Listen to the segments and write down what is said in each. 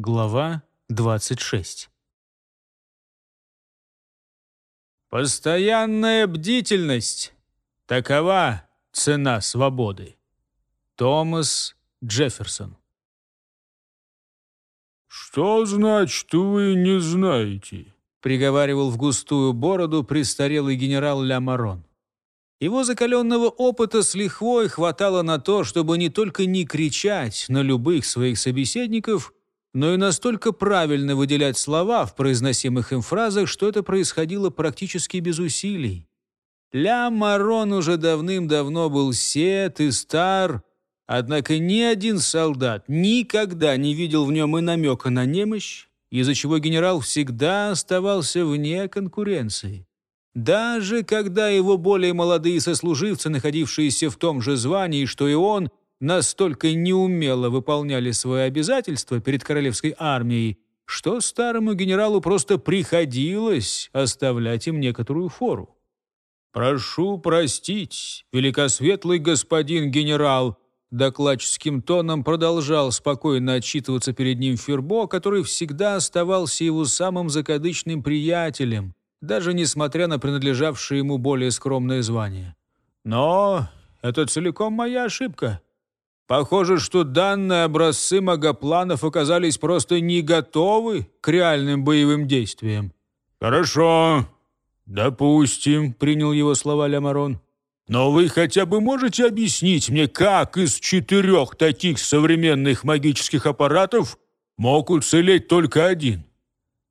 Глава 26 Постоянная бдительность — такова цена свободы. Томас Джефферсон «Что значит, вы не знаете?» — приговаривал в густую бороду престарелый генерал Ля Марон. Его закаленного опыта с лихвой хватало на то, чтобы не только не кричать на любых своих собеседников, но и настолько правильно выделять слова в произносимых им фразах, что это происходило практически без усилий. Ля Марон уже давным-давно был сет и стар, однако ни один солдат никогда не видел в нем и намека на немощь, из-за чего генерал всегда оставался вне конкуренции. Даже когда его более молодые сослуживцы, находившиеся в том же звании, что и он, настолько неумело выполняли свои обязательства перед королевской армией, что старому генералу просто приходилось оставлять им некоторую фору. «Прошу простить, великосветлый господин генерал», докладческим тоном продолжал спокойно отчитываться перед ним Фербо, который всегда оставался его самым закадычным приятелем, даже несмотря на принадлежавшее ему более скромное звание. «Но это целиком моя ошибка. Похоже, что данные образцы магопланов оказались просто не готовы к реальным боевым действиям. «Хорошо. Допустим», — принял его слова Лямарон. «Но вы хотя бы можете объяснить мне, как из четырех таких современных магических аппаратов мог уцелеть только один?»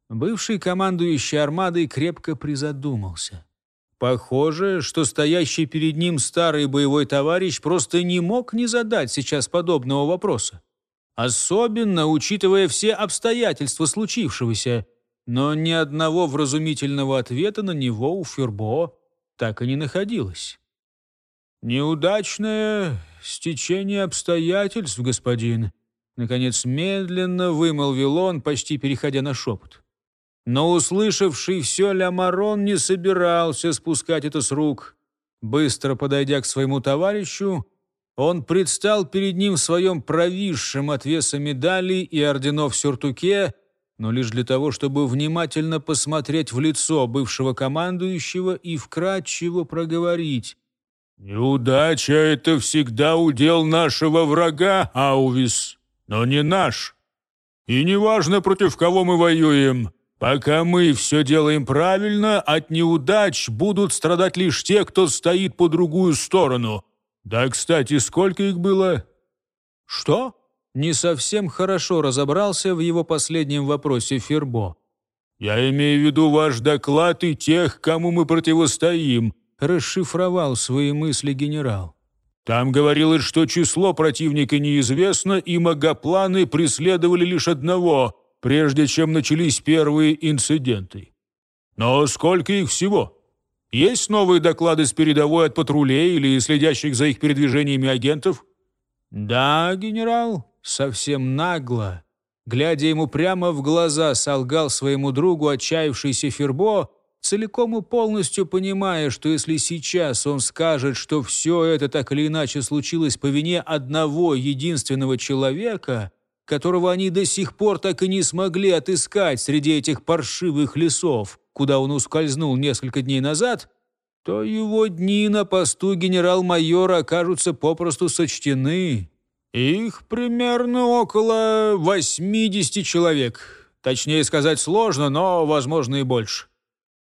Бывший командующий армадой крепко призадумался. Похоже, что стоящий перед ним старый боевой товарищ просто не мог не задать сейчас подобного вопроса. Особенно учитывая все обстоятельства случившегося. Но ни одного вразумительного ответа на него у Фюрбо так и не находилось. «Неудачное стечение обстоятельств, господин», — наконец медленно вымолвил он, почти переходя на шепот. Но, услышавший все, Лямарон не собирался спускать это с рук. Быстро подойдя к своему товарищу, он предстал перед ним в своем провисшем от веса медалей и орденов сюртуке, но лишь для того, чтобы внимательно посмотреть в лицо бывшего командующего и вкратчиво проговорить. «Неудача — это всегда удел нашего врага, Аувис, но не наш. И неважно, против кого мы воюем». Пока мы все делаем правильно, от неудач будут страдать лишь те, кто стоит по другую сторону. Да, кстати, сколько их было? Что? Не совсем хорошо разобрался в его последнем вопросе Фербо. Я имею в виду ваш доклад и тех, кому мы противостоим, расшифровал свои мысли генерал. Там говорилось, что число противника неизвестно, и магопланы преследовали лишь одного — прежде чем начались первые инциденты. Но сколько их всего? Есть новые доклады с передовой от патрулей или следящих за их передвижениями агентов? Да, генерал, совсем нагло. Глядя ему прямо в глаза, солгал своему другу отчаявшийся Фербо, целиком и полностью понимая, что если сейчас он скажет, что все это так или иначе случилось по вине одного единственного человека, которого они до сих пор так и не смогли отыскать среди этих паршивых лесов, куда он ускользнул несколько дней назад, то его дни на посту генерал-майора окажутся попросту сочтены. Их примерно около 80 человек. Точнее сказать сложно, но, возможно, и больше.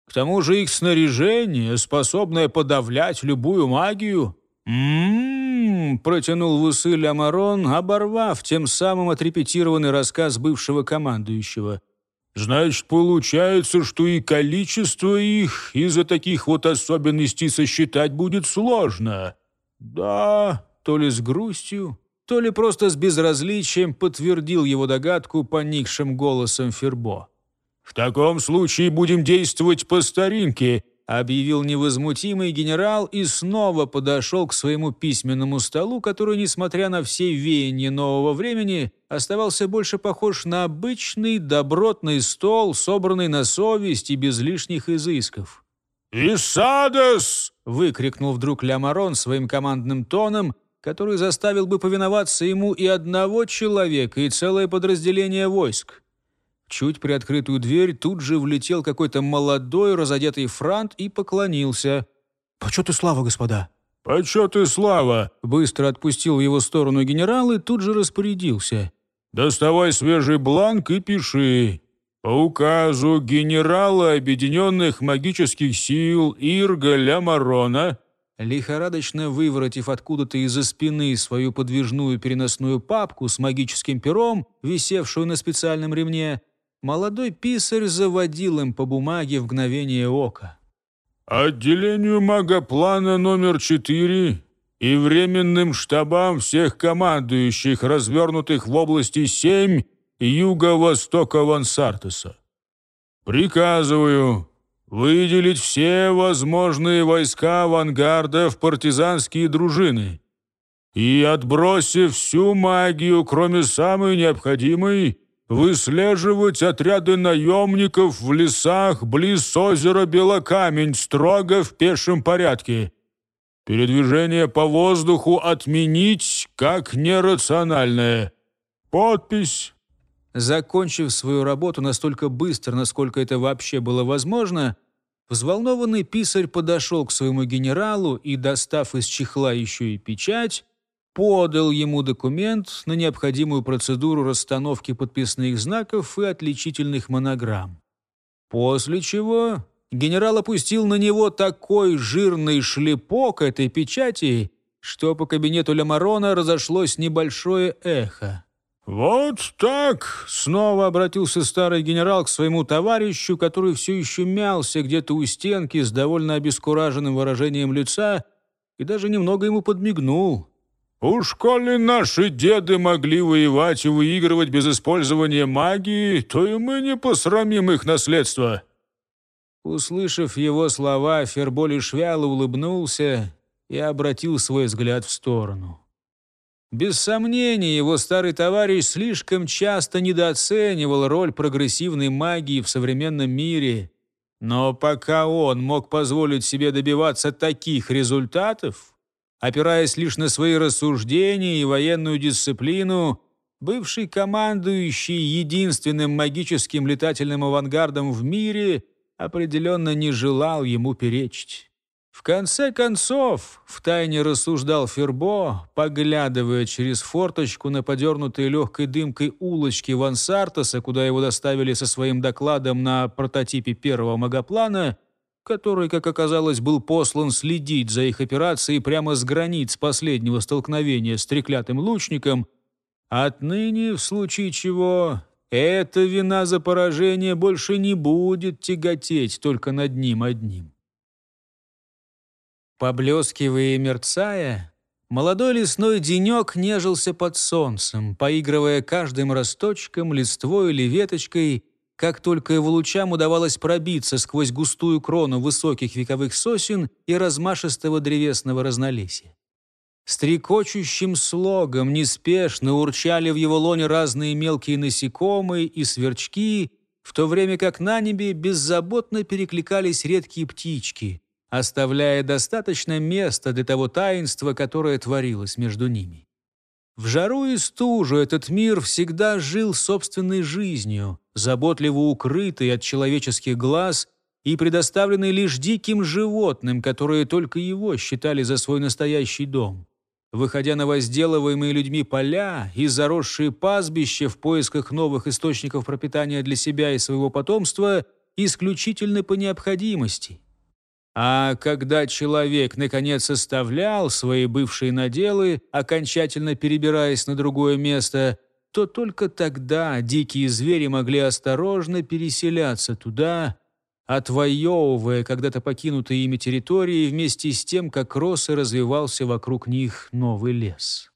К тому же их снаряжение, способное подавлять любую магию... М -м -м протянул в усы Лямарон, оборвав тем самым отрепетированный рассказ бывшего командующего. «Значит, получается, что и количество их из-за таких вот особенностей сосчитать будет сложно». «Да», то ли с грустью, то ли просто с безразличием подтвердил его догадку поникшим голосом Фербо. «В таком случае будем действовать по старинке», объявил невозмутимый генерал и снова подошел к своему письменному столу, который, несмотря на все веяния нового времени, оставался больше похож на обычный добротный стол, собранный на совесть и без лишних изысков. «Исадес!» — выкрикнул вдруг Лямарон своим командным тоном, который заставил бы повиноваться ему и одного человека, и целое подразделение войск. Чуть приоткрытую дверь тут же влетел какой-то молодой разодетый франт и поклонился. «Почет и слава, господа!» «Почет и слава!» Быстро отпустил в его сторону генерал и тут же распорядился. «Доставай свежий бланк и пиши. По указу генерала Объединенных Магических Сил Ирга Лямарона...» Лихорадочно выворотив откуда-то из-за спины свою подвижную переносную папку с магическим пером, висевшую на специальном ремне, Молодой писарь заводил им по бумаге в мгновение ока. «Отделению магоплана номер четыре и временным штабам всех командующих, развернутых в области семь юго-востока Вансартеса. Приказываю выделить все возможные войска авангарда в партизанские дружины» и, отбросив всю магию, кроме самой необходимой, выслеживать отряды наемников в лесах близ озера Белокамень строго в пешем порядке. Передвижение по воздуху отменить как нерациональное. Подпись. Закончив свою работу настолько быстро, насколько это вообще было возможно, взволнованный писарь подошел к своему генералу и, достав из чехла еще и печать, подал ему документ на необходимую процедуру расстановки подписных знаков и отличительных монограмм. После чего генерал опустил на него такой жирный шлепок этой печати, что по кабинету Лямарона разошлось небольшое эхо. «Вот так!» — снова обратился старый генерал к своему товарищу, который все еще мялся где-то у стенки с довольно обескураженным выражением лица и даже немного ему подмигнул. У коли наши деды могли воевать и выигрывать без использования магии, то и мы не посрамим их наследство». Услышав его слова, Фербо лишь улыбнулся и обратил свой взгляд в сторону. Без сомнения, его старый товарищ слишком часто недооценивал роль прогрессивной магии в современном мире. Но пока он мог позволить себе добиваться таких результатов, опираясь лишь на свои рассуждения и военную дисциплину, бывший командующий единственным магическим летательным авангардом в мире определенно не желал ему перечить. В конце концов, втайне рассуждал Фербо, поглядывая через форточку на подернутые легкой дымкой улочки Вансартаса, куда его доставили со своим докладом на прототипе первого магоплана — который, как оказалось, был послан следить за их операцией прямо с границ последнего столкновения с треклятым лучником, отныне, в случае чего, эта вина за поражение больше не будет тяготеть только над ним одним. Поблескивая и мерцая, молодой лесной денек нежился под солнцем, поигрывая каждым росточком, листвой или веточкой — как только его лучам удавалось пробиться сквозь густую крону высоких вековых сосен и размашистого древесного разнолесия. Стрекочущим слогом неспешно урчали в его лоне разные мелкие насекомые и сверчки, в то время как на небе беззаботно перекликались редкие птички, оставляя достаточно места для того таинства, которое творилось между ними. В жару и стужу этот мир всегда жил собственной жизнью, заботливо укрытый от человеческих глаз и предоставленный лишь диким животным, которые только его считали за свой настоящий дом. Выходя на возделываемые людьми поля и заросшие пастбища в поисках новых источников пропитания для себя и своего потомства, исключительно по необходимости – а когда человек, наконец, оставлял свои бывшие наделы, окончательно перебираясь на другое место, то только тогда дикие звери могли осторожно переселяться туда, отвоевывая когда-то покинутые ими территории вместе с тем, как рос и развивался вокруг них новый лес.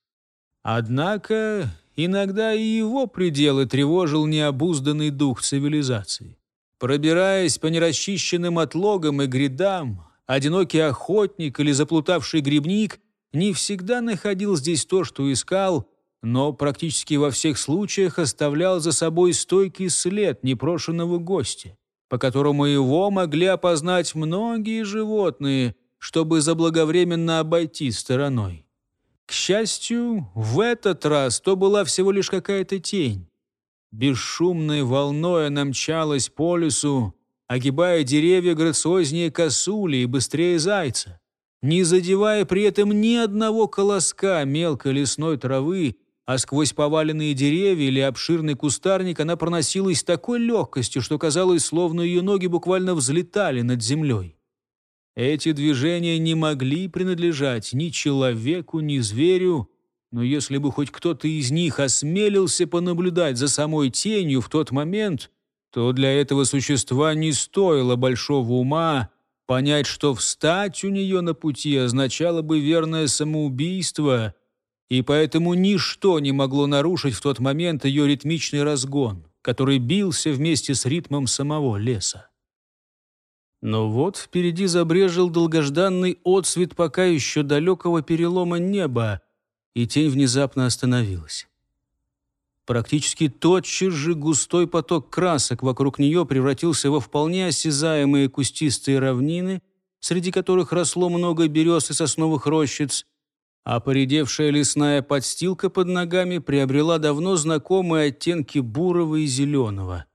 Однако иногда и его пределы тревожил необузданный дух цивилизации. Пробираясь по нерасчищенным отлогам и грядам, одинокий охотник или заплутавший грибник не всегда находил здесь то, что искал, но практически во всех случаях оставлял за собой стойкий след непрошенного гостя, по которому его могли опознать многие животные, чтобы заблаговременно обойти стороной. К счастью, в этот раз то была всего лишь какая-то тень, бесшумной волной она мчалась по лесу, огибая деревья грациознее косули и быстрее зайца, не задевая при этом ни одного колоска мелкой лесной травы, а сквозь поваленные деревья или обширный кустарник она проносилась с такой легкостью, что казалось, словно ее ноги буквально взлетали над землей. Эти движения не могли принадлежать ни человеку, ни зверю, но если бы хоть кто-то из них осмелился понаблюдать за самой тенью в тот момент, то для этого существа не стоило большого ума понять, что встать у нее на пути означало бы верное самоубийство, и поэтому ничто не могло нарушить в тот момент ее ритмичный разгон, который бился вместе с ритмом самого леса. Но вот впереди забрежил долгожданный отсвет пока еще далекого перелома неба — и тень внезапно остановилась. Практически тотчас же густой поток красок вокруг нее превратился во вполне осязаемые кустистые равнины, среди которых росло много берез и сосновых рощиц, а поредевшая лесная подстилка под ногами приобрела давно знакомые оттенки бурого и зеленого.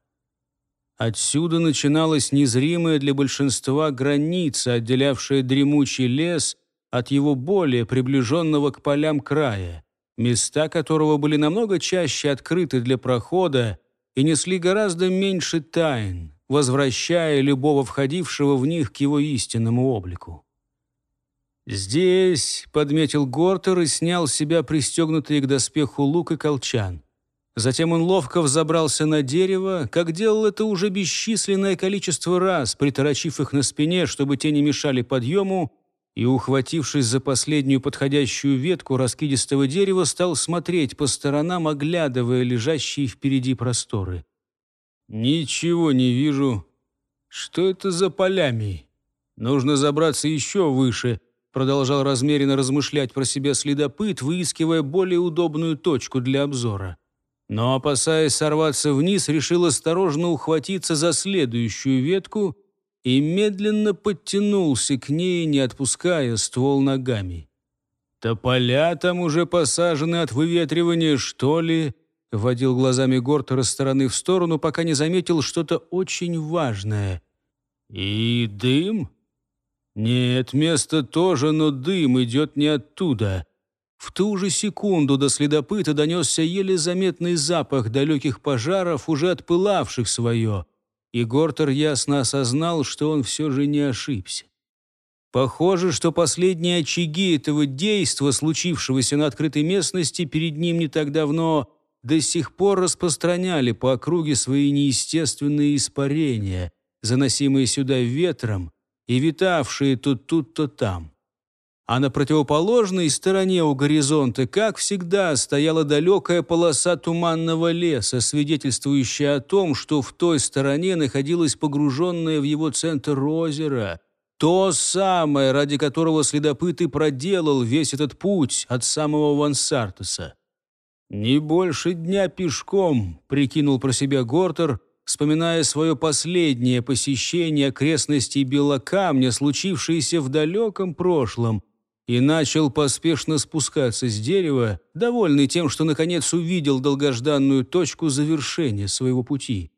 Отсюда начиналась незримая для большинства граница, отделявшая дремучий лес от его более приближенного к полям края, места которого были намного чаще открыты для прохода и несли гораздо меньше тайн, возвращая любого входившего в них к его истинному облику. «Здесь», — подметил Гортер и снял с себя пристегнутые к доспеху лук и колчан. Затем он ловко взобрался на дерево, как делал это уже бесчисленное количество раз, приторочив их на спине, чтобы те не мешали подъему, и, ухватившись за последнюю подходящую ветку раскидистого дерева, стал смотреть по сторонам, оглядывая лежащие впереди просторы. «Ничего не вижу. Что это за полями? Нужно забраться еще выше», — продолжал размеренно размышлять про себя следопыт, выискивая более удобную точку для обзора. Но, опасаясь сорваться вниз, решил осторожно ухватиться за следующую ветку — и медленно подтянулся к ней, не отпуская ствол ногами. «Тополя там уже посажены от выветривания, что ли?» Водил глазами Гортера с стороны в сторону, пока не заметил что-то очень важное. «И дым?» «Нет, место тоже, но дым идет не оттуда». В ту же секунду до следопыта донесся еле заметный запах далеких пожаров, уже отпылавших свое и Гортер ясно осознал, что он все же не ошибся. Похоже, что последние очаги этого действа, случившегося на открытой местности перед ним не так давно, до сих пор распространяли по округе свои неестественные испарения, заносимые сюда ветром и витавшие то тут, то там а на противоположной стороне у горизонта, как всегда, стояла далекая полоса туманного леса, свидетельствующая о том, что в той стороне находилось погруженное в его центр озеро, то самое, ради которого следопыт и проделал весь этот путь от самого Вансартеса. «Не больше дня пешком», — прикинул про себя Гортер, вспоминая свое последнее посещение окрестностей Белокамня, случившееся в далеком прошлом — и начал поспешно спускаться с дерева, довольный тем, что наконец увидел долгожданную точку завершения своего пути.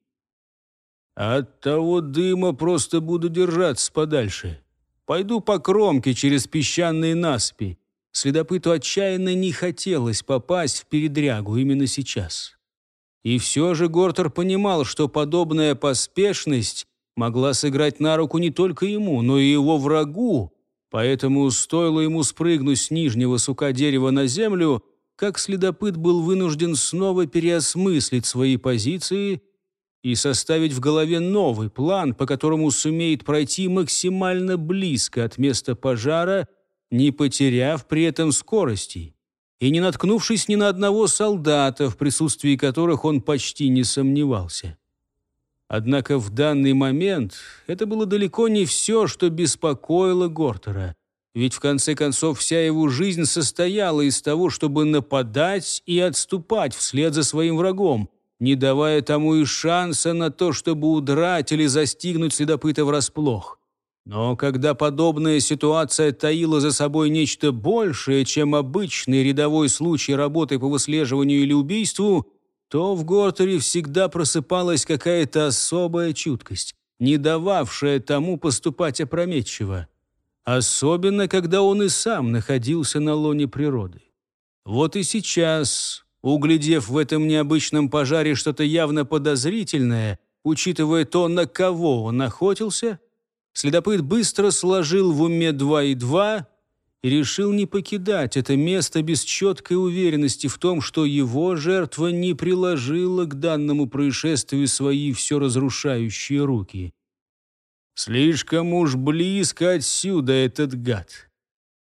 «От того дыма просто буду держаться подальше. Пойду по кромке через песчаные наспи». Следопыту отчаянно не хотелось попасть в передрягу именно сейчас. И все же Гортер понимал, что подобная поспешность могла сыграть на руку не только ему, но и его врагу, Поэтому стоило ему спрыгнуть с нижнего сука дерева на землю, как следопыт был вынужден снова переосмыслить свои позиции и составить в голове новый план, по которому сумеет пройти максимально близко от места пожара, не потеряв при этом скорости и не наткнувшись ни на одного солдата, в присутствии которых он почти не сомневался. Однако в данный момент это было далеко не все, что беспокоило Гортера. Ведь в конце концов вся его жизнь состояла из того, чтобы нападать и отступать вслед за своим врагом, не давая тому и шанса на то, чтобы удрать или застигнуть следопыта врасплох. Но когда подобная ситуация таила за собой нечто большее, чем обычный рядовой случай работы по выслеживанию или убийству, то в Гортере всегда просыпалась какая-то особая чуткость, не дававшая тому поступать опрометчиво. Особенно, когда он и сам находился на лоне природы. Вот и сейчас, углядев в этом необычном пожаре что-то явно подозрительное, учитывая то, на кого он охотился, следопыт быстро сложил в уме два и два, и решил не покидать это место без четкой уверенности в том, что его жертва не приложила к данному происшествию свои все разрушающие руки. Слишком уж близко отсюда этот гад.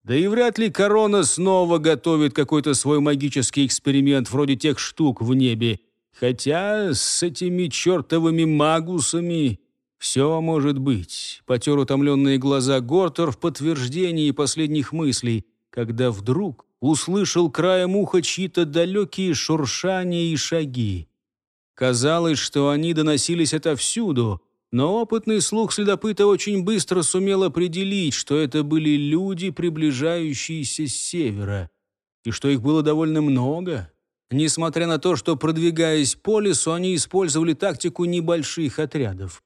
Да и вряд ли корона снова готовит какой-то свой магический эксперимент вроде тех штук в небе. Хотя с этими чертовыми магусами «Все может быть», — потер утомленные глаза Гортер в подтверждении последних мыслей, когда вдруг услышал краем уха чьи-то далекие шуршания и шаги. Казалось, что они доносились отовсюду, но опытный слух следопыта очень быстро сумел определить, что это были люди, приближающиеся с севера, и что их было довольно много. Несмотря на то, что, продвигаясь по лесу, они использовали тактику небольших отрядов.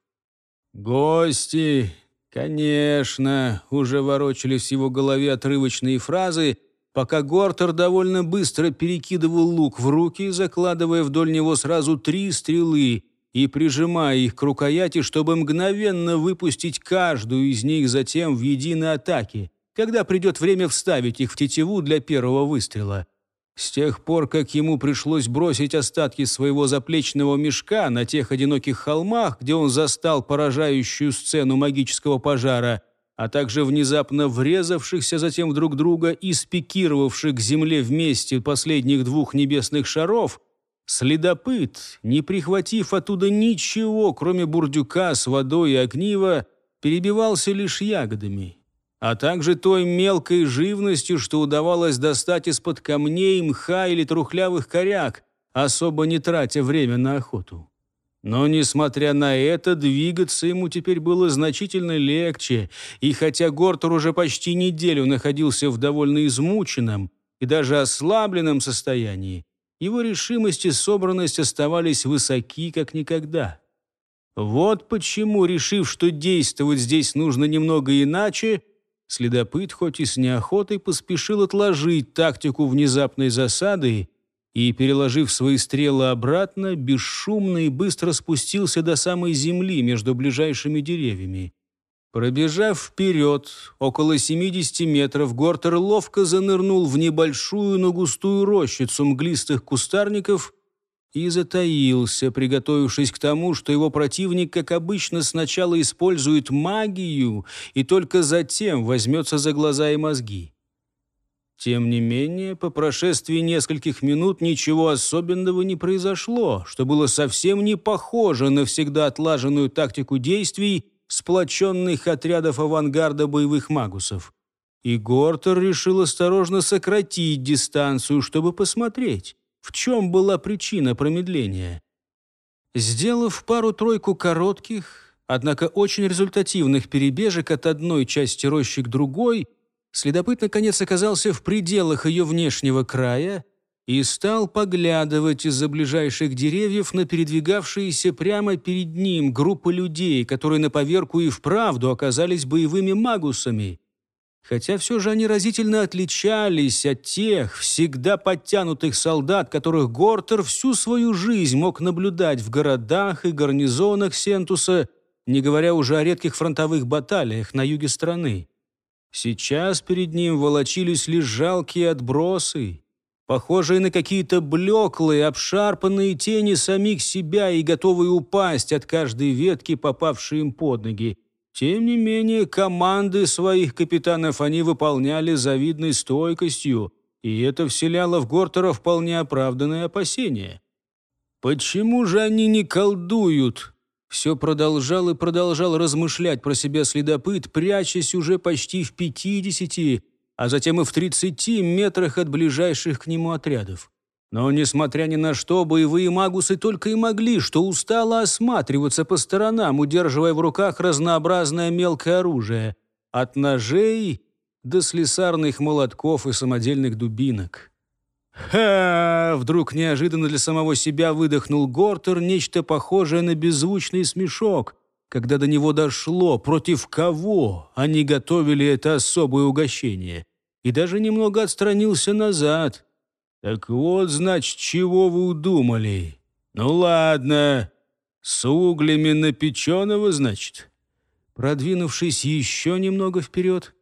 «Гости!» Конечно, уже ворочались в его голове отрывочные фразы, пока Гортер довольно быстро перекидывал лук в руки, закладывая вдоль него сразу три стрелы и прижимая их к рукояти, чтобы мгновенно выпустить каждую из них затем в единой атаке, когда придет время вставить их в тетиву для первого выстрела. С тех пор, как ему пришлось бросить остатки своего заплечного мешка на тех одиноких холмах, где он застал поражающую сцену магического пожара, а также внезапно врезавшихся затем в друг друга и спикировавших к земле вместе последних двух небесных шаров, следопыт, не прихватив оттуда ничего, кроме бурдюка с водой и огнива, перебивался лишь ягодами а также той мелкой живностью, что удавалось достать из-под камней, мха или трухлявых коряк, особо не тратя время на охоту. Но, несмотря на это, двигаться ему теперь было значительно легче, и хотя Гортер уже почти неделю находился в довольно измученном и даже ослабленном состоянии, его решимость и собранность оставались высоки, как никогда. Вот почему, решив, что действовать здесь нужно немного иначе, Следопыт, хоть и с неохотой, поспешил отложить тактику внезапной засады и, переложив свои стрелы обратно, бесшумно и быстро спустился до самой земли между ближайшими деревьями. Пробежав вперед, около 70 метров, Гортер ловко занырнул в небольшую, но густую рощицу мглистых кустарников и затаился, приготовившись к тому, что его противник, как обычно, сначала использует магию и только затем возьмется за глаза и мозги. Тем не менее, по прошествии нескольких минут ничего особенного не произошло, что было совсем не похоже на всегда отлаженную тактику действий сплоченных отрядов авангарда боевых магусов. И Гортер решил осторожно сократить дистанцию, чтобы посмотреть в чем была причина промедления? Сделав пару-тройку коротких, однако очень результативных перебежек от одной части рощи к другой, следопыт наконец оказался в пределах ее внешнего края и стал поглядывать из-за ближайших деревьев на передвигавшиеся прямо перед ним группы людей, которые на поверку и вправду оказались боевыми магусами. Хотя все же они разительно отличались от тех всегда подтянутых солдат, которых Гортер всю свою жизнь мог наблюдать в городах и гарнизонах Сентуса, не говоря уже о редких фронтовых баталиях на юге страны. Сейчас перед ним волочились лишь жалкие отбросы, похожие на какие-то блеклые, обшарпанные тени самих себя и готовые упасть от каждой ветки, попавшей им под ноги. Тем не менее, команды своих капитанов они выполняли завидной стойкостью, и это вселяло в Гортера вполне оправданные опасения. «Почему же они не колдуют?» Все продолжал и продолжал размышлять про себя следопыт, прячась уже почти в пятидесяти, а затем и в тридцати метрах от ближайших к нему отрядов. Но, несмотря ни на что, боевые магусы только и могли, что устало осматриваться по сторонам, удерживая в руках разнообразное мелкое оружие. От ножей до слесарных молотков и самодельных дубинок. «Ха!» — вдруг неожиданно для самого себя выдохнул Гортер нечто похожее на беззвучный смешок, когда до него дошло, против кого они готовили это особое угощение. И даже немного отстранился назад — «Так вот, значит, чего вы удумали? Ну ладно, с углями напеченного, значит?» Продвинувшись еще немного вперед,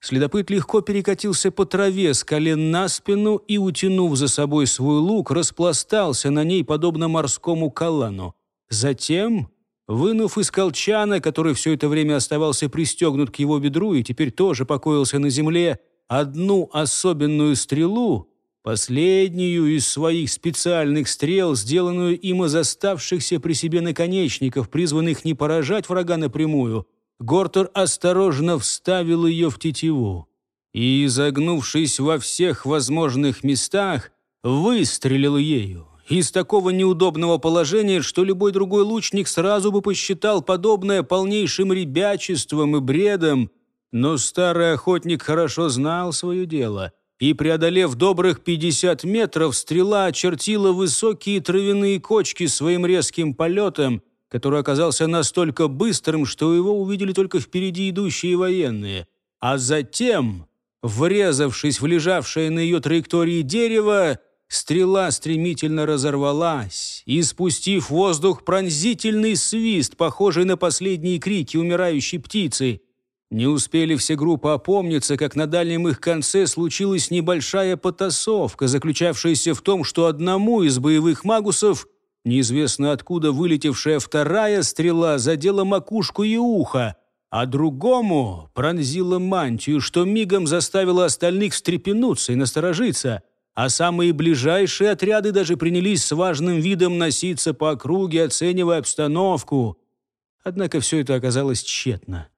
следопыт легко перекатился по траве с колен на спину и, утянув за собой свой лук, распластался на ней, подобно морскому калану. Затем, вынув из колчана, который все это время оставался пристегнут к его бедру и теперь тоже покоился на земле, одну особенную стрелу, Последнюю из своих специальных стрел, сделанную им из оставшихся при себе наконечников, призванных не поражать врага напрямую, Гортер осторожно вставил ее в тетиву и, изогнувшись во всех возможных местах, выстрелил ею из такого неудобного положения, что любой другой лучник сразу бы посчитал подобное полнейшим ребячеством и бредом. Но старый охотник хорошо знал свое дело и, преодолев добрых 50 метров, стрела очертила высокие травяные кочки своим резким полетом, который оказался настолько быстрым, что его увидели только впереди идущие военные. А затем, врезавшись в лежавшее на ее траектории дерево, Стрела стремительно разорвалась, и, спустив в воздух пронзительный свист, похожий на последние крики умирающей птицы, не успели все группы опомниться, как на дальнем их конце случилась небольшая потасовка, заключавшаяся в том, что одному из боевых магусов неизвестно откуда вылетевшая вторая стрела задела макушку и ухо, а другому пронзила мантию, что мигом заставило остальных встрепенуться и насторожиться, а самые ближайшие отряды даже принялись с важным видом носиться по округе, оценивая обстановку. Однако все это оказалось тщетно.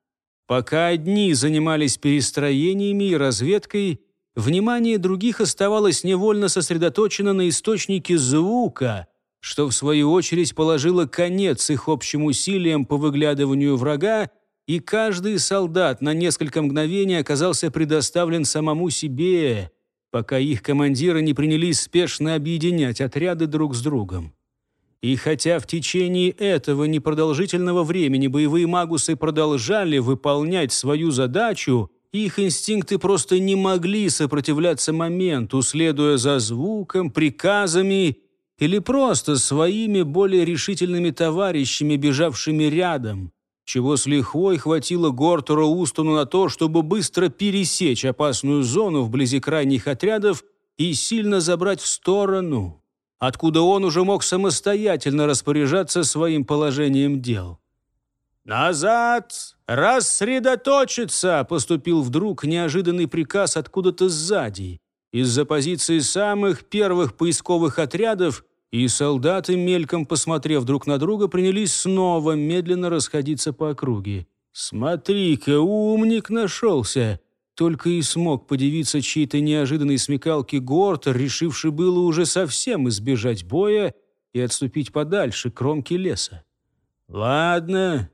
Пока одни занимались перестроениями и разведкой, внимание других оставалось невольно сосредоточено на источнике звука, что в свою очередь положило конец их общим усилиям по выглядыванию врага, и каждый солдат на несколько мгновений оказался предоставлен самому себе, пока их командиры не принялись спешно объединять отряды друг с другом. И хотя в течение этого непродолжительного времени боевые магусы продолжали выполнять свою задачу, их инстинкты просто не могли сопротивляться моменту, следуя за звуком, приказами или просто своими более решительными товарищами, бежавшими рядом, чего с лихвой хватило Гортера Устону на то, чтобы быстро пересечь опасную зону вблизи крайних отрядов и сильно забрать в сторону, откуда он уже мог самостоятельно распоряжаться своим положением дел. «Назад! Рассредоточиться!» — поступил вдруг неожиданный приказ откуда-то сзади. Из-за позиции самых первых поисковых отрядов и солдаты, мельком посмотрев друг на друга, принялись снова медленно расходиться по округе. «Смотри-ка, умник нашелся!» только и смог подивиться чьей-то неожиданной смекалке Гортер, решивший было уже совсем избежать боя и отступить подальше, к кромке леса. «Ладно,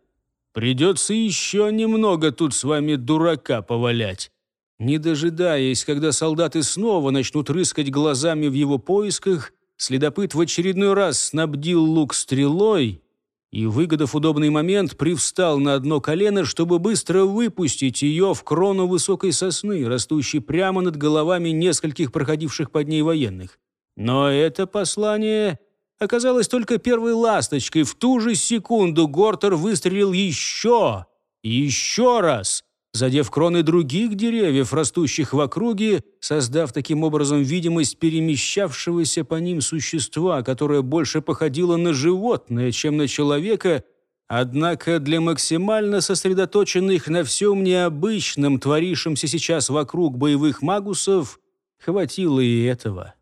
придется еще немного тут с вами дурака повалять». Не дожидаясь, когда солдаты снова начнут рыскать глазами в его поисках, следопыт в очередной раз снабдил лук стрелой и, выгодав удобный момент, привстал на одно колено, чтобы быстро выпустить ее в крону высокой сосны, растущей прямо над головами нескольких проходивших под ней военных. Но это послание оказалось только первой ласточкой. В ту же секунду Гортер выстрелил еще, еще раз — задев кроны других деревьев, растущих в округе, создав таким образом видимость перемещавшегося по ним существа, которое больше походило на животное, чем на человека, однако для максимально сосредоточенных на всем необычном, творившемся сейчас вокруг боевых магусов, хватило и этого.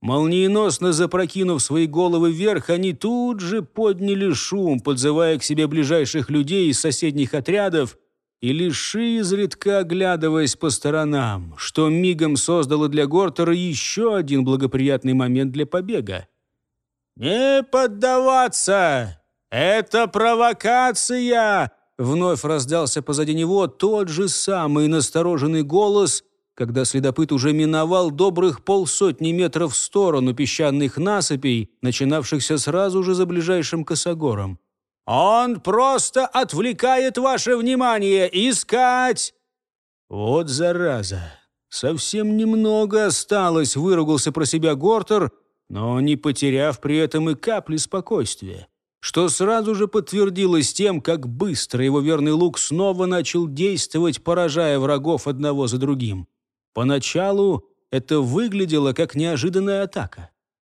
Молниеносно запрокинув свои головы вверх, они тут же подняли шум, подзывая к себе ближайших людей из соседних отрядов, и лишь изредка оглядываясь по сторонам, что мигом создало для Гортера еще один благоприятный момент для побега. «Не поддаваться! Это провокация!» Вновь раздался позади него тот же самый настороженный голос, когда следопыт уже миновал добрых полсотни метров в сторону песчаных насыпей, начинавшихся сразу же за ближайшим косогором. Он просто отвлекает ваше внимание. Искать!» «Вот зараза! Совсем немного осталось», — выругался про себя Гортер, но не потеряв при этом и капли спокойствия, что сразу же подтвердилось тем, как быстро его верный лук снова начал действовать, поражая врагов одного за другим. Поначалу это выглядело как неожиданная атака.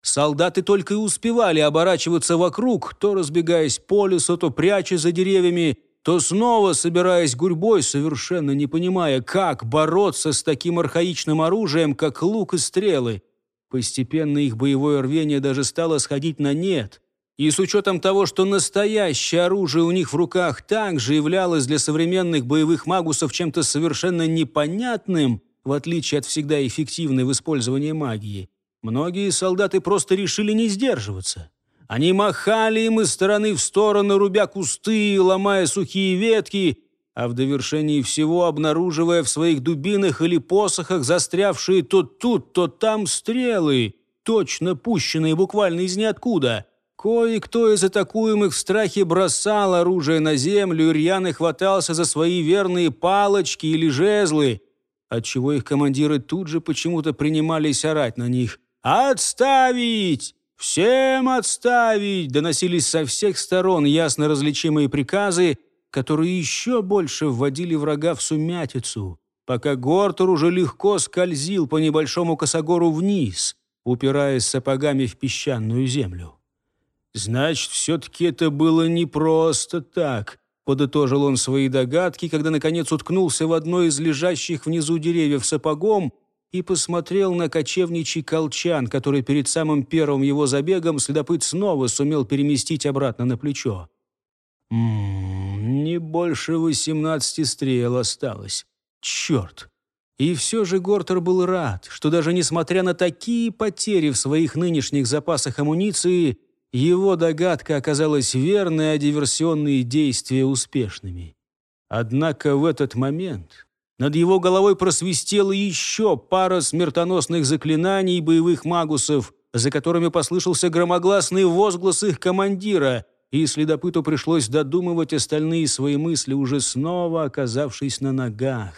Солдаты только и успевали оборачиваться вокруг, то разбегаясь по лесу, то пряча за деревьями, то снова собираясь гурьбой, совершенно не понимая, как бороться с таким архаичным оружием, как лук и стрелы. Постепенно их боевое рвение даже стало сходить на нет. И с учетом того, что настоящее оружие у них в руках также являлось для современных боевых магусов чем-то совершенно непонятным, в отличие от всегда эффективной в использовании магии, Многие солдаты просто решили не сдерживаться. Они махали им из стороны в сторону, рубя кусты и ломая сухие ветки, а в довершении всего обнаруживая в своих дубинах или посохах застрявшие то тут, то там стрелы, точно пущенные буквально из ниоткуда. Кое-кто из атакуемых в страхе бросал оружие на землю и рьяно хватался за свои верные палочки или жезлы, отчего их командиры тут же почему-то принимались орать на них – «Отставить! Всем отставить!» доносились со всех сторон ясно различимые приказы, которые еще больше вводили врага в сумятицу, пока Гортер уже легко скользил по небольшому косогору вниз, упираясь сапогами в песчаную землю. «Значит, все-таки это было не просто так», — подытожил он свои догадки, когда, наконец, уткнулся в одно из лежащих внизу деревьев сапогом и посмотрел на кочевничий колчан, который перед самым первым его забегом следопыт снова сумел переместить обратно на плечо. «Ммм, не больше восемнадцати стрел осталось. Черт!» И все же Гортер был рад, что даже несмотря на такие потери в своих нынешних запасах амуниции, его догадка оказалась верной, а диверсионные действия успешными. Однако в этот момент над его головой просвистело еще пара смертоносных заклинаний боевых магусов, за которыми послышался громогласный возглас их командира, и следопыту пришлось додумывать остальные свои мысли, уже снова оказавшись на ногах.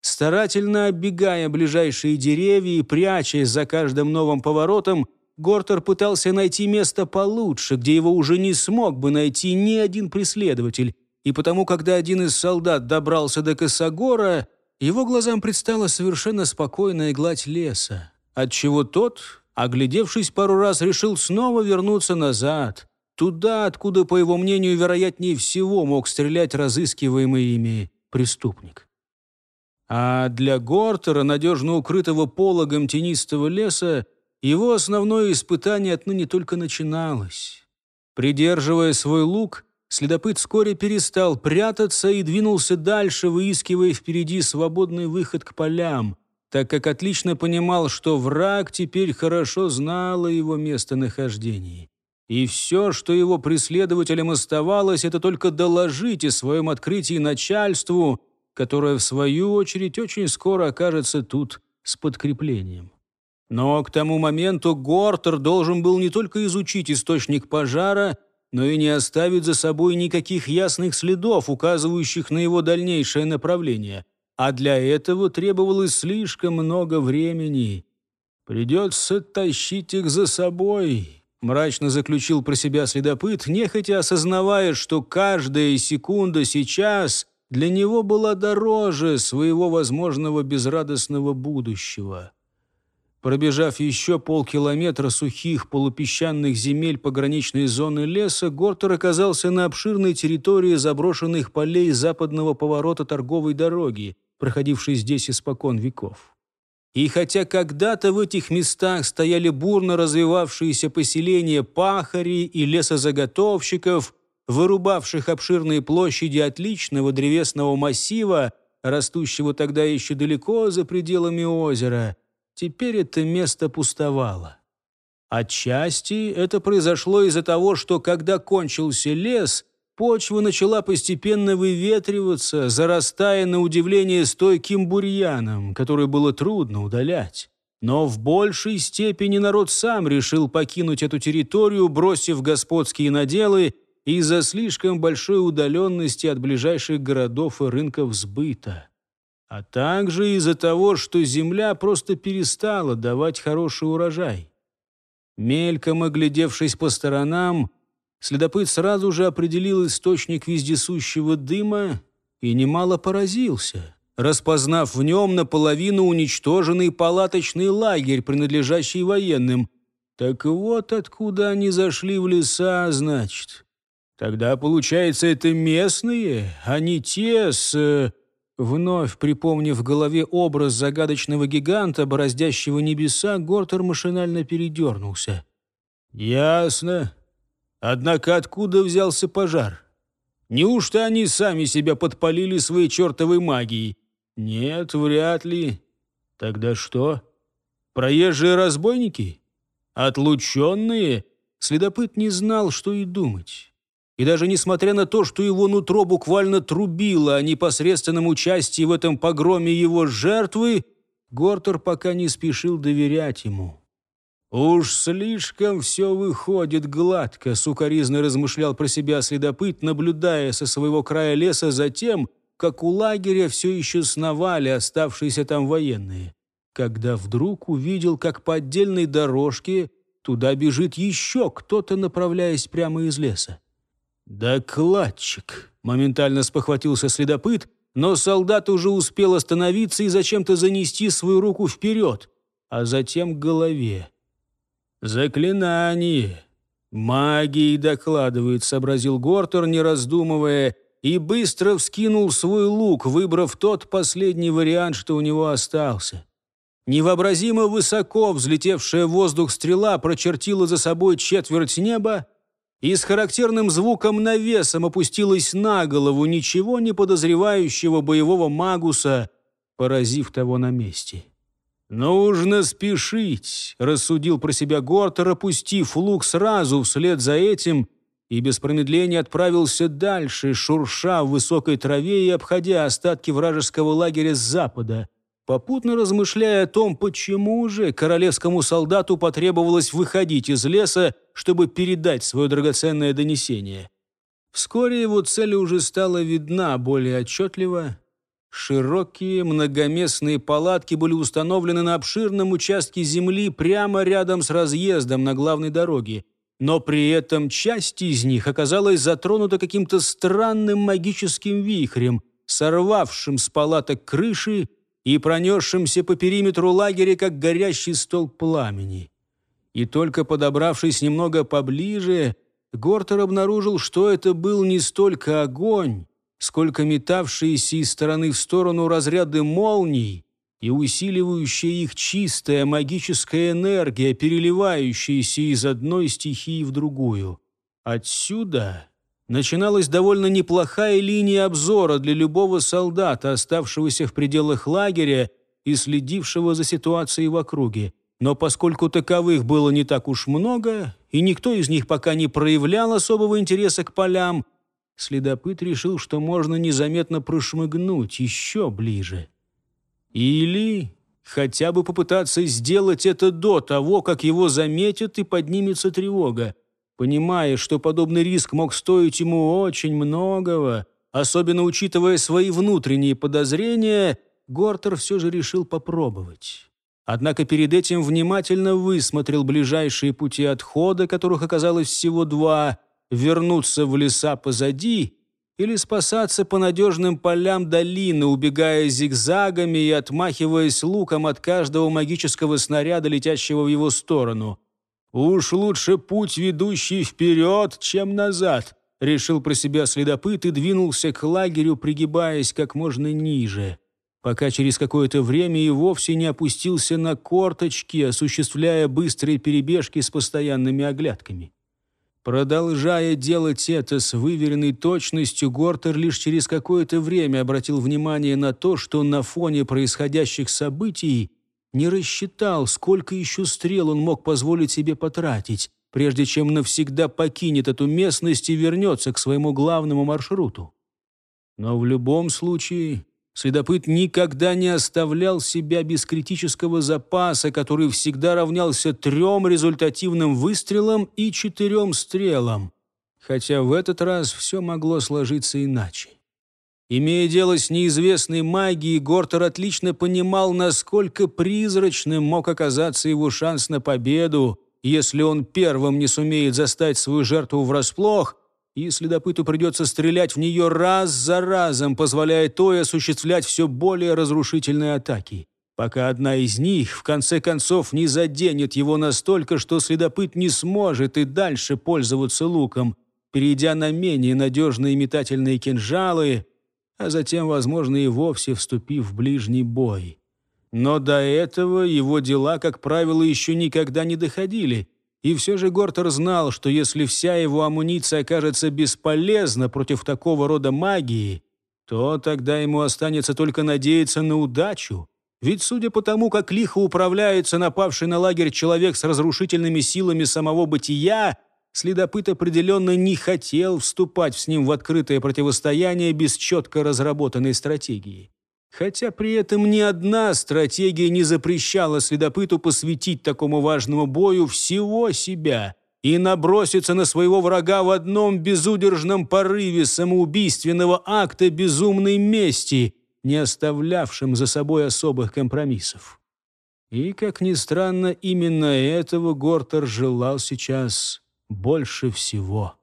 Старательно оббегая ближайшие деревья и прячась за каждым новым поворотом, Гортер пытался найти место получше, где его уже не смог бы найти ни один преследователь. И потому, когда один из солдат добрался до Косогора, его глазам предстала совершенно спокойная гладь леса, отчего тот, оглядевшись пару раз, решил снова вернуться назад, туда, откуда, по его мнению, вероятнее всего мог стрелять разыскиваемый ими преступник. А для Гортера, надежно укрытого пологом тенистого леса, его основное испытание отныне только начиналось. Придерживая свой лук, Следопыт вскоре перестал прятаться и двинулся дальше, выискивая впереди свободный выход к полям, так как отлично понимал, что враг теперь хорошо знал о его местонахождении. И все, что его преследователям оставалось, это только доложить о своем открытии начальству, которое, в свою очередь, очень скоро окажется тут с подкреплением. Но к тому моменту Гортер должен был не только изучить источник пожара – но и не оставит за собой никаких ясных следов, указывающих на его дальнейшее направление. А для этого требовалось слишком много времени. «Придется тащить их за собой», — мрачно заключил про себя следопыт, нехотя осознавая, что каждая секунда сейчас для него была дороже своего возможного безрадостного будущего. Пробежав еще полкилометра сухих полупесчаных земель пограничной зоны леса, Гортер оказался на обширной территории заброшенных полей западного поворота торговой дороги, проходившей здесь испокон веков. И хотя когда-то в этих местах стояли бурно развивавшиеся поселения пахарей и лесозаготовщиков, вырубавших обширные площади отличного древесного массива, растущего тогда еще далеко за пределами озера – Теперь это место пустовало. Отчасти это произошло из-за того, что когда кончился лес, почва начала постепенно выветриваться, зарастая на удивление стойким бурьяном, который было трудно удалять. Но в большей степени народ сам решил покинуть эту территорию, бросив господские наделы из-за слишком большой удаленности от ближайших городов и рынков сбыта а также из-за того, что земля просто перестала давать хороший урожай. Мельком оглядевшись по сторонам, следопыт сразу же определил источник вездесущего дыма и немало поразился, распознав в нем наполовину уничтоженный палаточный лагерь, принадлежащий военным. Так вот откуда они зашли в леса, значит. Тогда, получается, это местные, а не те с... Э, Вновь припомнив в голове образ загадочного гиганта, бороздящего небеса, Гортер машинально передернулся. «Ясно. Однако откуда взялся пожар? Неужто они сами себя подпалили своей чертовой магией? Нет, вряд ли. Тогда что? Проезжие разбойники? Отлученные?» Следопыт не знал, что и думать. И даже несмотря на то, что его нутро буквально трубило о непосредственном участии в этом погроме его жертвы, Гортер пока не спешил доверять ему. «Уж слишком все выходит гладко», — сукоризно размышлял про себя следопыт, наблюдая со своего края леса за тем, как у лагеря все еще сновали оставшиеся там военные, когда вдруг увидел, как по отдельной дорожке туда бежит еще кто-то, направляясь прямо из леса. «Докладчик!» — моментально спохватился следопыт, но солдат уже успел остановиться и зачем-то занести свою руку вперед, а затем к голове. «Заклинание!» магии докладывает», — сообразил Гортер, не раздумывая, и быстро вскинул свой лук, выбрав тот последний вариант, что у него остался. Невообразимо высоко взлетевшая в воздух стрела прочертила за собой четверть неба, и с характерным звуком навесом опустилась на голову ничего не подозревающего боевого магуса, поразив того на месте. «Нужно спешить», — рассудил про себя Гортер, опустив лук сразу вслед за этим, и без промедления отправился дальше, шурша в высокой траве и обходя остатки вражеского лагеря с запада попутно размышляя о том, почему же королевскому солдату потребовалось выходить из леса, чтобы передать свое драгоценное донесение. Вскоре его цель уже стала видна более отчетливо. Широкие многоместные палатки были установлены на обширном участке земли прямо рядом с разъездом на главной дороге. Но при этом часть из них оказалась затронута каким-то странным магическим вихрем, сорвавшим с палаток крыши и пронесшимся по периметру лагеря, как горящий столб пламени. И только подобравшись немного поближе, Гортер обнаружил, что это был не столько огонь, сколько метавшиеся из стороны в сторону разряды молний и усиливающая их чистая магическая энергия, переливающаяся из одной стихии в другую. Отсюда начиналась довольно неплохая линия обзора для любого солдата, оставшегося в пределах лагеря и следившего за ситуацией в округе. Но поскольку таковых было не так уж много, и никто из них пока не проявлял особого интереса к полям, следопыт решил, что можно незаметно прошмыгнуть еще ближе. Или хотя бы попытаться сделать это до того, как его заметят и поднимется тревога понимая, что подобный риск мог стоить ему очень многого, особенно учитывая свои внутренние подозрения, Гортер все же решил попробовать. Однако перед этим внимательно высмотрел ближайшие пути отхода, которых оказалось всего два, вернуться в леса позади или спасаться по надежным полям долины, убегая зигзагами и отмахиваясь луком от каждого магического снаряда, летящего в его сторону – «Уж лучше путь, ведущий вперед, чем назад», — решил про себя следопыт и двинулся к лагерю, пригибаясь как можно ниже, пока через какое-то время и вовсе не опустился на корточки, осуществляя быстрые перебежки с постоянными оглядками. Продолжая делать это с выверенной точностью, Гортер лишь через какое-то время обратил внимание на то, что на фоне происходящих событий не рассчитал, сколько еще стрел он мог позволить себе потратить, прежде чем навсегда покинет эту местность и вернется к своему главному маршруту. Но в любом случае следопыт никогда не оставлял себя без критического запаса, который всегда равнялся трем результативным выстрелам и четырем стрелам, хотя в этот раз все могло сложиться иначе. Имея дело с неизвестной магией, Гортер отлично понимал, насколько призрачным мог оказаться его шанс на победу, если он первым не сумеет застать свою жертву врасплох, и следопыту придется стрелять в нее раз за разом, позволяя той осуществлять все более разрушительные атаки. Пока одна из них, в конце концов, не заденет его настолько, что следопыт не сможет и дальше пользоваться луком, перейдя на менее надежные метательные кинжалы — а затем, возможно, и вовсе вступив в ближний бой. Но до этого его дела, как правило, еще никогда не доходили, и все же Гортер знал, что если вся его амуниция окажется бесполезна против такого рода магии, то тогда ему останется только надеяться на удачу. Ведь судя по тому, как лихо управляется напавший на лагерь человек с разрушительными силами самого бытия, Следопыт определенно не хотел вступать с ним в открытое противостояние без четко разработанной стратегии. Хотя при этом ни одна стратегия не запрещала следопыту посвятить такому важному бою всего себя и наброситься на своего врага в одном безудержном порыве самоубийственного акта безумной мести, не оставлявшим за собой особых компромиссов. И, как ни странно, именно этого Гортер желал сейчас больше всего.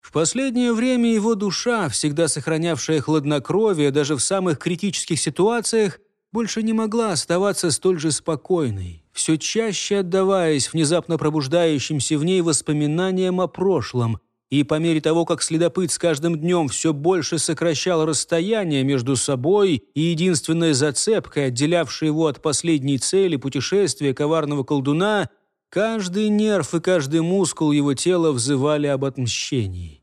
В последнее время его душа, всегда сохранявшая хладнокровие даже в самых критических ситуациях, больше не могла оставаться столь же спокойной, все чаще отдаваясь внезапно пробуждающимся в ней воспоминаниям о прошлом. И по мере того, как следопыт с каждым днем все больше сокращал расстояние между собой и единственной зацепкой, отделявшей его от последней цели путешествия коварного колдуна, Каждый нерв и каждый мускул его тела взывали об отмщении.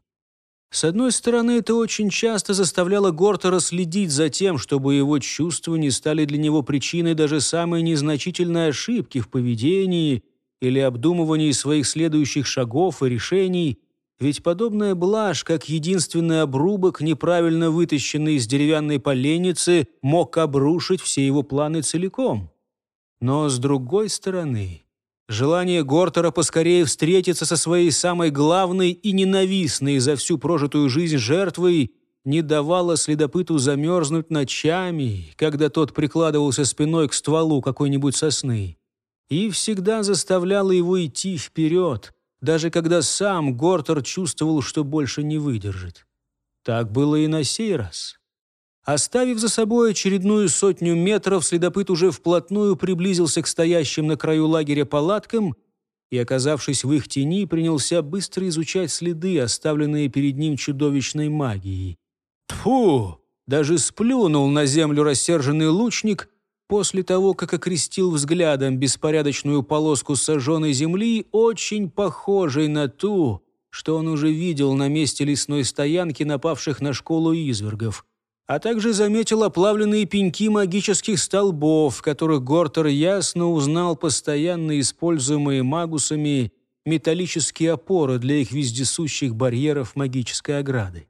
С одной стороны, это очень часто заставляло Гортера следить за тем, чтобы его чувства не стали для него причиной даже самой незначительной ошибки в поведении или обдумывании своих следующих шагов и решений, ведь подобная блажь, как единственный обрубок, неправильно вытащенный из деревянной поленницы, мог обрушить все его планы целиком. Но с другой стороны... Желание Гортера поскорее встретиться со своей самой главной и ненавистной за всю прожитую жизнь жертвой не давало следопыту замерзнуть ночами, когда тот прикладывался спиной к стволу какой-нибудь сосны, и всегда заставляло его идти вперед, даже когда сам Гортер чувствовал, что больше не выдержит. Так было и на сей раз. Оставив за собой очередную сотню метров, следопыт уже вплотную приблизился к стоящим на краю лагеря палаткам и, оказавшись в их тени, принялся быстро изучать следы, оставленные перед ним чудовищной магией. Тфу! Даже сплюнул на землю рассерженный лучник — после того, как окрестил взглядом беспорядочную полоску сожженной земли, очень похожей на ту, что он уже видел на месте лесной стоянки напавших на школу извергов а также заметил оплавленные пеньки магических столбов, которых Гортер ясно узнал постоянно используемые магусами металлические опоры для их вездесущих барьеров магической ограды.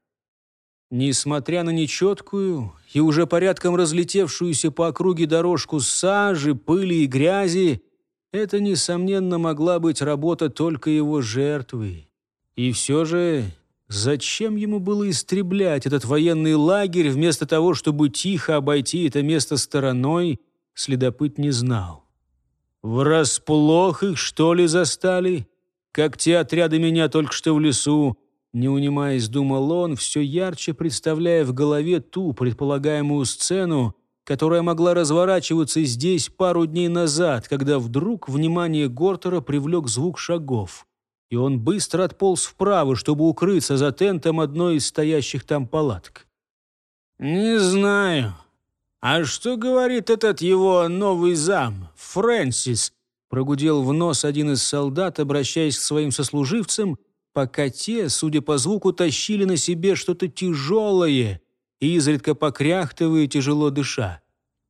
Несмотря на нечеткую и уже порядком разлетевшуюся по округе дорожку сажи, пыли и грязи, это, несомненно, могла быть работа только его жертвы. И все же Зачем ему было истреблять этот военный лагерь вместо того, чтобы тихо обойти это место стороной, следопыт не знал. Врасплох их, что ли, застали? Как те отряды меня только что в лесу. Не унимаясь, думал он, все ярче представляя в голове ту предполагаемую сцену, которая могла разворачиваться здесь пару дней назад, когда вдруг внимание Гортера привлек звук шагов и он быстро отполз вправо, чтобы укрыться за тентом одной из стоящих там палаток. «Не знаю. А что говорит этот его новый зам, Фрэнсис?» прогудел в нос один из солдат, обращаясь к своим сослуживцам, пока те, судя по звуку, тащили на себе что-то тяжелое, изредка покряхтывая тяжело дыша.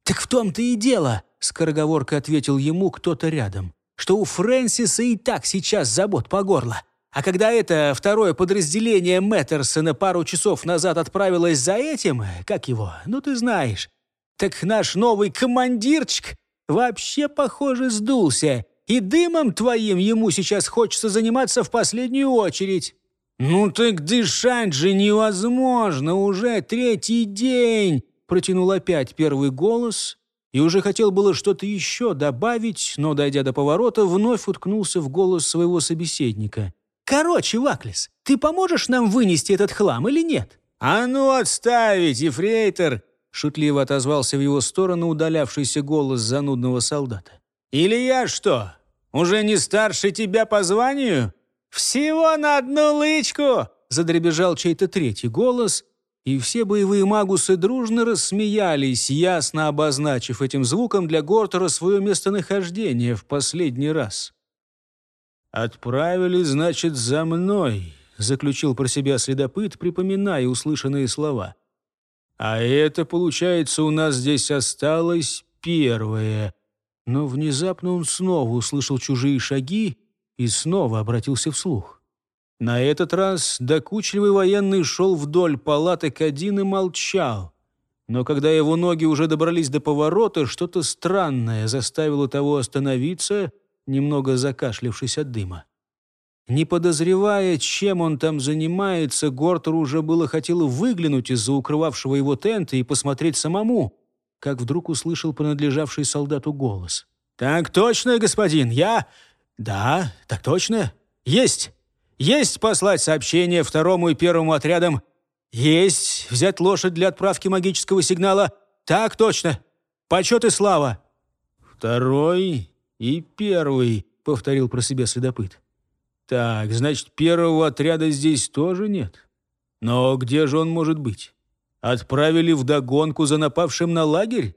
«Так в том-то и дело!» — скороговорка ответил ему кто-то рядом что у Фрэнсиса и так сейчас забот по горло. А когда это второе подразделение Мэттерсона пару часов назад отправилось за этим, как его, ну ты знаешь, так наш новый командирчик вообще, похоже, сдулся, и дымом твоим ему сейчас хочется заниматься в последнюю очередь». «Ну так дышать же невозможно, уже третий день!» протянул опять первый голос, и уже хотел было что-то еще добавить, но, дойдя до поворота, вновь уткнулся в голос своего собеседника. «Короче, Ваклис, ты поможешь нам вынести этот хлам или нет?» «А ну отставить, ефрейтор!» — шутливо отозвался в его сторону удалявшийся голос занудного солдата. «Или я что, уже не старше тебя по званию?» «Всего на одну лычку!» — задребежал чей-то третий голос — и все боевые магусы дружно рассмеялись, ясно обозначив этим звуком для Гортера свое местонахождение в последний раз. «Отправили, значит, за мной», — заключил про себя следопыт, припоминая услышанные слова. «А это, получается, у нас здесь осталось первое». Но внезапно он снова услышал чужие шаги и снова обратился вслух. На этот раз докучливый военный шел вдоль палаты один и молчал. Но когда его ноги уже добрались до поворота, что-то странное заставило того остановиться, немного закашлявшись от дыма. Не подозревая, чем он там занимается, Гортер уже было хотел выглянуть из-за укрывавшего его тента и посмотреть самому, как вдруг услышал принадлежавший солдату голос. «Так точно, господин, я...» «Да, так точно. Есть!» Есть послать сообщение второму и первому отрядам. Есть взять лошадь для отправки магического сигнала. Так точно. Почет и слава. Второй и первый, повторил про себя следопыт. Так, значит, первого отряда здесь тоже нет. Но где же он может быть? Отправили в догонку за напавшим на лагерь?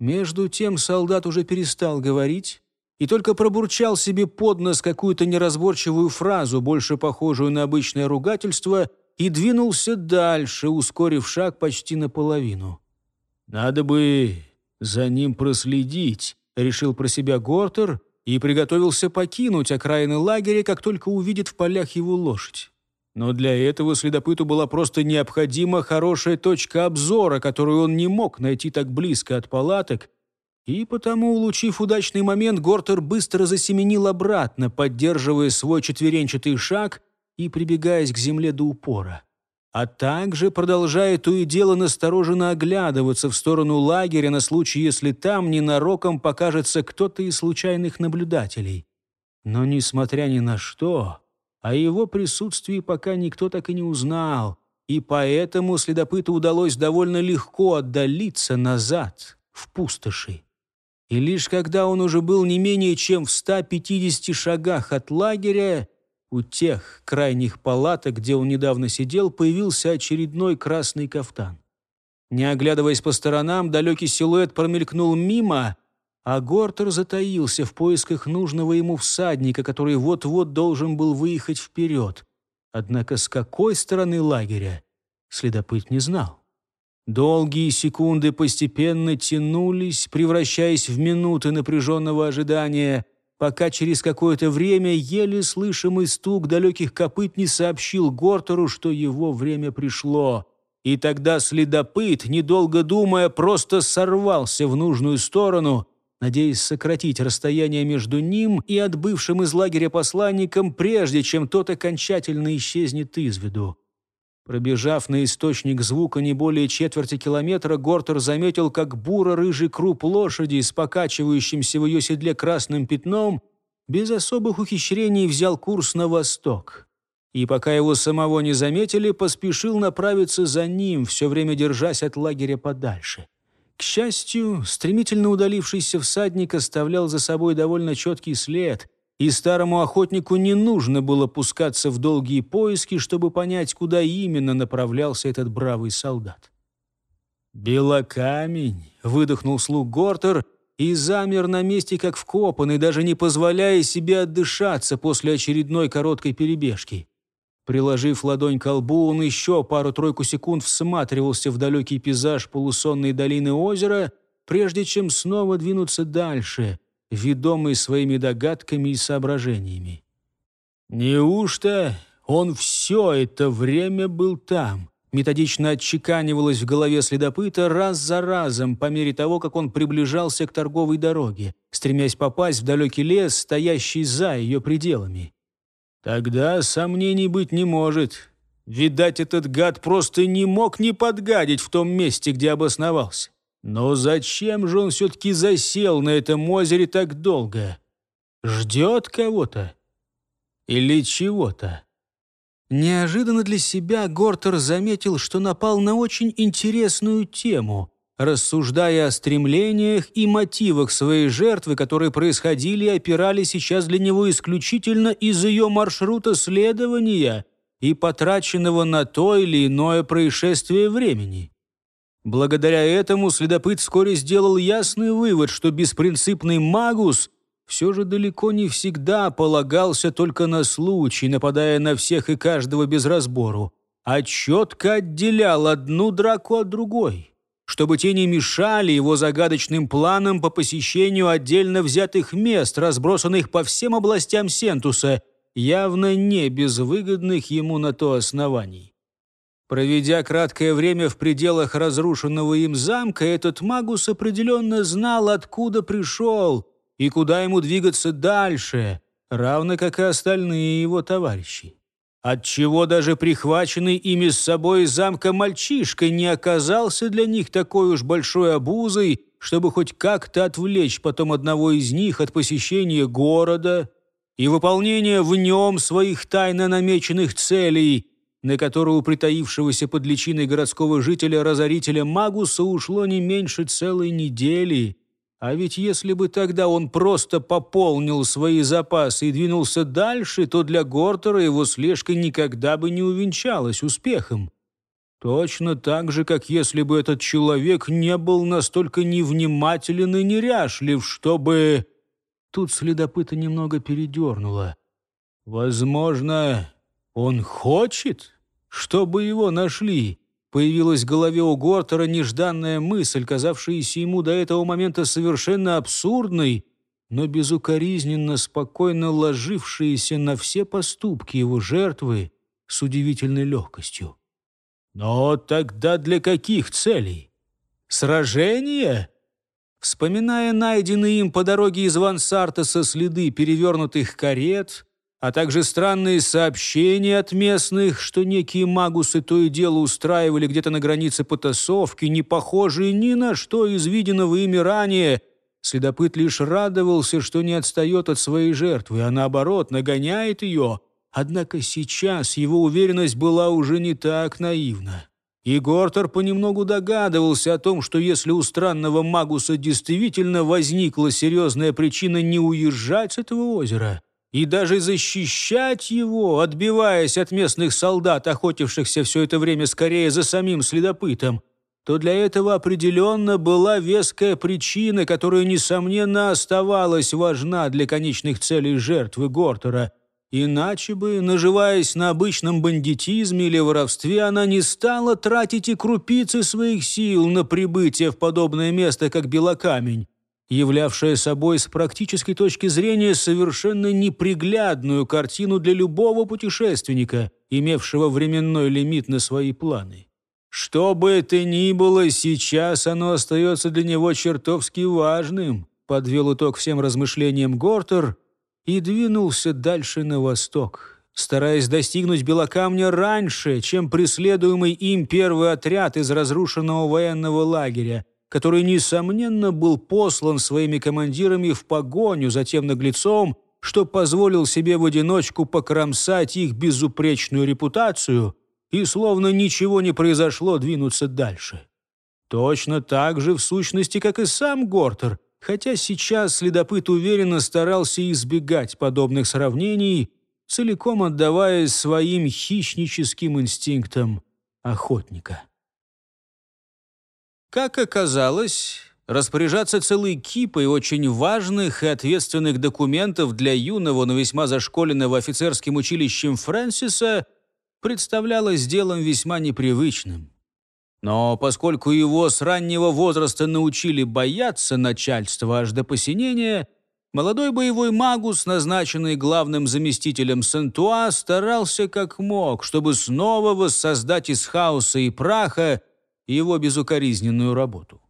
Между тем солдат уже перестал говорить и только пробурчал себе под нос какую-то неразборчивую фразу, больше похожую на обычное ругательство, и двинулся дальше, ускорив шаг почти наполовину. «Надо бы за ним проследить», — решил про себя Гортер и приготовился покинуть окраины лагеря, как только увидит в полях его лошадь. Но для этого следопыту была просто необходима хорошая точка обзора, которую он не мог найти так близко от палаток, и потому, улучив удачный момент, Гортер быстро засеменил обратно, поддерживая свой четверенчатый шаг и прибегаясь к земле до упора. А также продолжая то и дело настороженно оглядываться в сторону лагеря на случай, если там ненароком покажется кто-то из случайных наблюдателей. Но, несмотря ни на что, о его присутствии пока никто так и не узнал, и поэтому следопыту удалось довольно легко отдалиться назад, в пустоши. И лишь когда он уже был не менее чем в 150 шагах от лагеря, у тех крайних палаток, где он недавно сидел, появился очередной красный кафтан. Не оглядываясь по сторонам, далекий силуэт промелькнул мимо, а Гортер затаился в поисках нужного ему всадника, который вот-вот должен был выехать вперед. Однако с какой стороны лагеря следопыт не знал. Долгие секунды постепенно тянулись, превращаясь в минуты напряженного ожидания, пока через какое-то время еле слышимый стук далеких копыт не сообщил Гортеру, что его время пришло. И тогда следопыт, недолго думая, просто сорвался в нужную сторону, надеясь сократить расстояние между ним и отбывшим из лагеря посланником, прежде чем тот окончательно исчезнет из виду. Пробежав на источник звука не более четверти километра, Гортер заметил, как буро-рыжий круп лошади с покачивающимся в ее седле красным пятном без особых ухищрений взял курс на восток. И пока его самого не заметили, поспешил направиться за ним, все время держась от лагеря подальше. К счастью, стремительно удалившийся всадник оставлял за собой довольно четкий след, и старому охотнику не нужно было пускаться в долгие поиски, чтобы понять, куда именно направлялся этот бравый солдат. «Белокамень!» — выдохнул слуг Гортер и замер на месте, как вкопанный, даже не позволяя себе отдышаться после очередной короткой перебежки. Приложив ладонь к лбу, он еще пару-тройку секунд всматривался в далекий пейзаж полусонной долины озера, прежде чем снова двинуться дальше — ведомый своими догадками и соображениями. «Неужто он все это время был там?» Методично отчеканивалось в голове следопыта раз за разом по мере того, как он приближался к торговой дороге, стремясь попасть в далекий лес, стоящий за ее пределами. «Тогда сомнений быть не может. Видать, этот гад просто не мог не подгадить в том месте, где обосновался. Но зачем же он все-таки засел на этом озере так долго? Ждет кого-то? Или чего-то? Неожиданно для себя Гортер заметил, что напал на очень интересную тему, рассуждая о стремлениях и мотивах своей жертвы, которые происходили и опирали сейчас для него исключительно из ее маршрута следования и потраченного на то или иное происшествие времени. Благодаря этому следопыт вскоре сделал ясный вывод, что беспринципный магус все же далеко не всегда полагался только на случай, нападая на всех и каждого без разбору, а четко отделял одну драку от другой, чтобы те не мешали его загадочным планам по посещению отдельно взятых мест, разбросанных по всем областям Сентуса, явно не безвыгодных ему на то оснований. Проведя краткое время в пределах разрушенного им замка, этот магус определенно знал, откуда пришел и куда ему двигаться дальше, равно как и остальные его товарищи. Отчего даже прихваченный ими с собой из замка мальчишка не оказался для них такой уж большой обузой, чтобы хоть как-то отвлечь потом одного из них от посещения города и выполнения в нем своих тайно намеченных целей – на которую притаившегося под личиной городского жителя-разорителя Магуса ушло не меньше целой недели. А ведь если бы тогда он просто пополнил свои запасы и двинулся дальше, то для Гортера его слежка никогда бы не увенчалась успехом. Точно так же, как если бы этот человек не был настолько невнимателен и неряшлив, чтобы... Тут следопыта немного передернуло. Возможно, он хочет чтобы его нашли!» Появилась в голове у Гортера нежданная мысль, казавшаяся ему до этого момента совершенно абсурдной, но безукоризненно спокойно ложившаяся на все поступки его жертвы с удивительной легкостью. «Но тогда для каких целей? Сражение?» Вспоминая найденные им по дороге из Вансарта со следы перевернутых карет, а также странные сообщения от местных, что некие магусы то и дело устраивали где-то на границе потасовки, не похожие ни на что из виденного ими ранее. Следопыт лишь радовался, что не отстает от своей жертвы, а наоборот, нагоняет ее. Однако сейчас его уверенность была уже не так наивна. И Гортер понемногу догадывался о том, что если у странного магуса действительно возникла серьезная причина не уезжать с этого озера, и даже защищать его, отбиваясь от местных солдат, охотившихся все это время скорее за самим следопытом, то для этого определенно была веская причина, которая, несомненно, оставалась важна для конечных целей жертвы Гортера. Иначе бы, наживаясь на обычном бандитизме или воровстве, она не стала тратить и крупицы своих сил на прибытие в подобное место, как Белокамень являвшая собой с практической точки зрения совершенно неприглядную картину для любого путешественника, имевшего временной лимит на свои планы. Что бы это ни было, сейчас оно остается для него чертовски важным, подвел итог всем размышлениям Гортер и двинулся дальше на восток, стараясь достигнуть Белокамня раньше, чем преследуемый им первый отряд из разрушенного военного лагеря – который, несомненно, был послан своими командирами в погоню за тем наглецом, что позволил себе в одиночку покромсать их безупречную репутацию и, словно ничего не произошло, двинуться дальше. Точно так же, в сущности, как и сам Гортер, хотя сейчас следопыт уверенно старался избегать подобных сравнений, целиком отдаваясь своим хищническим инстинктам охотника. Как оказалось, распоряжаться целой кипой очень важных и ответственных документов для юного, но весьма зашколенного офицерским училищем Фрэнсиса представлялось делом весьма непривычным. Но поскольку его с раннего возраста научили бояться начальства аж до посинения, молодой боевой магус, назначенный главным заместителем Сентуа, старался как мог, чтобы снова воссоздать из хаоса и праха его безукоризненную работу.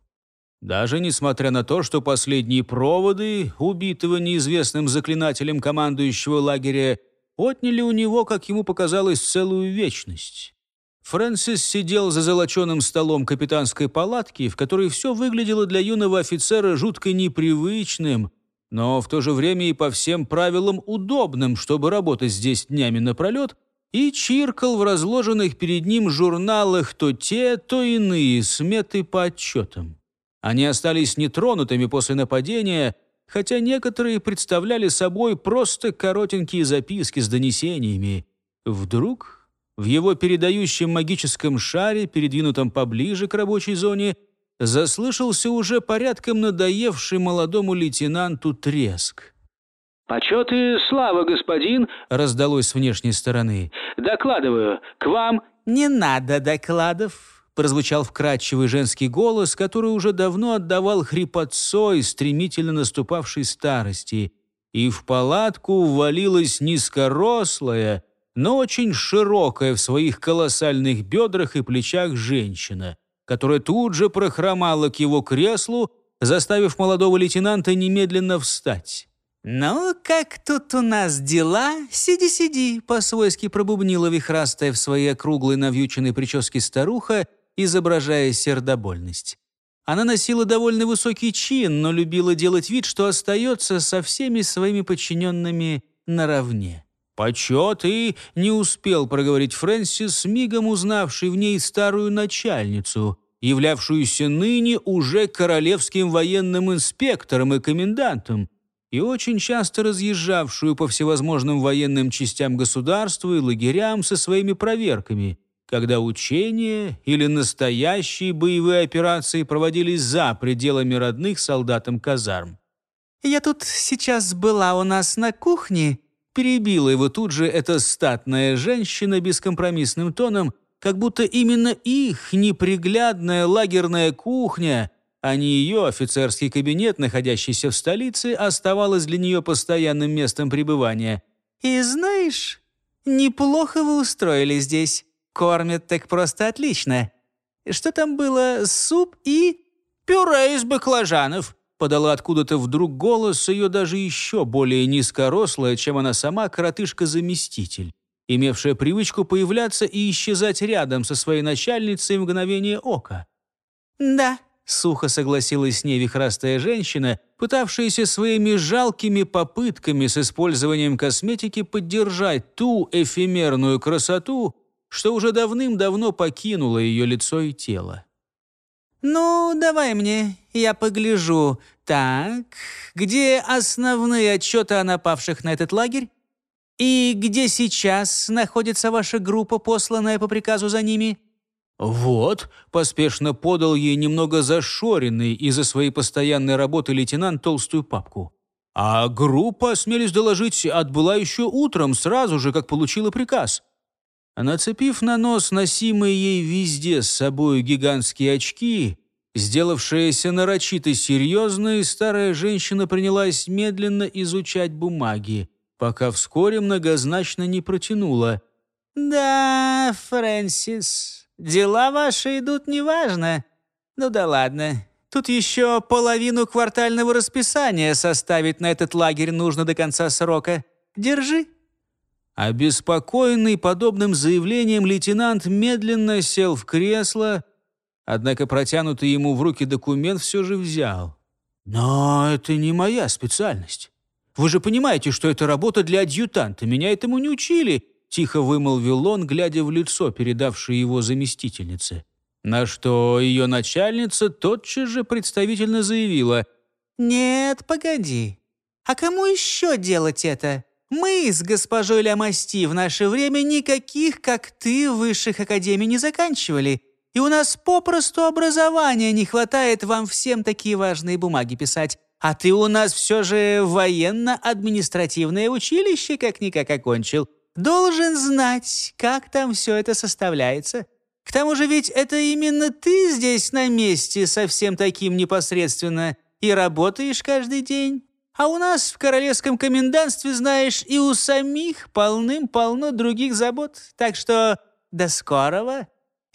Даже несмотря на то, что последние проводы, убитого неизвестным заклинателем командующего лагеря, отняли у него, как ему показалось, целую вечность. Фрэнсис сидел за золоченым столом капитанской палатки, в которой все выглядело для юного офицера жутко непривычным, но в то же время и по всем правилам удобным, чтобы работать здесь днями напролет и чиркал в разложенных перед ним журналах то те, то иные сметы по отчетам. Они остались нетронутыми после нападения, хотя некоторые представляли собой просто коротенькие записки с донесениями. Вдруг в его передающем магическом шаре, передвинутом поближе к рабочей зоне, заслышался уже порядком надоевший молодому лейтенанту треск. «Почет и слава, господин!» — раздалось с внешней стороны. «Докладываю, к вам...» «Не надо докладов!» — прозвучал вкрадчивый женский голос, который уже давно отдавал хрипотцой стремительно наступавшей старости. И в палатку ввалилась низкорослая, но очень широкая в своих колоссальных бедрах и плечах женщина, которая тут же прохромала к его креслу, заставив молодого лейтенанта немедленно встать. «Ну, как тут у нас дела? Сиди-сиди!» — по-свойски пробубнила вихрастая в своей округлой навьюченной прическе старуха, изображая сердобольность. Она носила довольно высокий чин, но любила делать вид, что остается со всеми своими подчиненными наравне. «Почет и...» — не успел проговорить Фрэнсис, мигом узнавший в ней старую начальницу, являвшуюся ныне уже королевским военным инспектором и комендантом, и очень часто разъезжавшую по всевозможным военным частям государства и лагерям со своими проверками, когда учения или настоящие боевые операции проводились за пределами родных солдатам казарм. «Я тут сейчас была у нас на кухне», перебила его тут же эта статная женщина бескомпромиссным тоном, как будто именно их неприглядная лагерная кухня а не ее офицерский кабинет, находящийся в столице, оставалось для нее постоянным местом пребывания. «И знаешь, неплохо вы устроили здесь. Кормят так просто отлично. Что там было? Суп и...» «Пюре из баклажанов», — подала откуда-то вдруг голос ее даже еще более низкорослая, чем она сама, коротышка-заместитель имевшая привычку появляться и исчезать рядом со своей начальницей в мгновение ока. «Да, — сухо согласилась с ней вихрастая женщина, пытавшаяся своими жалкими попытками с использованием косметики поддержать ту эфемерную красоту, что уже давным-давно покинуло ее лицо и тело. «Ну, давай мне, я погляжу. Так, где основные отчеты о напавших на этот лагерь? И где сейчас находится ваша группа, посланная по приказу за ними?» «Вот», — поспешно подал ей немного зашоренный из-за своей постоянной работы лейтенант толстую папку. А группа, осмелись доложить, отбыла еще утром, сразу же, как получила приказ. Нацепив на нос носимые ей везде с собой гигантские очки, сделавшаяся нарочито серьезной, старая женщина принялась медленно изучать бумаги, пока вскоре многозначно не протянула. «Да, Фрэнсис, Дела ваши идут неважно. Ну да ладно. Тут еще половину квартального расписания составить на этот лагерь нужно до конца срока. Держи». Обеспокоенный подобным заявлением лейтенант медленно сел в кресло, однако протянутый ему в руки документ все же взял. «Но это не моя специальность. Вы же понимаете, что это работа для адъютанта. Меня этому не учили тихо вымолвил он, глядя в лицо, передавшее его заместительнице. На что ее начальница тотчас же представительно заявила. «Нет, погоди. А кому еще делать это? Мы с госпожой Лямасти в наше время никаких, как ты, высших академий не заканчивали, и у нас попросту образования не хватает вам всем такие важные бумаги писать. А ты у нас все же военно-административное училище как-никак окончил должен знать, как там все это составляется. К тому же ведь это именно ты здесь на месте совсем таким непосредственно и работаешь каждый день. А у нас в королевском комендантстве, знаешь, и у самих полным-полно других забот. Так что до скорого.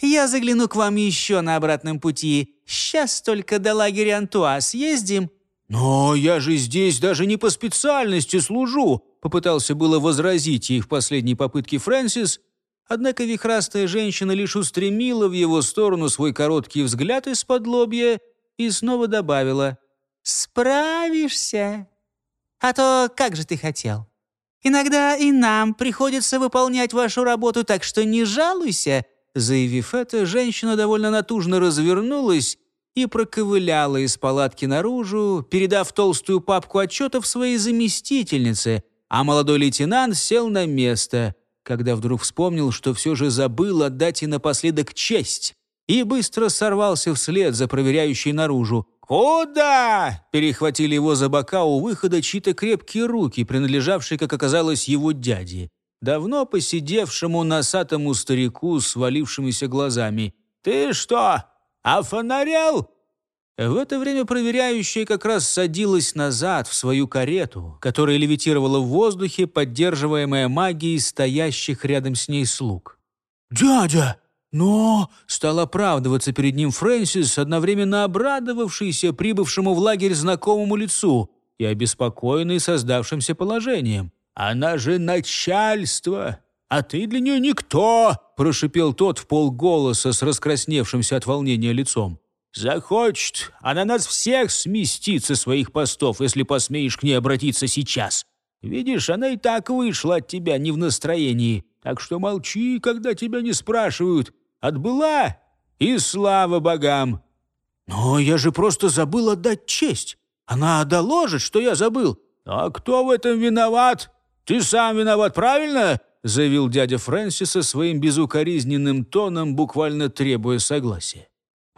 Я загляну к вам еще на обратном пути. Сейчас только до лагеря Антуа съездим». «Но я же здесь даже не по специальности служу», попытался было возразить ей в последней попытке Фрэнсис, однако вихрастая женщина лишь устремила в его сторону свой короткий взгляд из-под лобья и снова добавила «Справишься? А то как же ты хотел? Иногда и нам приходится выполнять вашу работу, так что не жалуйся». Заявив это, женщина довольно натужно развернулась и проковыляла из палатки наружу, передав толстую папку отчетов своей заместительнице, а молодой лейтенант сел на место, когда вдруг вспомнил, что все же забыл отдать и напоследок честь, и быстро сорвался вслед за проверяющей наружу. «Куда?» — перехватили его за бока у выхода чьи-то крепкие руки, принадлежавшие, как оказалось, его дяде, давно посидевшему носатому старику с валившимися глазами. «Ты что, офонарел?» В это время проверяющая как раз садилась назад в свою карету, которая левитировала в воздухе, поддерживаемая магией стоящих рядом с ней слуг. «Дядя!» «Но...» — стал оправдываться перед ним Фрэнсис, одновременно обрадовавшийся прибывшему в лагерь знакомому лицу и обеспокоенный создавшимся положением. «Она же начальство, а ты для нее никто!» — прошипел тот в полголоса с раскрасневшимся от волнения лицом. Захочет, она нас всех сместит со своих постов, если посмеешь к ней обратиться сейчас. Видишь, она и так вышла от тебя не в настроении. Так что молчи, когда тебя не спрашивают. Отбыла? И слава богам!» «Но я же просто забыл отдать честь. Она доложит, что я забыл». «А кто в этом виноват? Ты сам виноват, правильно?» заявил дядя Фрэнсиса своим безукоризненным тоном, буквально требуя согласия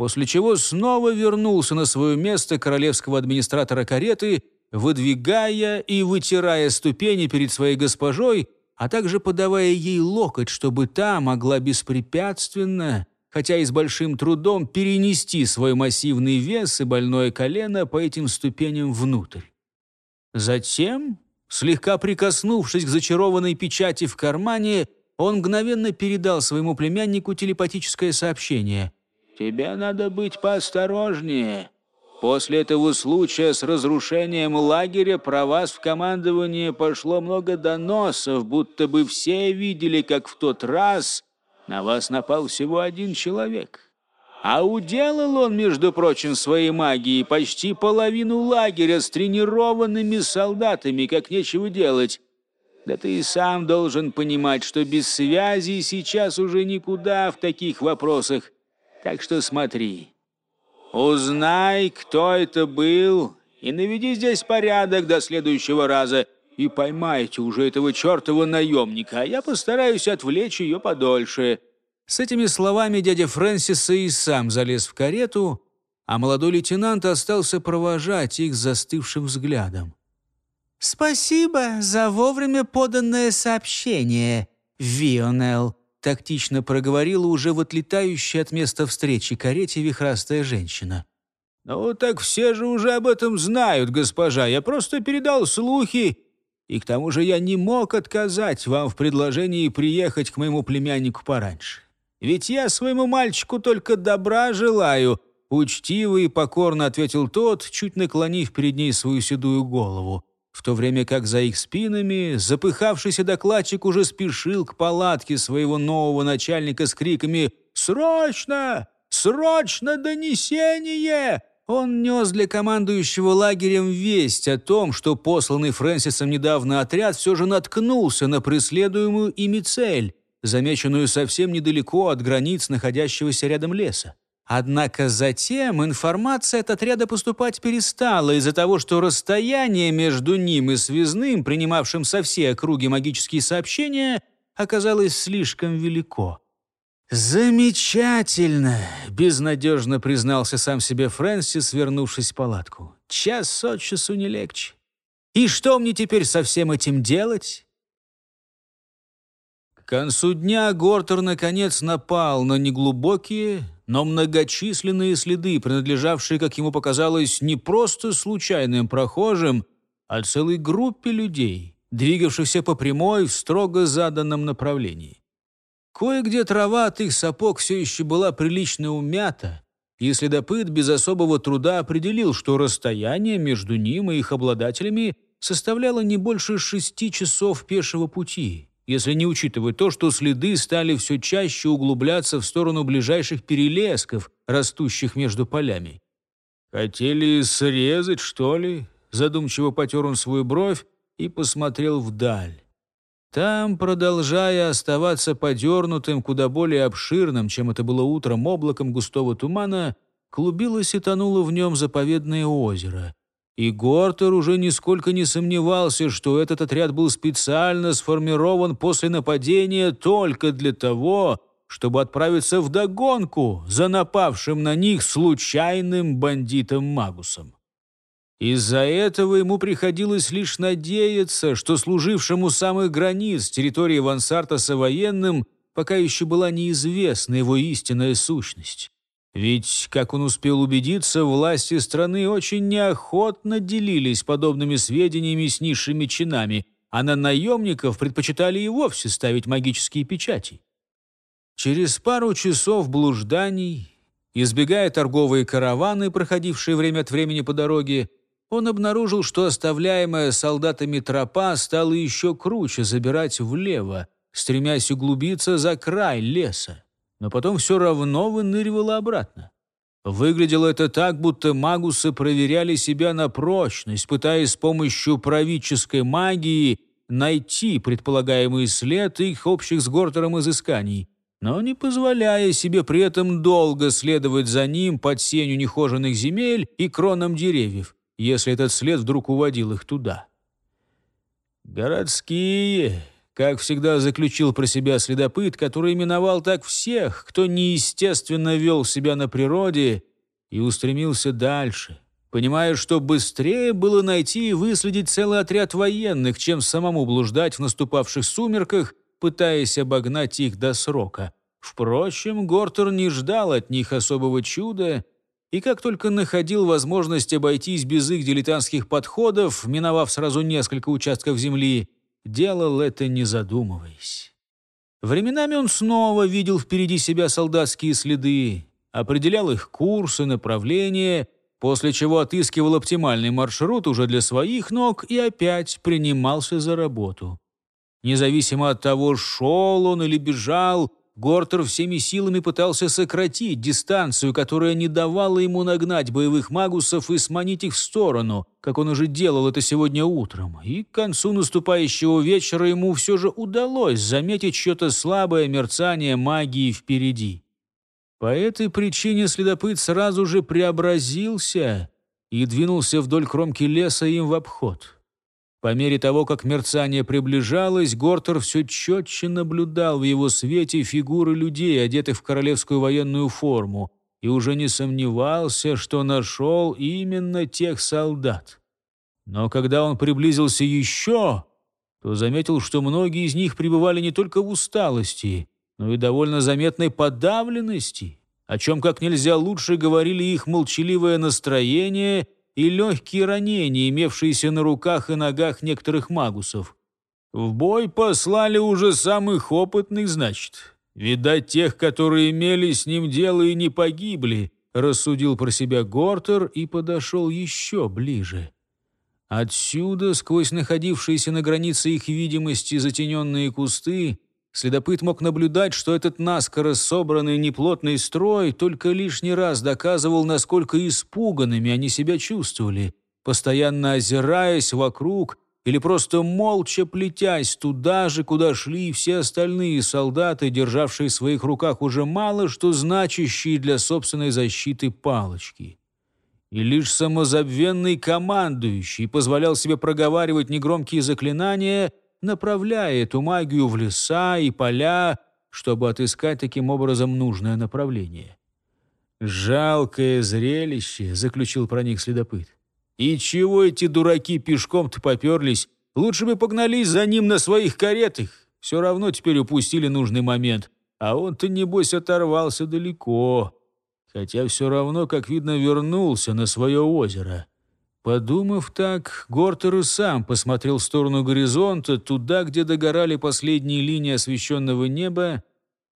после чего снова вернулся на свое место королевского администратора кареты, выдвигая и вытирая ступени перед своей госпожой, а также подавая ей локоть, чтобы та могла беспрепятственно, хотя и с большим трудом, перенести свой массивный вес и больное колено по этим ступеням внутрь. Затем, слегка прикоснувшись к зачарованной печати в кармане, он мгновенно передал своему племяннику телепатическое сообщение. Тебе надо быть поосторожнее. После этого случая с разрушением лагеря про вас в командовании пошло много доносов, будто бы все видели, как в тот раз на вас напал всего один человек. А уделал он, между прочим, своей магией почти половину лагеря с тренированными солдатами, как нечего делать. Да ты и сам должен понимать, что без связи сейчас уже никуда в таких вопросах. Так что смотри. Узнай, кто это был, и наведи здесь порядок до следующего раза. И поймайте уже этого чертова наемника, а я постараюсь отвлечь ее подольше». С этими словами дядя Фрэнсис и сам залез в карету, а молодой лейтенант остался провожать их застывшим взглядом. «Спасибо за вовремя поданное сообщение, Вионелл», тактично проговорила уже в отлетающей от места встречи карете вихрастая женщина. «Ну, так все же уже об этом знают, госпожа. Я просто передал слухи, и к тому же я не мог отказать вам в предложении приехать к моему племяннику пораньше. Ведь я своему мальчику только добра желаю», — учтиво и покорно ответил тот, чуть наклонив перед ней свою седую голову в то время как за их спинами запыхавшийся докладчик уже спешил к палатке своего нового начальника с криками «Срочно! Срочно донесение!» Он нес для командующего лагерем весть о том, что посланный Фрэнсисом недавно отряд все же наткнулся на преследуемую ими цель, замеченную совсем недалеко от границ находящегося рядом леса. Однако затем информация от отряда поступать перестала из-за того, что расстояние между ним и связным, принимавшим со всей округи магические сообщения, оказалось слишком велико. «Замечательно!» — безнадежно признался сам себе Фрэнсис, вернувшись в палатку. «Час от часу не легче. И что мне теперь со всем этим делать?» К концу дня Гортер наконец напал на неглубокие, но многочисленные следы, принадлежавшие, как ему показалось, не просто случайным прохожим, а целой группе людей, двигавшихся по прямой в строго заданном направлении. Кое-где трава от их сапог все еще была прилично умята, и следопыт без особого труда определил, что расстояние между ним и их обладателями составляло не больше шести часов пешего пути если не учитывать то, что следы стали все чаще углубляться в сторону ближайших перелесков, растущих между полями. «Хотели срезать, что ли?» Задумчиво потер он свою бровь и посмотрел вдаль. Там, продолжая оставаться подернутым, куда более обширным, чем это было утром, облаком густого тумана, клубилось и тонуло в нем заповедное озеро. И Гортер уже нисколько не сомневался, что этот отряд был специально сформирован после нападения только для того, чтобы отправиться в догонку за напавшим на них случайным бандитом-магусом. Из-за этого ему приходилось лишь надеяться, что служившему самых границ территории Вансартаса военным пока еще была неизвестна его истинная сущность. Ведь, как он успел убедиться, власти страны очень неохотно делились подобными сведениями с низшими чинами, а на наемников предпочитали и вовсе ставить магические печати. Через пару часов блужданий, избегая торговые караваны, проходившие время от времени по дороге, он обнаружил, что оставляемая солдатами тропа стала еще круче забирать влево, стремясь углубиться за край леса но потом все равно выныривала обратно. Выглядело это так, будто магусы проверяли себя на прочность, пытаясь с помощью правительской магии найти предполагаемый след их общих с Гортером изысканий, но не позволяя себе при этом долго следовать за ним под сенью нехоженных земель и кроном деревьев, если этот след вдруг уводил их туда. «Городские как всегда заключил про себя следопыт, который именовал так всех, кто неестественно вел себя на природе и устремился дальше, понимая, что быстрее было найти и выследить целый отряд военных, чем самому блуждать в наступавших сумерках, пытаясь обогнать их до срока. Впрочем, Гортер не ждал от них особого чуда, и как только находил возможность обойтись без их дилетантских подходов, миновав сразу несколько участков земли, делал это не задумываясь. Временами он снова видел впереди себя солдатские следы, определял их курс и направление, после чего отыскивал оптимальный маршрут уже для своих ног и опять принимался за работу. Независимо от того, шел он или бежал, Гортер всеми силами пытался сократить дистанцию, которая не давала ему нагнать боевых магусов и сманить их в сторону, как он уже делал это сегодня утром. И к концу наступающего вечера ему все же удалось заметить что-то слабое мерцание магии впереди. По этой причине следопыт сразу же преобразился и двинулся вдоль кромки леса им в обход. По мере того, как мерцание приближалось, Гортер все четче наблюдал в его свете фигуры людей, одетых в королевскую военную форму, и уже не сомневался, что нашел именно тех солдат. Но когда он приблизился еще, то заметил, что многие из них пребывали не только в усталости, но и довольно заметной подавленности, о чем как нельзя лучше говорили их молчаливое настроение – и легкие ранения, имевшиеся на руках и ногах некоторых магусов. В бой послали уже самых опытных, значит. Видать, тех, которые имели с ним дело и не погибли, рассудил про себя Гортер и подошел еще ближе. Отсюда, сквозь находившиеся на границе их видимости затененные кусты, Следопыт мог наблюдать, что этот наскоро собранный неплотный строй только лишний раз доказывал, насколько испуганными они себя чувствовали, постоянно озираясь вокруг или просто молча плетясь туда же, куда шли все остальные солдаты, державшие в своих руках уже мало что значащие для собственной защиты палочки. И лишь самозабвенный командующий позволял себе проговаривать негромкие заклинания — направляя эту магию в леса и поля, чтобы отыскать таким образом нужное направление. «Жалкое зрелище», — заключил проник следопыт. «И чего эти дураки пешком-то поперлись? Лучше бы погнались за ним на своих каретах. Все равно теперь упустили нужный момент. А он-то, небось, оторвался далеко. Хотя все равно, как видно, вернулся на свое озеро». Подумав так, Гортер и сам посмотрел в сторону горизонта, туда, где догорали последние линии освещенного неба,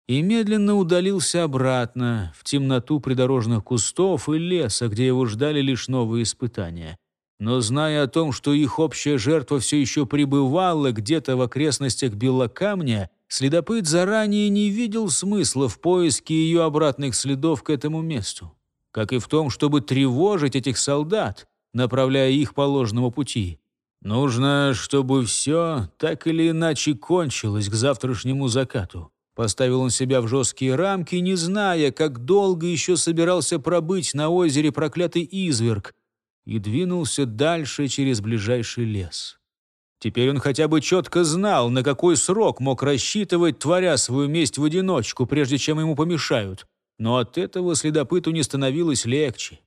и медленно удалился обратно, в темноту придорожных кустов и леса, где его ждали лишь новые испытания. Но зная о том, что их общая жертва все еще пребывала где-то в окрестностях Белокамня, следопыт заранее не видел смысла в поиске ее обратных следов к этому месту. Как и в том, чтобы тревожить этих солдат, направляя их по ложному пути. «Нужно, чтобы все так или иначе кончилось к завтрашнему закату». Поставил он себя в жесткие рамки, не зная, как долго еще собирался пробыть на озере проклятый изверг, и двинулся дальше через ближайший лес. Теперь он хотя бы четко знал, на какой срок мог рассчитывать, творя свою месть в одиночку, прежде чем ему помешают. Но от этого следопыту не становилось легче.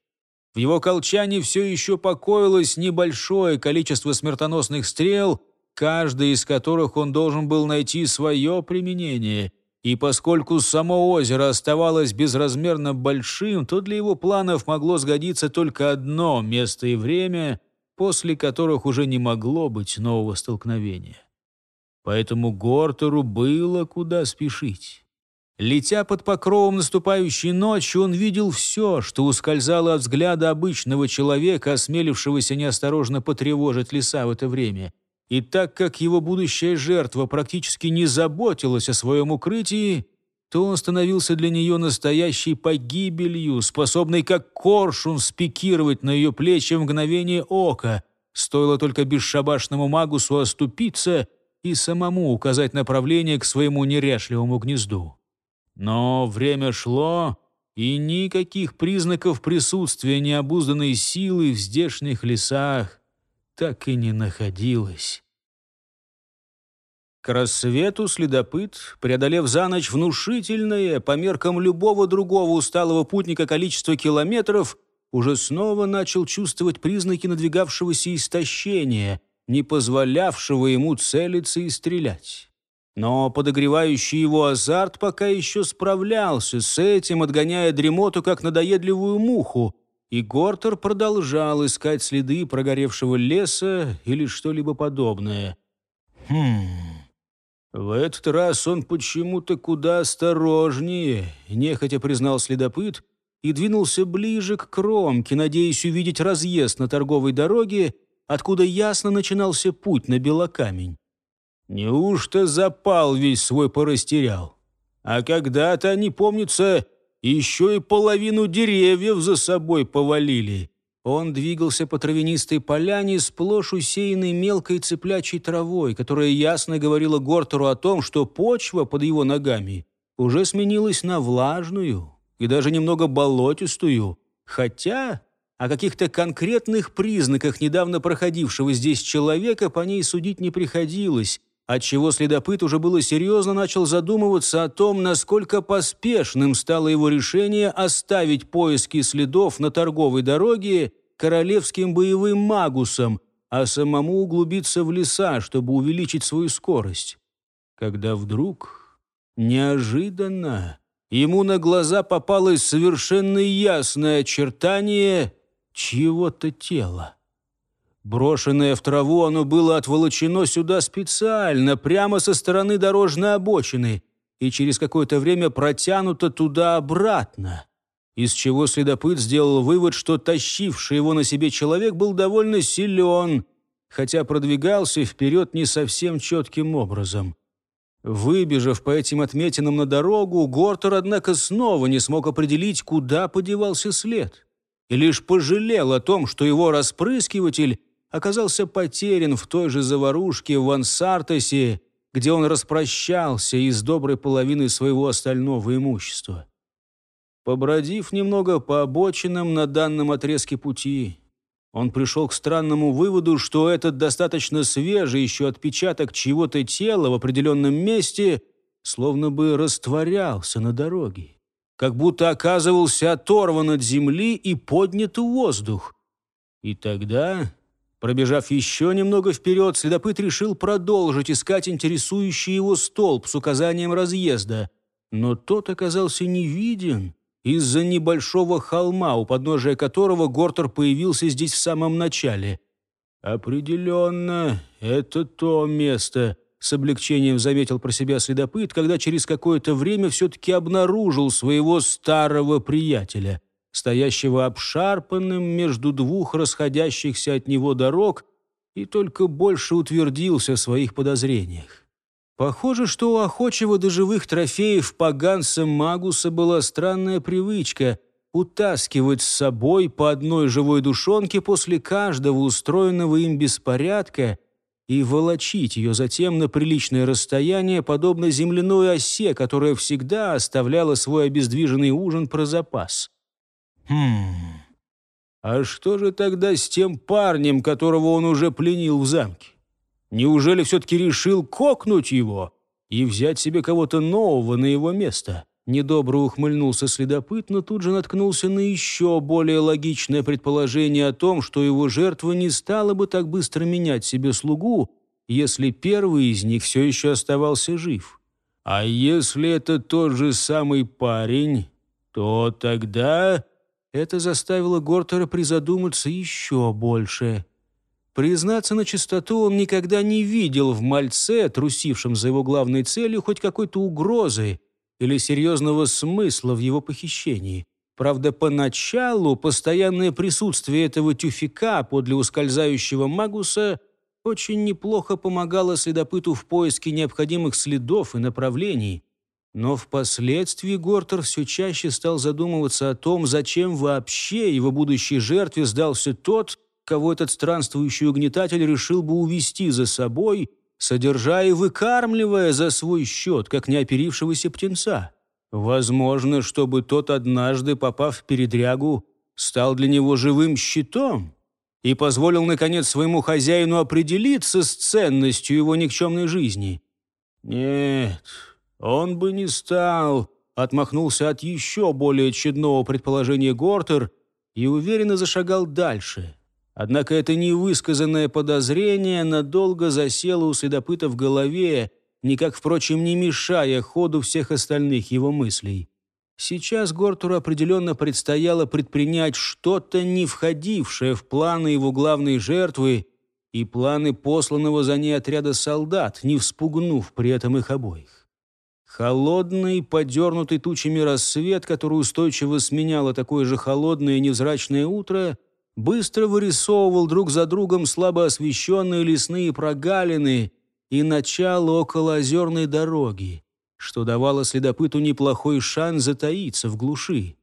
В его колчане все еще покоилось небольшое количество смертоносных стрел, каждый из которых он должен был найти свое применение. И поскольку само озеро оставалось безразмерно большим, то для его планов могло сгодиться только одно место и время, после которых уже не могло быть нового столкновения. Поэтому Гортеру было куда спешить. Летя под покровом наступающей ночи, он видел все, что ускользало от взгляда обычного человека, осмелившегося неосторожно потревожить леса в это время. И так как его будущая жертва практически не заботилась о своем укрытии, то он становился для нее настоящей погибелью, способной как коршун спикировать на ее плечи в мгновение ока. Стоило только бесшабашному магусу оступиться и самому указать направление к своему неряшливому гнезду. Но время шло, и никаких признаков присутствия необузданной силы в здешних лесах так и не находилось. К рассвету следопыт, преодолев за ночь внушительное, по меркам любого другого усталого путника количество километров, уже снова начал чувствовать признаки надвигавшегося истощения, не позволявшего ему целиться и стрелять. Но подогревающий его азарт пока еще справлялся с этим, отгоняя дремоту как надоедливую муху, и Гортер продолжал искать следы прогоревшего леса или что-либо подобное. Хм... В этот раз он почему-то куда осторожнее, нехотя признал следопыт, и двинулся ближе к кромке, надеясь увидеть разъезд на торговой дороге, откуда ясно начинался путь на Белокамень. Неужто запал весь свой порастерял? А когда-то они, помнится, еще и половину деревьев за собой повалили. Он двигался по травянистой поляне, сплошь усеянной мелкой цеплячей травой, которая ясно говорила Гортеру о том, что почва под его ногами уже сменилась на влажную и даже немного болотистую. Хотя о каких-то конкретных признаках недавно проходившего здесь человека по ней судить не приходилось отчего следопыт уже было серьезно начал задумываться о том, насколько поспешным стало его решение оставить поиски следов на торговой дороге королевским боевым магусом, а самому углубиться в леса, чтобы увеличить свою скорость. Когда вдруг, неожиданно, ему на глаза попалось совершенно ясное очертание чьего-то тела. Брошенное в траву, оно было отволочено сюда специально, прямо со стороны дорожной обочины, и через какое-то время протянуто туда-обратно. Из чего следопыт сделал вывод, что тащивший его на себе человек был довольно силен, хотя продвигался вперед не совсем четким образом. Выбежав по этим отметинам на дорогу, Гортер, однако, снова не смог определить, куда подевался след. И лишь пожалел о том, что его распрыскиватель оказался потерян в той же заварушке в Ансартесе, где он распрощался из доброй половины своего остального имущества. Побродив немного по обочинам на данном отрезке пути, он пришел к странному выводу, что этот достаточно свежий еще отпечаток чего-то тела в определенном месте словно бы растворялся на дороге, как будто оказывался оторван от земли и поднят в воздух. И тогда Пробежав еще немного вперед, следопыт решил продолжить искать интересующий его столб с указанием разъезда. Но тот оказался невиден из-за небольшого холма, у подножия которого Гортер появился здесь в самом начале. «Определенно, это то место», — с облегчением заметил про себя следопыт, когда через какое-то время все-таки обнаружил своего старого приятеля стоящего обшарпанным между двух расходящихся от него дорог, и только больше утвердился в своих подозрениях. Похоже, что у охочего до живых трофеев поганца Магуса была странная привычка утаскивать с собой по одной живой душонке после каждого устроенного им беспорядка и волочить ее затем на приличное расстояние, подобно земляной осе, которая всегда оставляла свой обездвиженный ужин про запас. Хм. А что же тогда с тем парнем, которого он уже пленил в замке? Неужели все-таки решил кокнуть его и взять себе кого-то нового на его место? Недобро ухмыльнулся следопыт, но тут же наткнулся на еще более логичное предположение о том, что его жертва не стала бы так быстро менять себе слугу, если первый из них все еще оставался жив. А если это тот же самый парень, то тогда... Это заставило Гортера призадуматься еще больше. Признаться на чистоту, он никогда не видел в мальце, трусившем за его главной целью, хоть какой-то угрозы или серьезного смысла в его похищении. Правда, поначалу постоянное присутствие этого тюфика подле ускользающего Магуса очень неплохо помогало следопыту в поиске необходимых следов и направлений. Но впоследствии Гортер все чаще стал задумываться о том, зачем вообще его будущей жертве сдался тот, кого этот странствующий угнетатель решил бы увести за собой, содержая и выкармливая за свой счет, как неоперившегося птенца. Возможно, чтобы тот однажды, попав в передрягу, стал для него живым щитом и позволил, наконец, своему хозяину определиться с ценностью его никчемной жизни. Нет, «Он бы не стал», — отмахнулся от еще более чудного предположения Гортер и уверенно зашагал дальше. Однако это невысказанное подозрение надолго засело у следопыта в голове, никак, впрочем, не мешая ходу всех остальных его мыслей. Сейчас Гортуру определенно предстояло предпринять что-то, не входившее в планы его главной жертвы и планы посланного за ней отряда солдат, не вспугнув при этом их обоих. Холодный, подернутый тучами рассвет, который устойчиво сменяло такое же холодное и невзрачное утро, быстро вырисовывал друг за другом слабо освещенные лесные прогалины и начало околоозерной дороги, что давало следопыту неплохой шанс затаиться в глуши.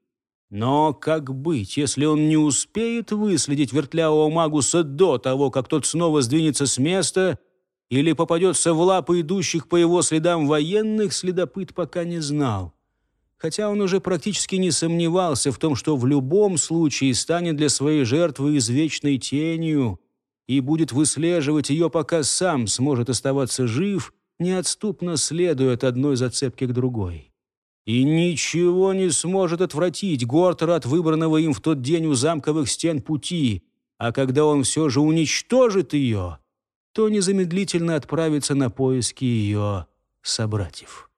Но как быть, если он не успеет выследить вертлявого магуса до того, как тот снова сдвинется с места — или попадется в лапы идущих по его следам военных, следопыт пока не знал. Хотя он уже практически не сомневался в том, что в любом случае станет для своей жертвы извечной тенью и будет выслеживать ее, пока сам сможет оставаться жив, неотступно следуя от одной зацепки к другой. И ничего не сможет отвратить Гортера от выбранного им в тот день у замковых стен пути, а когда он все же уничтожит ее — то незамедлительно отправится на поиски ее собратьев.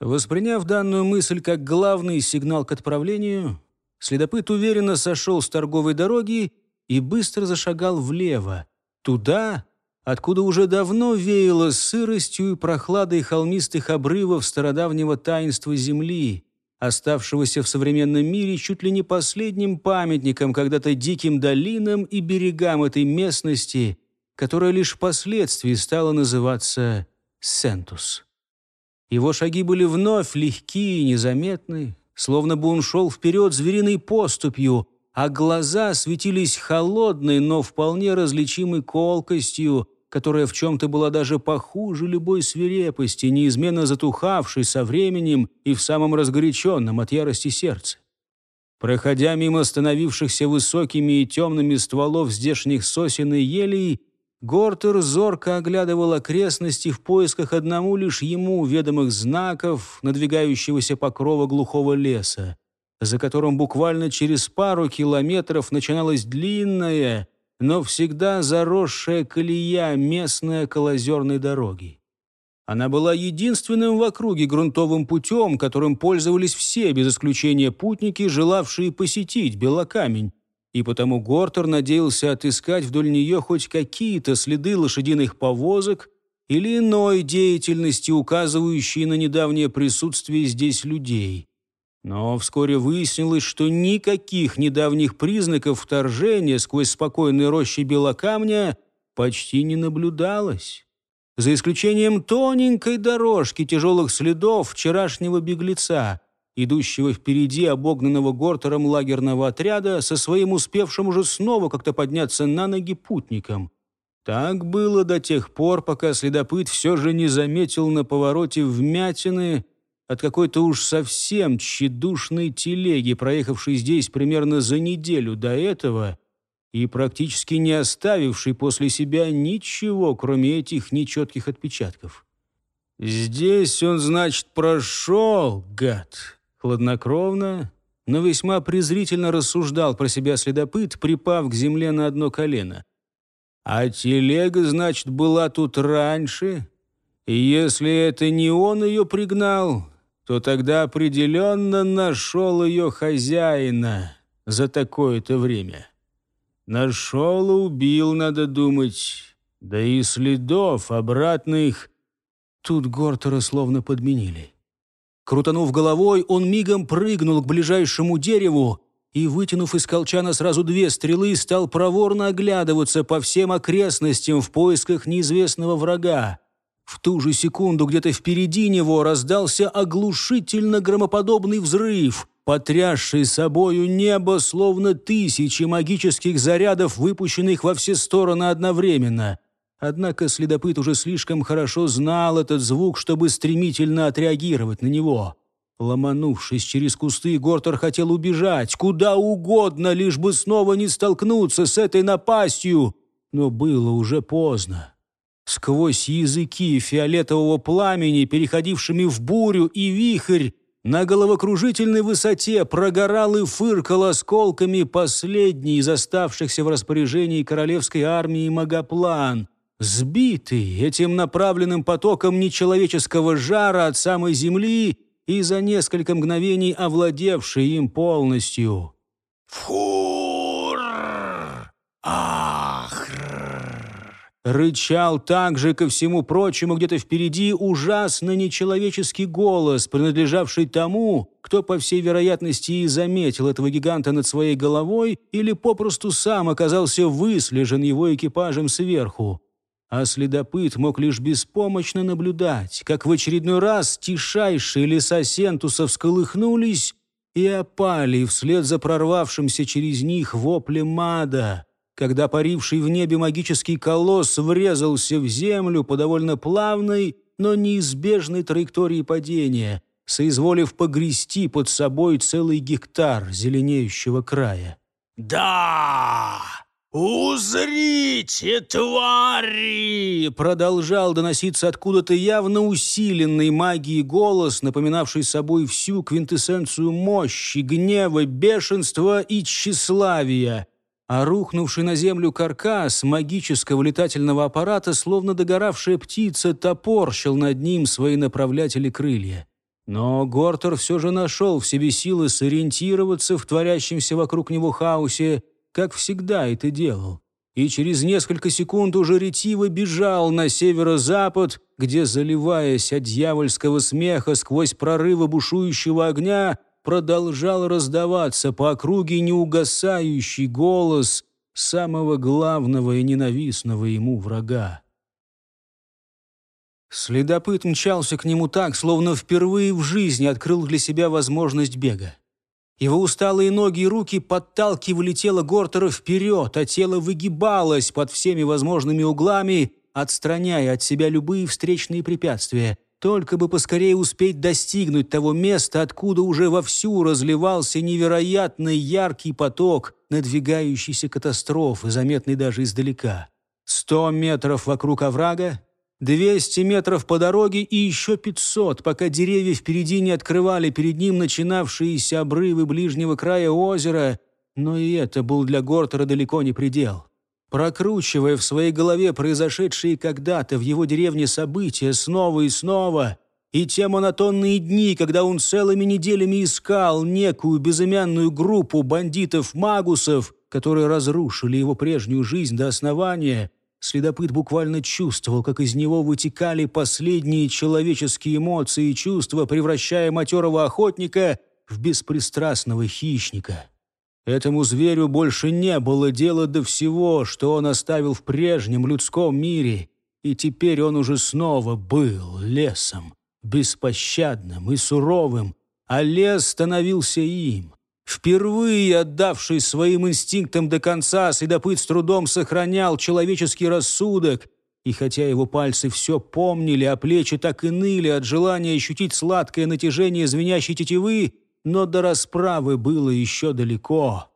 Восприняв данную мысль как главный сигнал к отправлению, следопыт уверенно сошел с торговой дороги и быстро зашагал влево, туда, откуда уже давно веяло сыростью и прохладой холмистых обрывов стародавнего таинства земли, оставшегося в современном мире чуть ли не последним памятником когда-то диким долинам и берегам этой местности – которая лишь впоследствии стала называться «Сентус». Его шаги были вновь легкие и незаметны, словно бы он шел вперед звериной поступью, а глаза светились холодной, но вполне различимой колкостью, которая в чем-то была даже похуже любой свирепости, неизменно затухавшей со временем и в самом разгоряченном от ярости сердце. Проходя мимо становившихся высокими и темными стволов здешних сосен и елей, Гортер зорко оглядывал окрестности в поисках одному лишь ему ведомых знаков надвигающегося покрова глухого леса, за которым буквально через пару километров начиналась длинная, но всегда заросшая колея местной колозерной дороги. Она была единственным в округе грунтовым путем, которым пользовались все, без исключения путники, желавшие посетить Белокамень, и потому Гортер надеялся отыскать вдоль нее хоть какие-то следы лошадиных повозок или иной деятельности, указывающие на недавнее присутствие здесь людей. Но вскоре выяснилось, что никаких недавних признаков вторжения сквозь спокойные рощи Белокамня почти не наблюдалось. За исключением тоненькой дорожки тяжелых следов вчерашнего беглеца – идущего впереди обогнанного гортером лагерного отряда, со своим успевшим уже снова как-то подняться на ноги путником. Так было до тех пор, пока следопыт все же не заметил на повороте вмятины от какой-то уж совсем тщедушной телеги, проехавшей здесь примерно за неделю до этого и практически не оставившей после себя ничего, кроме этих нечетких отпечатков. Здесь он, значит, прошел, гад. Хладнокровно, но весьма презрительно рассуждал про себя следопыт, припав к земле на одно колено. «А телега, значит, была тут раньше? И если это не он ее пригнал, то тогда определенно нашел ее хозяина за такое-то время. Нашел и убил, надо думать, да и следов обратных...» Тут Гортера словно подменили. Крутанув головой, он мигом прыгнул к ближайшему дереву и, вытянув из колчана сразу две стрелы, стал проворно оглядываться по всем окрестностям в поисках неизвестного врага. В ту же секунду где-то впереди него раздался оглушительно громоподобный взрыв, потрясший собою небо, словно тысячи магических зарядов, выпущенных во все стороны одновременно — Однако следопыт уже слишком хорошо знал этот звук, чтобы стремительно отреагировать на него. Ломанувшись через кусты, Гортер хотел убежать куда угодно, лишь бы снова не столкнуться с этой напастью. Но было уже поздно. Сквозь языки фиолетового пламени, переходившими в бурю и вихрь, на головокружительной высоте прогорал и фыркал осколками последний из оставшихся в распоряжении королевской армии Магоплан сбитый этим направленным потоком нечеловеческого жара от самой земли и за несколько мгновений овладевший им полностью. «Фур! Ахр!» Рычал также ко всему прочему где-то впереди ужасно нечеловеческий голос, принадлежавший тому, кто, по всей вероятности, и заметил этого гиганта над своей головой или попросту сам оказался выслежен его экипажем сверху а следопыт мог лишь беспомощно наблюдать, как в очередной раз тишайшие леса Сентуса всколыхнулись и опали вслед за прорвавшимся через них воплем мада, когда паривший в небе магический колосс врезался в землю по довольно плавной, но неизбежной траектории падения, соизволив погрести под собой целый гектар зеленеющего края. «Да!» «Узрите, твари!» Продолжал доноситься откуда-то явно усиленный магией голос, напоминавший собой всю квинтэссенцию мощи, гнева, бешенства и тщеславия. А рухнувший на землю каркас магического летательного аппарата, словно догоравшая птица, топорщил над ним свои направлятели крылья. Но Гортер все же нашел в себе силы сориентироваться в творящемся вокруг него хаосе – как всегда это делал, и через несколько секунд уже ретиво бежал на северо-запад, где, заливаясь от дьявольского смеха сквозь прорывы бушующего огня, продолжал раздаваться по округе неугасающий голос самого главного и ненавистного ему врага. Следопыт мчался к нему так, словно впервые в жизни открыл для себя возможность бега. Его усталые ноги и руки подталкивали тело Гортера вперед, а тело выгибалось под всеми возможными углами, отстраняя от себя любые встречные препятствия. Только бы поскорее успеть достигнуть того места, откуда уже вовсю разливался невероятный яркий поток надвигающейся катастрофы, заметный даже издалека. Сто метров вокруг оврага, 200 метров по дороге и еще 500, пока деревья впереди не открывали перед ним начинавшиеся обрывы ближнего края озера, но и это был для Гортера далеко не предел. Прокручивая в своей голове произошедшие когда-то в его деревне события снова и снова, и те монотонные дни, когда он целыми неделями искал некую безымянную группу бандитов-магусов, которые разрушили его прежнюю жизнь до основания — Следопыт буквально чувствовал, как из него вытекали последние человеческие эмоции и чувства, превращая матерого охотника в беспристрастного хищника. Этому зверю больше не было дела до всего, что он оставил в прежнем людском мире, и теперь он уже снова был лесом, беспощадным и суровым, а лес становился им. Впервые отдавший своим инстинктам до конца, следопыт с трудом сохранял человеческий рассудок. И хотя его пальцы все помнили, а плечи так и ныли от желания ощутить сладкое натяжение звенящей тетивы, но до расправы было еще далеко.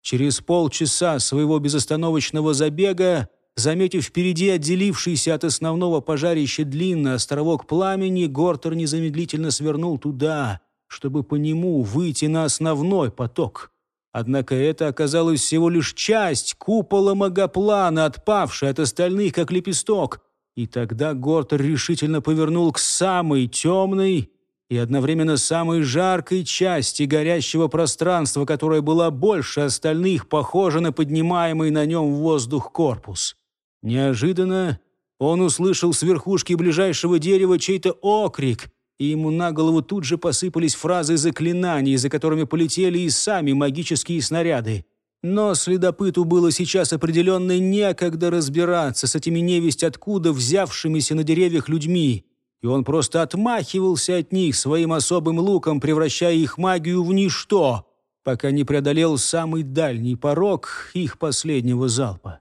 Через полчаса своего безостановочного забега, заметив впереди отделившийся от основного пожарища длинный островок пламени, Гортер незамедлительно свернул туда — чтобы по нему выйти на основной поток. Однако это оказалось всего лишь часть купола магоплана, отпавшая от остальных, как лепесток. И тогда Гортер решительно повернул к самой темной и одновременно самой жаркой части горящего пространства, которая была больше остальных, похоже на поднимаемый на нем воздух корпус. Неожиданно он услышал с верхушки ближайшего дерева чей-то окрик, и ему на голову тут же посыпались фразы заклинаний, за которыми полетели и сами магические снаряды. Но следопыту было сейчас определенно некогда разбираться с этими невесть откуда взявшимися на деревьях людьми, и он просто отмахивался от них своим особым луком, превращая их магию в ничто, пока не преодолел самый дальний порог их последнего залпа.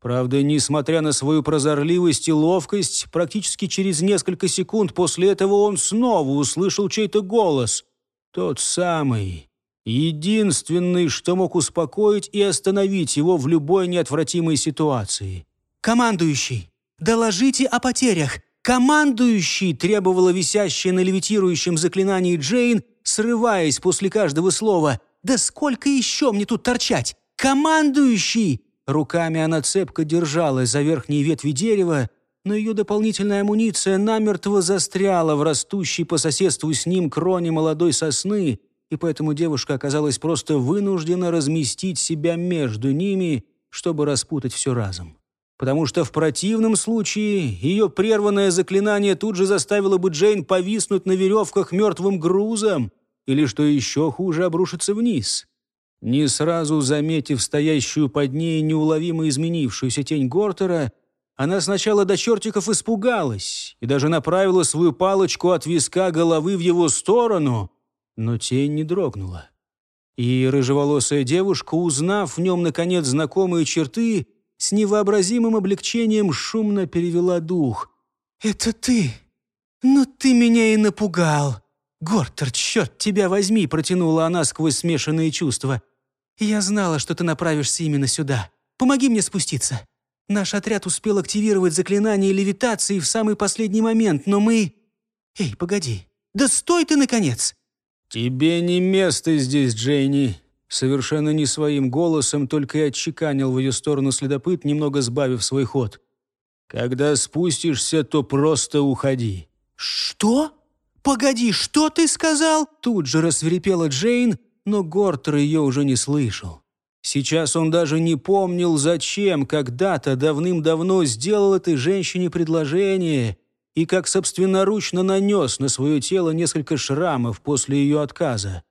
Правда, несмотря на свою прозорливость и ловкость, практически через несколько секунд после этого он снова услышал чей-то голос. Тот самый, единственный, что мог успокоить и остановить его в любой неотвратимой ситуации. «Командующий, доложите о потерях! Командующий!» требовала висящая на левитирующем заклинании Джейн, срываясь после каждого слова. «Да сколько еще мне тут торчать? Командующий!» Руками она цепко держалась за верхние ветви дерева, но ее дополнительная амуниция намертво застряла в растущей по соседству с ним кроне молодой сосны, и поэтому девушка оказалась просто вынуждена разместить себя между ними, чтобы распутать все разом. Потому что в противном случае ее прерванное заклинание тут же заставило бы Джейн повиснуть на веревках мертвым грузом, или, что еще хуже, обрушиться вниз. Не сразу заметив стоящую под ней неуловимо изменившуюся тень Гортера, она сначала до чертиков испугалась и даже направила свою палочку от виска головы в его сторону, но тень не дрогнула. И рыжеволосая девушка, узнав в нем, наконец, знакомые черты, с невообразимым облегчением шумно перевела дух. «Это ты? Ну ты меня и напугал!» «Гортер, черт тебя возьми!» — протянула она сквозь смешанные чувства. «Я знала, что ты направишься именно сюда. Помоги мне спуститься. Наш отряд успел активировать заклинание левитации в самый последний момент, но мы...» «Эй, погоди. Да стой ты, наконец!» «Тебе не место здесь, Джейни!» Совершенно не своим голосом, только и отчеканил в ее сторону следопыт, немного сбавив свой ход. «Когда спустишься, то просто уходи». «Что? Погоди, что ты сказал?» Тут же рассверепела Джейн, но Гортер ее уже не слышал. Сейчас он даже не помнил, зачем когда-то давным-давно сделал этой женщине предложение и как собственноручно нанес на свое тело несколько шрамов после ее отказа.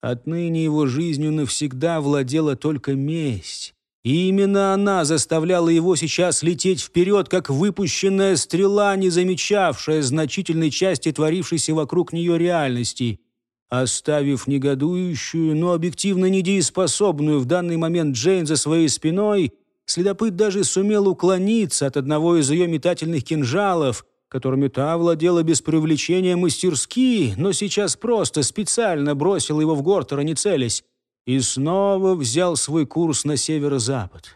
Отныне его жизнью навсегда владела только месть. И именно она заставляла его сейчас лететь вперед, как выпущенная стрела, не замечавшая значительной части творившейся вокруг нее реальности. Оставив негодующую, но объективно недееспособную в данный момент Джейн за своей спиной, следопыт даже сумел уклониться от одного из ее метательных кинжалов, которыми та владела без привлечения мастерски, но сейчас просто специально бросил его в Гортера, не целясь, и снова взял свой курс на северо-запад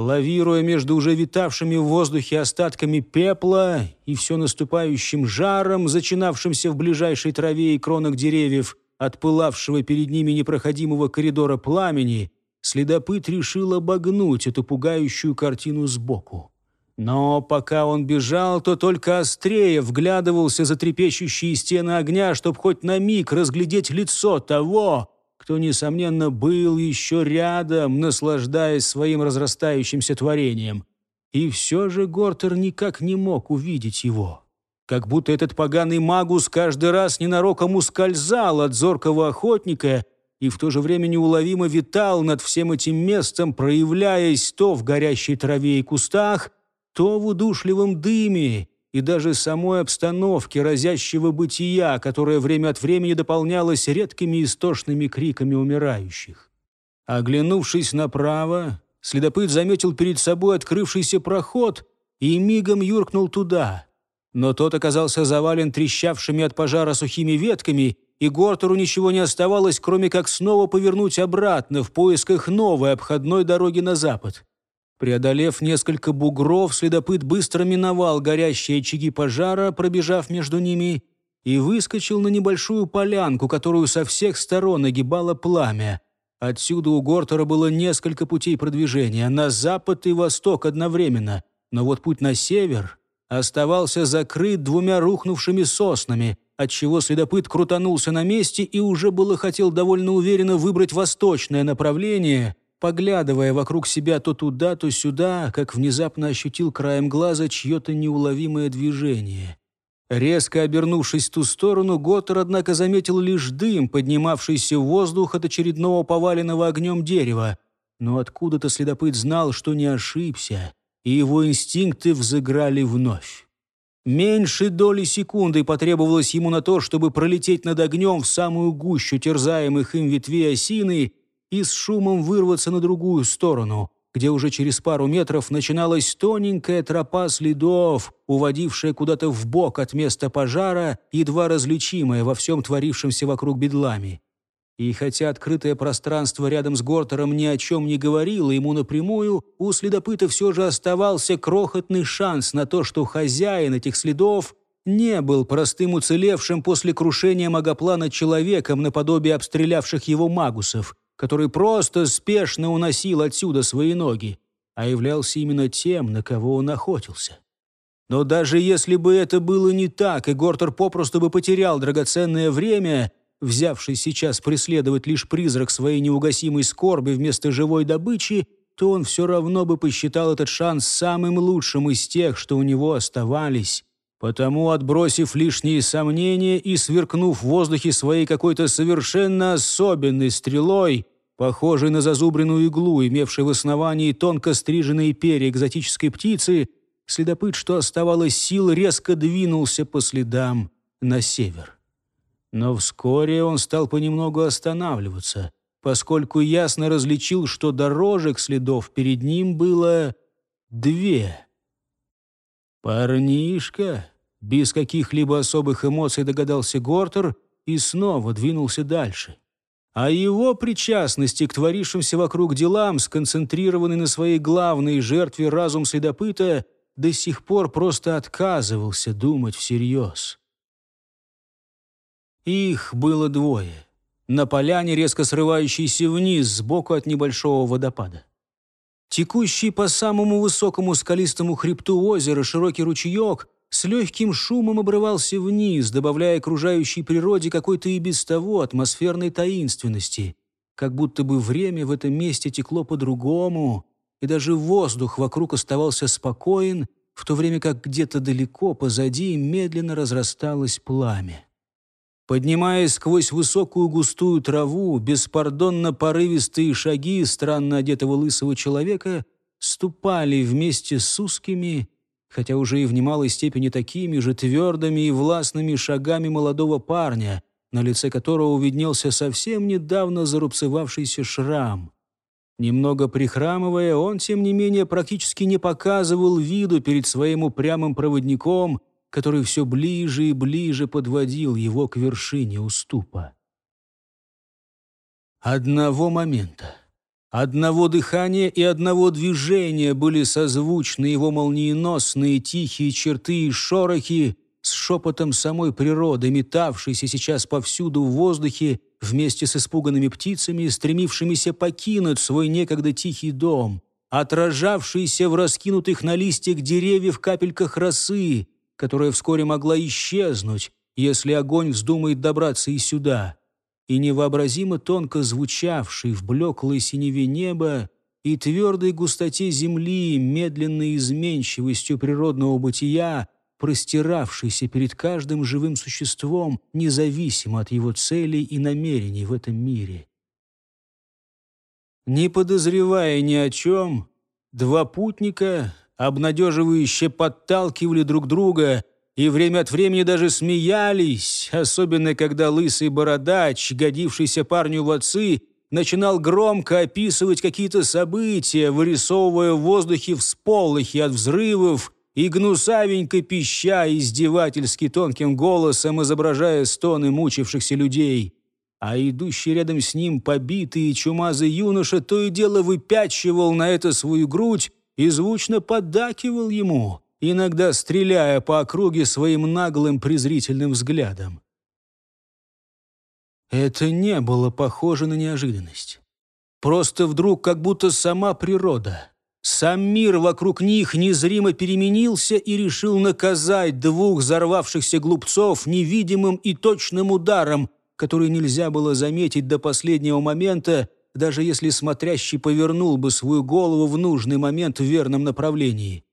лавируя между уже витавшими в воздухе остатками пепла и все наступающим жаром, зачинавшимся в ближайшей траве и кронах деревьев, отпылавшего перед ними непроходимого коридора пламени, следопыт решил обогнуть эту пугающую картину сбоку. Но пока он бежал, то только острее вглядывался за трепещущие стены огня, чтобы хоть на миг разглядеть лицо того, кто, несомненно, был еще рядом, наслаждаясь своим разрастающимся творением. И все же Гортер никак не мог увидеть его. Как будто этот поганый магус каждый раз ненароком ускользал от зоркого охотника и в то же время неуловимо витал над всем этим местом, проявляясь то в горящей траве и кустах, то в удушливом дыме, и даже самой обстановки разящего бытия, которое время от времени дополнялось редкими истошными криками умирающих. Оглянувшись направо, следопыт заметил перед собой открывшийся проход и мигом юркнул туда. Но тот оказался завален трещавшими от пожара сухими ветками, и Гортеру ничего не оставалось, кроме как снова повернуть обратно в поисках новой обходной дороги на запад. Преодолев несколько бугров, следопыт быстро миновал горящие очаги пожара, пробежав между ними, и выскочил на небольшую полянку, которую со всех сторон огибало пламя. Отсюда у Гортера было несколько путей продвижения, на запад и восток одновременно, но вот путь на север оставался закрыт двумя рухнувшими соснами, отчего следопыт крутанулся на месте и уже было хотел довольно уверенно выбрать восточное направление, поглядывая вокруг себя то туда, то сюда, как внезапно ощутил краем глаза чье-то неуловимое движение. Резко обернувшись в ту сторону, Готтер, однако, заметил лишь дым, поднимавшийся в воздух от очередного поваленного огнем дерева. Но откуда-то следопыт знал, что не ошибся, и его инстинкты взыграли вновь. Меньше доли секунды потребовалось ему на то, чтобы пролететь над огнем в самую гущу терзаемых им ветвей осины и с шумом вырваться на другую сторону, где уже через пару метров начиналась тоненькая тропа следов, уводившая куда-то в бок от места пожара, едва различимая во всем творившемся вокруг бедлами. И хотя открытое пространство рядом с Гортером ни о чем не говорило ему напрямую, у следопыта все же оставался крохотный шанс на то, что хозяин этих следов не был простым уцелевшим после крушения магоплана человеком наподобие обстрелявших его магусов, который просто спешно уносил отсюда свои ноги, а являлся именно тем, на кого он охотился. Но даже если бы это было не так, и Гортер попросту бы потерял драгоценное время, взявший сейчас преследовать лишь призрак своей неугасимой скорби вместо живой добычи, то он все равно бы посчитал этот шанс самым лучшим из тех, что у него оставались, Потому, отбросив лишние сомнения и сверкнув в воздухе своей какой-то совершенно особенной стрелой, похожей на зазубренную иглу, имевшей в основании тонко стриженные перья экзотической птицы, следопыт, что оставалось сил, резко двинулся по следам на север. Но вскоре он стал понемногу останавливаться, поскольку ясно различил, что дорожек следов перед ним было две. «Парнишка!» Без каких-либо особых эмоций догадался Гортер и снова двинулся дальше. О его причастности к творившимся вокруг делам, сконцентрированный на своей главной жертве разум следопыта, до сих пор просто отказывался думать всерьез. Их было двое. На поляне, резко срывающейся вниз, сбоку от небольшого водопада. Текущий по самому высокому скалистому хребту озера широкий ручеек с легким шумом обрывался вниз, добавляя окружающей природе какой-то и без того атмосферной таинственности. Как будто бы время в этом месте текло по-другому, и даже воздух вокруг оставался спокоен, в то время как где-то далеко позади медленно разрасталось пламя. Поднимаясь сквозь высокую густую траву, беспардонно порывистые шаги странно одетого лысого человека ступали вместе с узкими, хотя уже и в немалой степени такими же твердыми и властными шагами молодого парня, на лице которого виднелся совсем недавно зарубцевавшийся шрам. Немного прихрамывая, он, тем не менее, практически не показывал виду перед своим упрямым проводником, который все ближе и ближе подводил его к вершине уступа. Одного момента, одного дыхания и одного движения были созвучны его молниеносные тихие черты и шорохи с шепотом самой природы, метавшейся сейчас повсюду в воздухе вместе с испуганными птицами, стремившимися покинуть свой некогда тихий дом, отражавшийся в раскинутых на листьях деревьев капельках росы, которая вскоре могла исчезнуть, если огонь вздумает добраться и сюда, и невообразимо тонко звучавший в блеклой синеве неба и твердой густоте земли, медленной изменчивостью природного бытия, простиравшийся перед каждым живым существом, независимо от его целей и намерений в этом мире. Не подозревая ни о чем, два путника обнадеживающе подталкивали друг друга и время от времени даже смеялись, особенно когда лысый бородач, годившийся парню в отцы, начинал громко описывать какие-то события, вырисовывая в воздухе всполохи от взрывов и гнусавенько пища издевательски тонким голосом, изображая стоны мучившихся людей. А идущий рядом с ним побитый и чумазый юноша то и дело выпячивал на это свою грудь, и звучно поддакивал ему, иногда стреляя по округе своим наглым презрительным взглядом. Это не было похоже на неожиданность. Просто вдруг как будто сама природа, сам мир вокруг них незримо переменился и решил наказать двух взорвавшихся глупцов невидимым и точным ударом, который нельзя было заметить до последнего момента, даже если смотрящий повернул бы свою голову в нужный момент в верном направлении.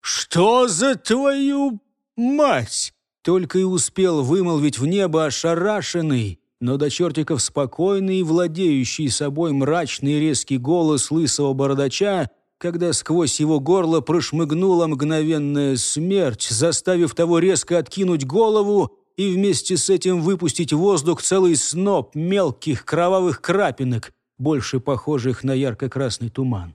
«Что за твою мать?» Только и успел вымолвить в небо ошарашенный, но до чертиков спокойный и владеющий собой мрачный резкий голос лысого бородача, когда сквозь его горло прошмыгнула мгновенная смерть, заставив того резко откинуть голову и вместе с этим выпустить воздух целый сноп мелких кровавых крапинок больше похожих на ярко-красный туман.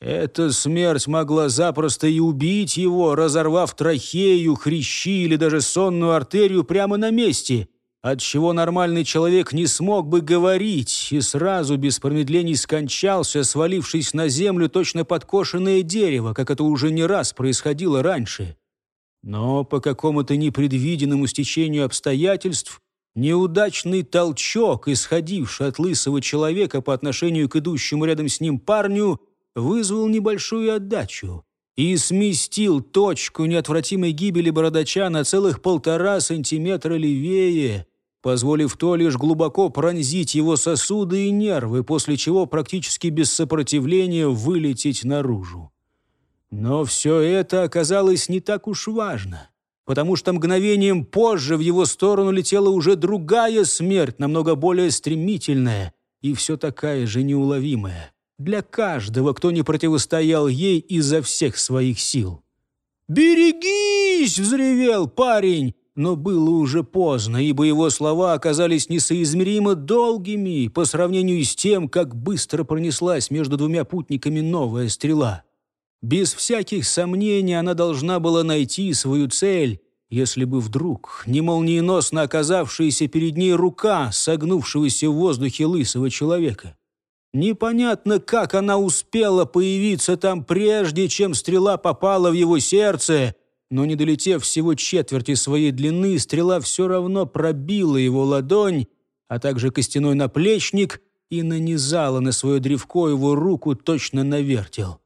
Эта смерть могла запросто и убить его, разорвав трахею, хрящи или даже сонную артерию прямо на месте, отчего нормальный человек не смог бы говорить и сразу без промедлений скончался, свалившись на землю точно подкошенное дерево, как это уже не раз происходило раньше. Но по какому-то непредвиденному стечению обстоятельств Неудачный толчок, исходивший от лысого человека по отношению к идущему рядом с ним парню, вызвал небольшую отдачу и сместил точку неотвратимой гибели бородача на целых полтора сантиметра левее, позволив то лишь глубоко пронзить его сосуды и нервы, после чего практически без сопротивления вылететь наружу. Но все это оказалось не так уж важно потому что мгновением позже в его сторону летела уже другая смерть, намного более стремительная и все такая же неуловимая. Для каждого, кто не противостоял ей изо всех своих сил. «Берегись!» — взревел парень. Но было уже поздно, ибо его слова оказались несоизмеримо долгими по сравнению с тем, как быстро пронеслась между двумя путниками новая стрела. Без всяких сомнений она должна была найти свою цель, если бы вдруг не молниеносно оказавшаяся перед ней рука согнувшегося в воздухе лысого человека. Непонятно, как она успела появиться там прежде, чем стрела попала в его сердце, но не долетев всего четверти своей длины, стрела все равно пробила его ладонь, а также костяной наплечник и нанизала на свое древко его руку точно навертел.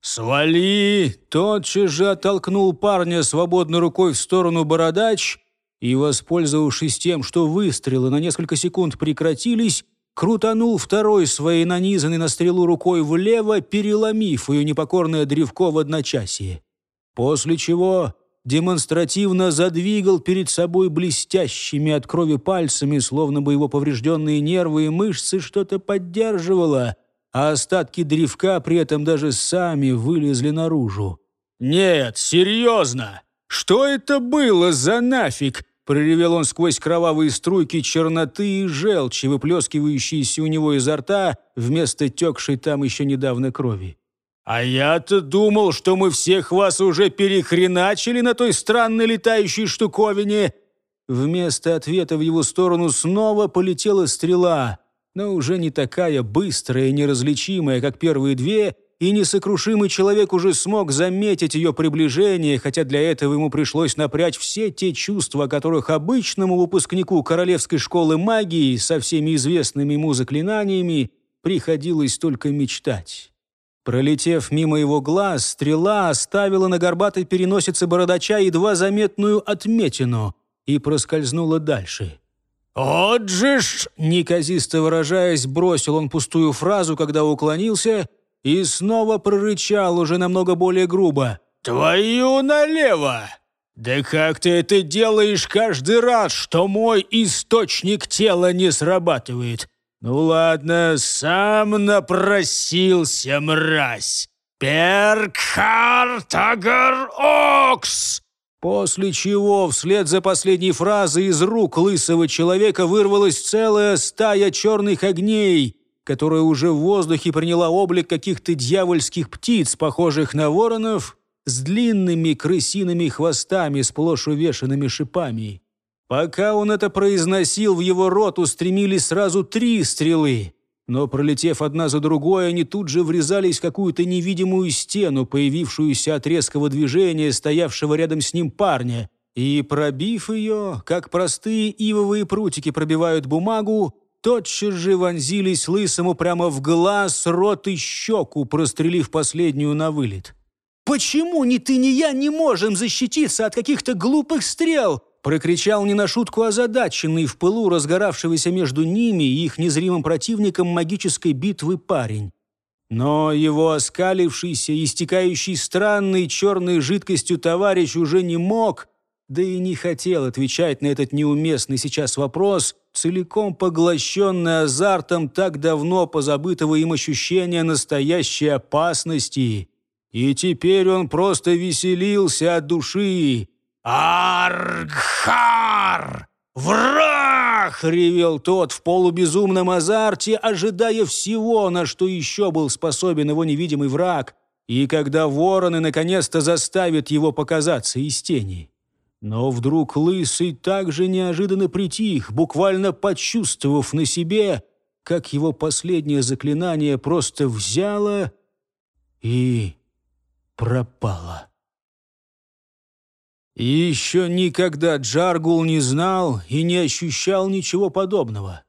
«Свали!» Тотчас же оттолкнул парня свободной рукой в сторону бородач и, воспользовавшись тем, что выстрелы на несколько секунд прекратились, крутанул второй своей нанизанной на стрелу рукой влево, переломив ее непокорное древко в одночасье. После чего демонстративно задвигал перед собой блестящими от крови пальцами, словно бы его поврежденные нервы и мышцы что-то поддерживало, а остатки древка при этом даже сами вылезли наружу. «Нет, серьезно! Что это было за нафиг?» проревел он сквозь кровавые струйки черноты и желчи, выплескивающиеся у него изо рта вместо текшей там еще недавно крови. «А я-то думал, что мы всех вас уже перехреначили на той странной летающей штуковине!» Вместо ответа в его сторону снова полетела стрела но уже не такая быстрая и неразличимая, как первые две, и несокрушимый человек уже смог заметить ее приближение, хотя для этого ему пришлось напрячь все те чувства, о которых обычному выпускнику Королевской школы магии со всеми известными ему заклинаниями приходилось только мечтать. Пролетев мимо его глаз, стрела оставила на горбатой переносице бородача едва заметную отметину и проскользнула дальше. «От же ж!» — неказисто выражаясь, бросил он пустую фразу, когда уклонился, и снова прорычал уже намного более грубо. «Твою налево! Да как ты это делаешь каждый раз, что мой источник тела не срабатывает? Ну ладно, сам напросился, мразь! Перкхартагар Окс!» После чего вслед за последней фразой из рук лысого человека вырвалась целая стая черных огней, которая уже в воздухе приняла облик каких-то дьявольских птиц, похожих на воронов, с длинными крысиными хвостами, сплошь увешанными шипами. Пока он это произносил, в его рот устремили сразу три стрелы. Но, пролетев одна за другой, они тут же врезались в какую-то невидимую стену, появившуюся от резкого движения стоявшего рядом с ним парня. И, пробив ее, как простые ивовые прутики пробивают бумагу, тотчас же вонзились лысому прямо в глаз, рот и щеку, прострелив последнюю на вылет. «Почему ни ты, ни я не можем защититься от каких-то глупых стрел?» прокричал не на шутку а озадаченный в пылу разгоравшегося между ними и их незримым противником магической битвы парень. Но его оскалившийся, истекающий странной черной жидкостью товарищ уже не мог, да и не хотел отвечать на этот неуместный сейчас вопрос, целиком поглощенный азартом так давно позабытого им ощущения настоящей опасности. И теперь он просто веселился от души, «Аргхар! Враг!» — ревел тот в полубезумном азарте, ожидая всего, на что еще был способен его невидимый враг, и когда вороны наконец-то заставят его показаться из тени. Но вдруг Лысый также неожиданно притих, буквально почувствовав на себе, как его последнее заклинание просто взяло и пропало. Еще никогда Джаргул не знал и не ощущал ничего подобного.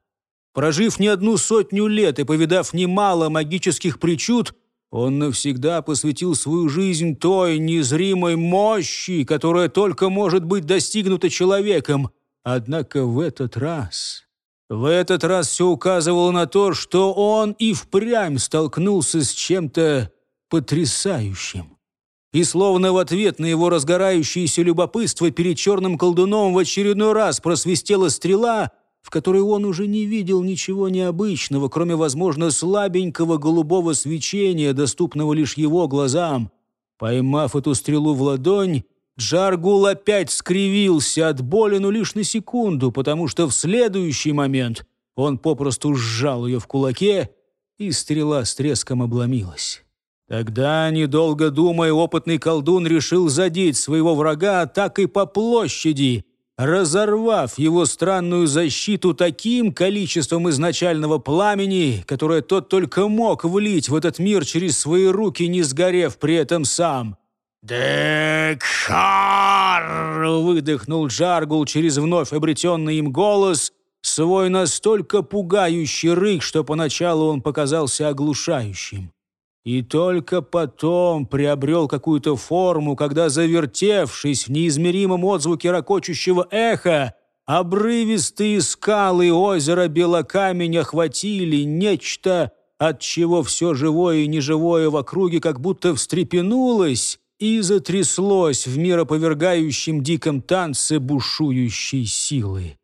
Прожив не одну сотню лет и повидав немало магических причуд, он навсегда посвятил свою жизнь той незримой мощи, которая только может быть достигнута человеком. Однако в этот раз... В этот раз все указывало на то, что он и впрямь столкнулся с чем-то потрясающим и словно в ответ на его разгорающееся любопытство перед черным колдуном в очередной раз просвистела стрела, в которой он уже не видел ничего необычного, кроме, возможно, слабенького голубого свечения, доступного лишь его глазам. Поймав эту стрелу в ладонь, Джаргул опять скривился от боли, но лишь на секунду, потому что в следующий момент он попросту сжал ее в кулаке, и стрела с треском обломилась. Тогда, недолго думая, опытный колдун решил задеть своего врага атакой по площади, разорвав его странную защиту таким количеством изначального пламени, которое тот только мог влить в этот мир через свои руки, не сгорев при этом сам. «Декхар!» — выдохнул Джаргул через вновь обретенный им голос, свой настолько пугающий рык, что поначалу он показался оглушающим и только потом приобрел какую-то форму, когда, завертевшись в неизмеримом отзвуке ракочущего эха, обрывистые скалы озера Белокамень охватили нечто, от чего все живое и неживое в округе как будто встрепенулось и затряслось в мироповергающем диком танце бушующей силы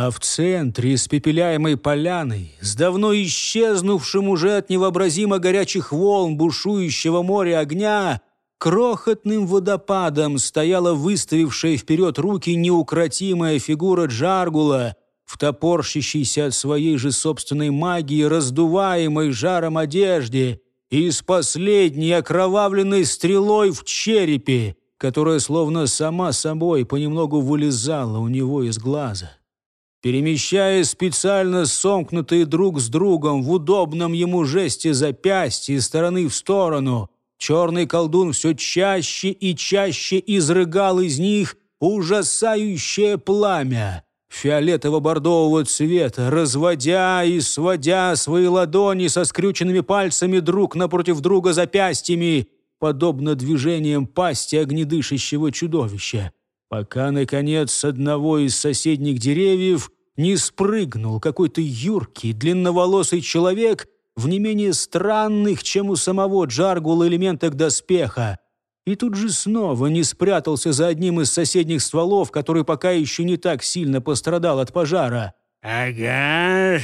а в центре с испепеляемой поляной, с давно исчезнувшим уже от невообразимо горячих волн бушующего моря огня, крохотным водопадом стояла выставившая вперед руки неукротимая фигура Джаргула, втопорщащийся от своей же собственной магии, раздуваемой жаром одежде, и с последней окровавленной стрелой в черепе, которая словно сама собой понемногу вылезала у него из глаза перемещая специально сомкнутые друг с другом в удобном ему жесте запястья из стороны в сторону. Черный колдун все чаще и чаще изрыгал из них ужасающее пламя фиолетово-бордового цвета, разводя и сводя свои ладони со скрюченными пальцами друг напротив друга запястьями, подобно движениям пасти огнедышащего чудовища пока, наконец, с одного из соседних деревьев не спрыгнул какой-то юркий, длинноволосый человек в не менее странных, чем у самого Джаргула, элементах доспеха. И тут же снова не спрятался за одним из соседних стволов, который пока еще не так сильно пострадал от пожара. «Ага,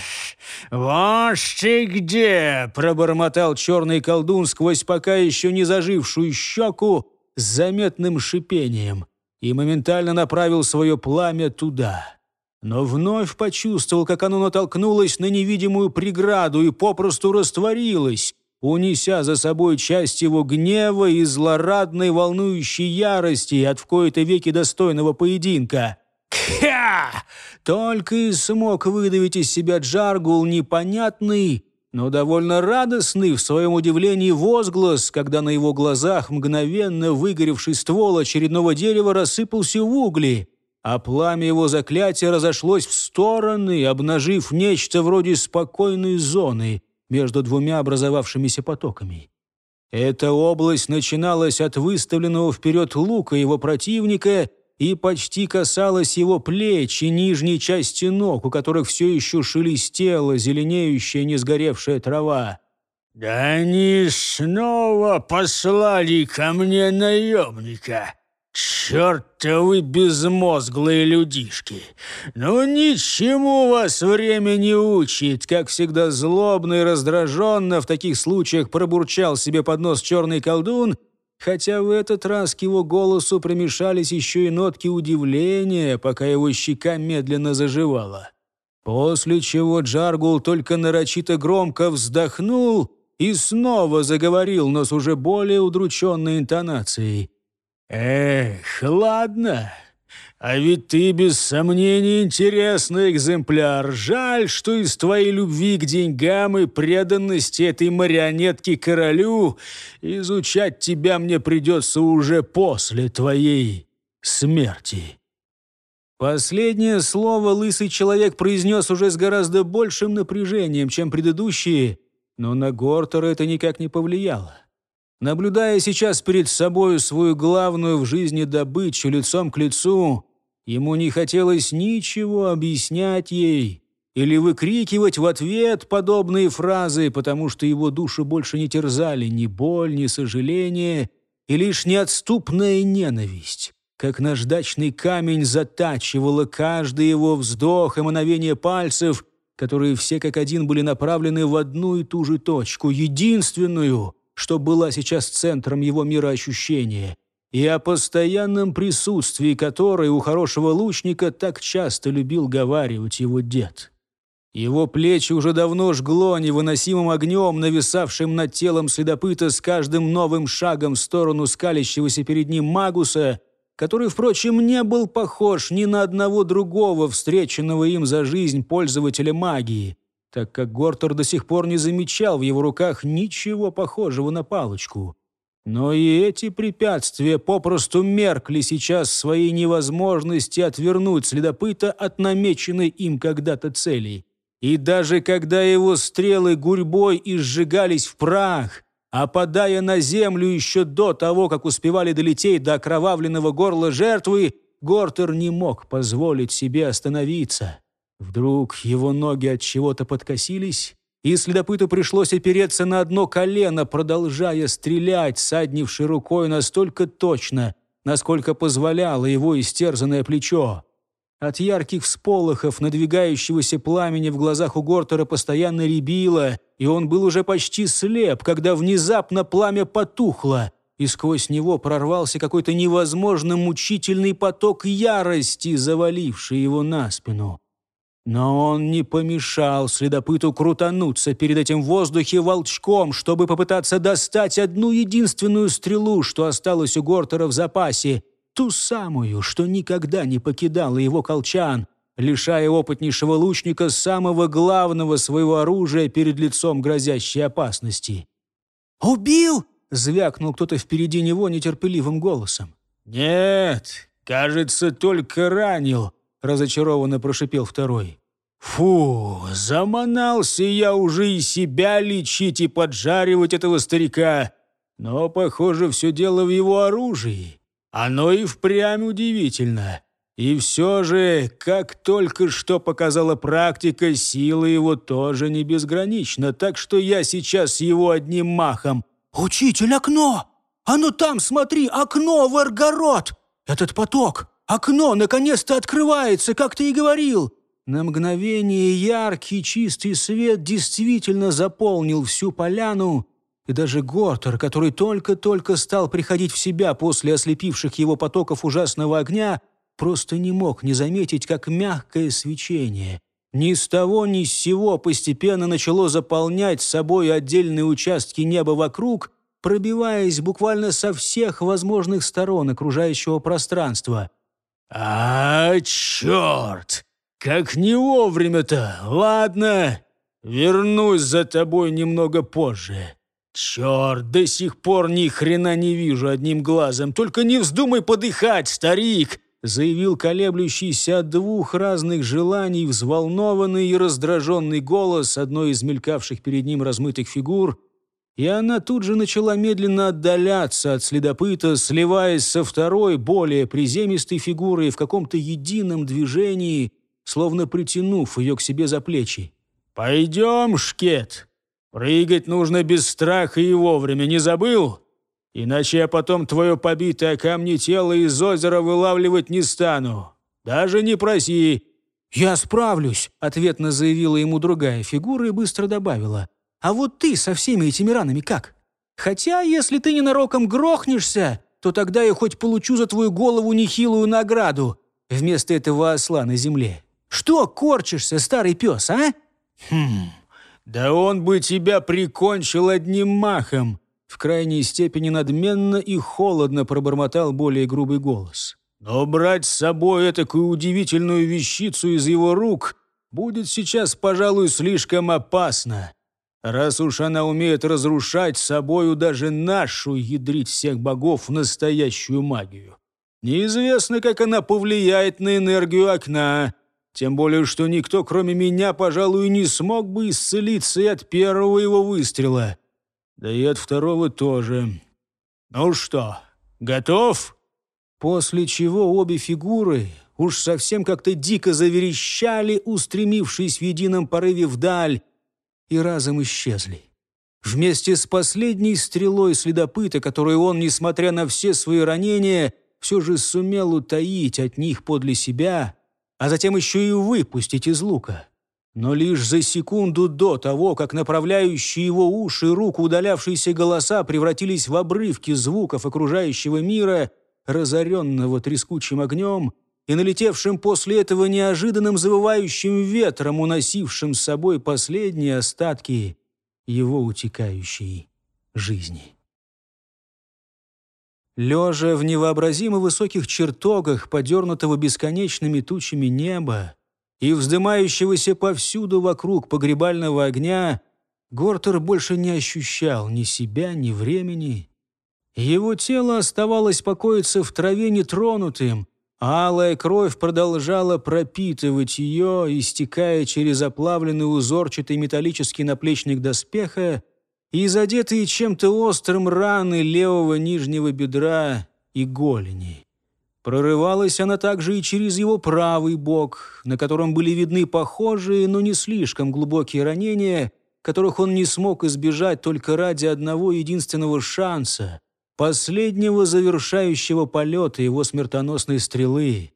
вот ты где!» — пробормотал черный колдун сквозь пока еще не зажившую щеку с заметным шипением и моментально направил свое пламя туда. Но вновь почувствовал, как оно натолкнулось на невидимую преграду и попросту растворилось, унеся за собой часть его гнева и злорадной волнующей ярости от в кои-то веки достойного поединка. «Ха!» Только и смог выдавить из себя Джаргул непонятный, но довольно радостный в своем удивлении возглас, когда на его глазах мгновенно выгоревший ствол очередного дерева рассыпался в угли, а пламя его заклятия разошлось в стороны, обнажив нечто вроде спокойной зоны между двумя образовавшимися потоками. Эта область начиналась от выставленного вперед лука его противника — и почти касалась его плеч и нижней части ног, у которых все еще шелестела зеленеющая не сгоревшая трава. «Да они снова послали ко мне наемника!» «Чертовы безмозглые людишки! Ну ничему вас время не учит!» Как всегда злобно и раздраженно в таких случаях пробурчал себе под нос черный колдун – хотя в этот раз к его голосу примешались еще и нотки удивления, пока его щека медленно заживала. После чего Джаргул только нарочито громко вздохнул и снова заговорил, но с уже более удрученной интонацией. «Эх, ладно, а ведь ты, без сомнения, интересный экземпляр. Жаль, что из твоей любви к деньгам и преданности этой марионетки королю изучать тебя мне придется уже после твоей смерти». Последнее слово лысый человек произнес уже с гораздо большим напряжением, чем предыдущие, но на Гортера это никак не повлияло. Наблюдая сейчас перед собою свою главную в жизни добычу лицом к лицу, Ему не хотелось ничего объяснять ей или выкрикивать в ответ подобные фразы, потому что его душу больше не терзали ни боль, ни сожаление, и лишь неотступная ненависть. Как наждачный камень затачивала каждый его вздох и мановение пальцев, которые все как один были направлены в одну и ту же точку, единственную, что была сейчас центром его мироощущения — и о постоянном присутствии которой у хорошего лучника так часто любил говаривать его дед. Его плечи уже давно жгло невыносимым огнем, нависавшим над телом следопыта с каждым новым шагом в сторону скалящегося перед ним Магуса, который, впрочем, не был похож ни на одного другого встреченного им за жизнь пользователя магии, так как Гортер до сих пор не замечал в его руках ничего похожего на палочку — но и эти препятствия попросту меркли сейчас своей невозможности отвернуть следопыта от намеченной им когда-то цели. И даже когда его стрелы гурьбой изжигались в прах, опадая на землю еще до того, как успевали долететь до окровавленного горла жертвы, Гортер не мог позволить себе остановиться. Вдруг его ноги от чего-то подкосились, и следопыту пришлось опереться на одно колено, продолжая стрелять, саднивший рукой настолько точно, насколько позволяло его истерзанное плечо. От ярких всполохов надвигающегося пламени в глазах у Гортера постоянно рябило, и он был уже почти слеп, когда внезапно пламя потухло, и сквозь него прорвался какой-то невозможно мучительный поток ярости, заваливший его на спину. Но он не помешал следопыту крутануться перед этим в воздухе волчком, чтобы попытаться достать одну единственную стрелу, что осталась у Гортера в запасе, ту самую, что никогда не покидала его колчан, лишая опытнейшего лучника самого главного своего оружия перед лицом грозящей опасности. «Убил!» — звякнул кто-то впереди него нетерпеливым голосом. «Нет, кажется, только ранил», разочарованно прошипел второй. «Фу, заманался я уже и себя лечить и поджаривать этого старика. Но, похоже, все дело в его оружии. Оно и впрямь удивительно. И все же, как только что показала практика, сила его тоже не безгранична, так что я сейчас его одним махом. «Учитель, окно! Оно там, смотри, окно в Эргород! Этот поток! Окно наконец-то открывается, как ты и говорил!» На мгновение яркий чистый свет действительно заполнил всю поляну, и даже Гортер, который только-только стал приходить в себя после ослепивших его потоков ужасного огня, просто не мог не заметить, как мягкое свечение ни с того ни с сего постепенно начало заполнять собой отдельные участки неба вокруг, пробиваясь буквально со всех возможных сторон окружающего пространства — «А, черт! Как не вовремя-то! Ладно, вернусь за тобой немного позже. Черт, до сих пор ни хрена не вижу одним глазом. Только не вздумай подыхать, старик!» заявил колеблющийся от двух разных желаний взволнованный и раздраженный голос одной из мелькавших перед ним размытых фигур – и она тут же начала медленно отдаляться от следопыта, сливаясь со второй, более приземистой фигурой в каком-то едином движении, словно притянув ее к себе за плечи. «Пойдем, Шкет! Прыгать нужно без страха и вовремя, не забыл? Иначе я потом твое побитое камни тело из озера вылавливать не стану. Даже не проси!» «Я справлюсь», — ответно заявила ему другая фигура и быстро добавила. А вот ты со всеми этими ранами как? Хотя, если ты ненароком грохнешься, то тогда я хоть получу за твою голову нехилую награду вместо этого осла на земле. Что корчишься, старый пес, а? Хм, да он бы тебя прикончил одним махом. В крайней степени надменно и холодно пробормотал более грубый голос. Но брать с собой такую удивительную вещицу из его рук будет сейчас, пожалуй, слишком опасно. Раз уж она умеет разрушать собою даже нашу, ядрить всех богов, в настоящую магию. Неизвестно, как она повлияет на энергию окна. Тем более, что никто, кроме меня, пожалуй, не смог бы исцелиться и от первого его выстрела. Да и от второго тоже. Ну что, готов?» После чего обе фигуры уж совсем как-то дико заверещали, устремившись в едином порыве вдаль, и разом исчезли. Вместе с последней стрелой следопыта, которую он, несмотря на все свои ранения, все же сумел утаить от них подле себя, а затем еще и выпустить из лука. Но лишь за секунду до того, как направляющие его уши и руку удалявшиеся голоса превратились в обрывки звуков окружающего мира, разоренного трескучим огнем, и налетевшим после этого неожиданным завывающим ветром, уносившим с собой последние остатки его утекающей жизни. Лежа в невообразимо высоких чертогах, подернутого бесконечными тучами неба и вздымающегося повсюду вокруг погребального огня, Гортер больше не ощущал ни себя, ни времени. Его тело оставалось покоиться в траве нетронутым — Алая кровь продолжала пропитывать ее, истекая через оплавленный узорчатый металлический наплечник доспеха и задетые чем-то острым раны левого нижнего бедра и голени. Прорывалась она также и через его правый бок, на котором были видны похожие, но не слишком глубокие ранения, которых он не смог избежать только ради одного единственного шанса последнего завершающего полета его смертоносной стрелы.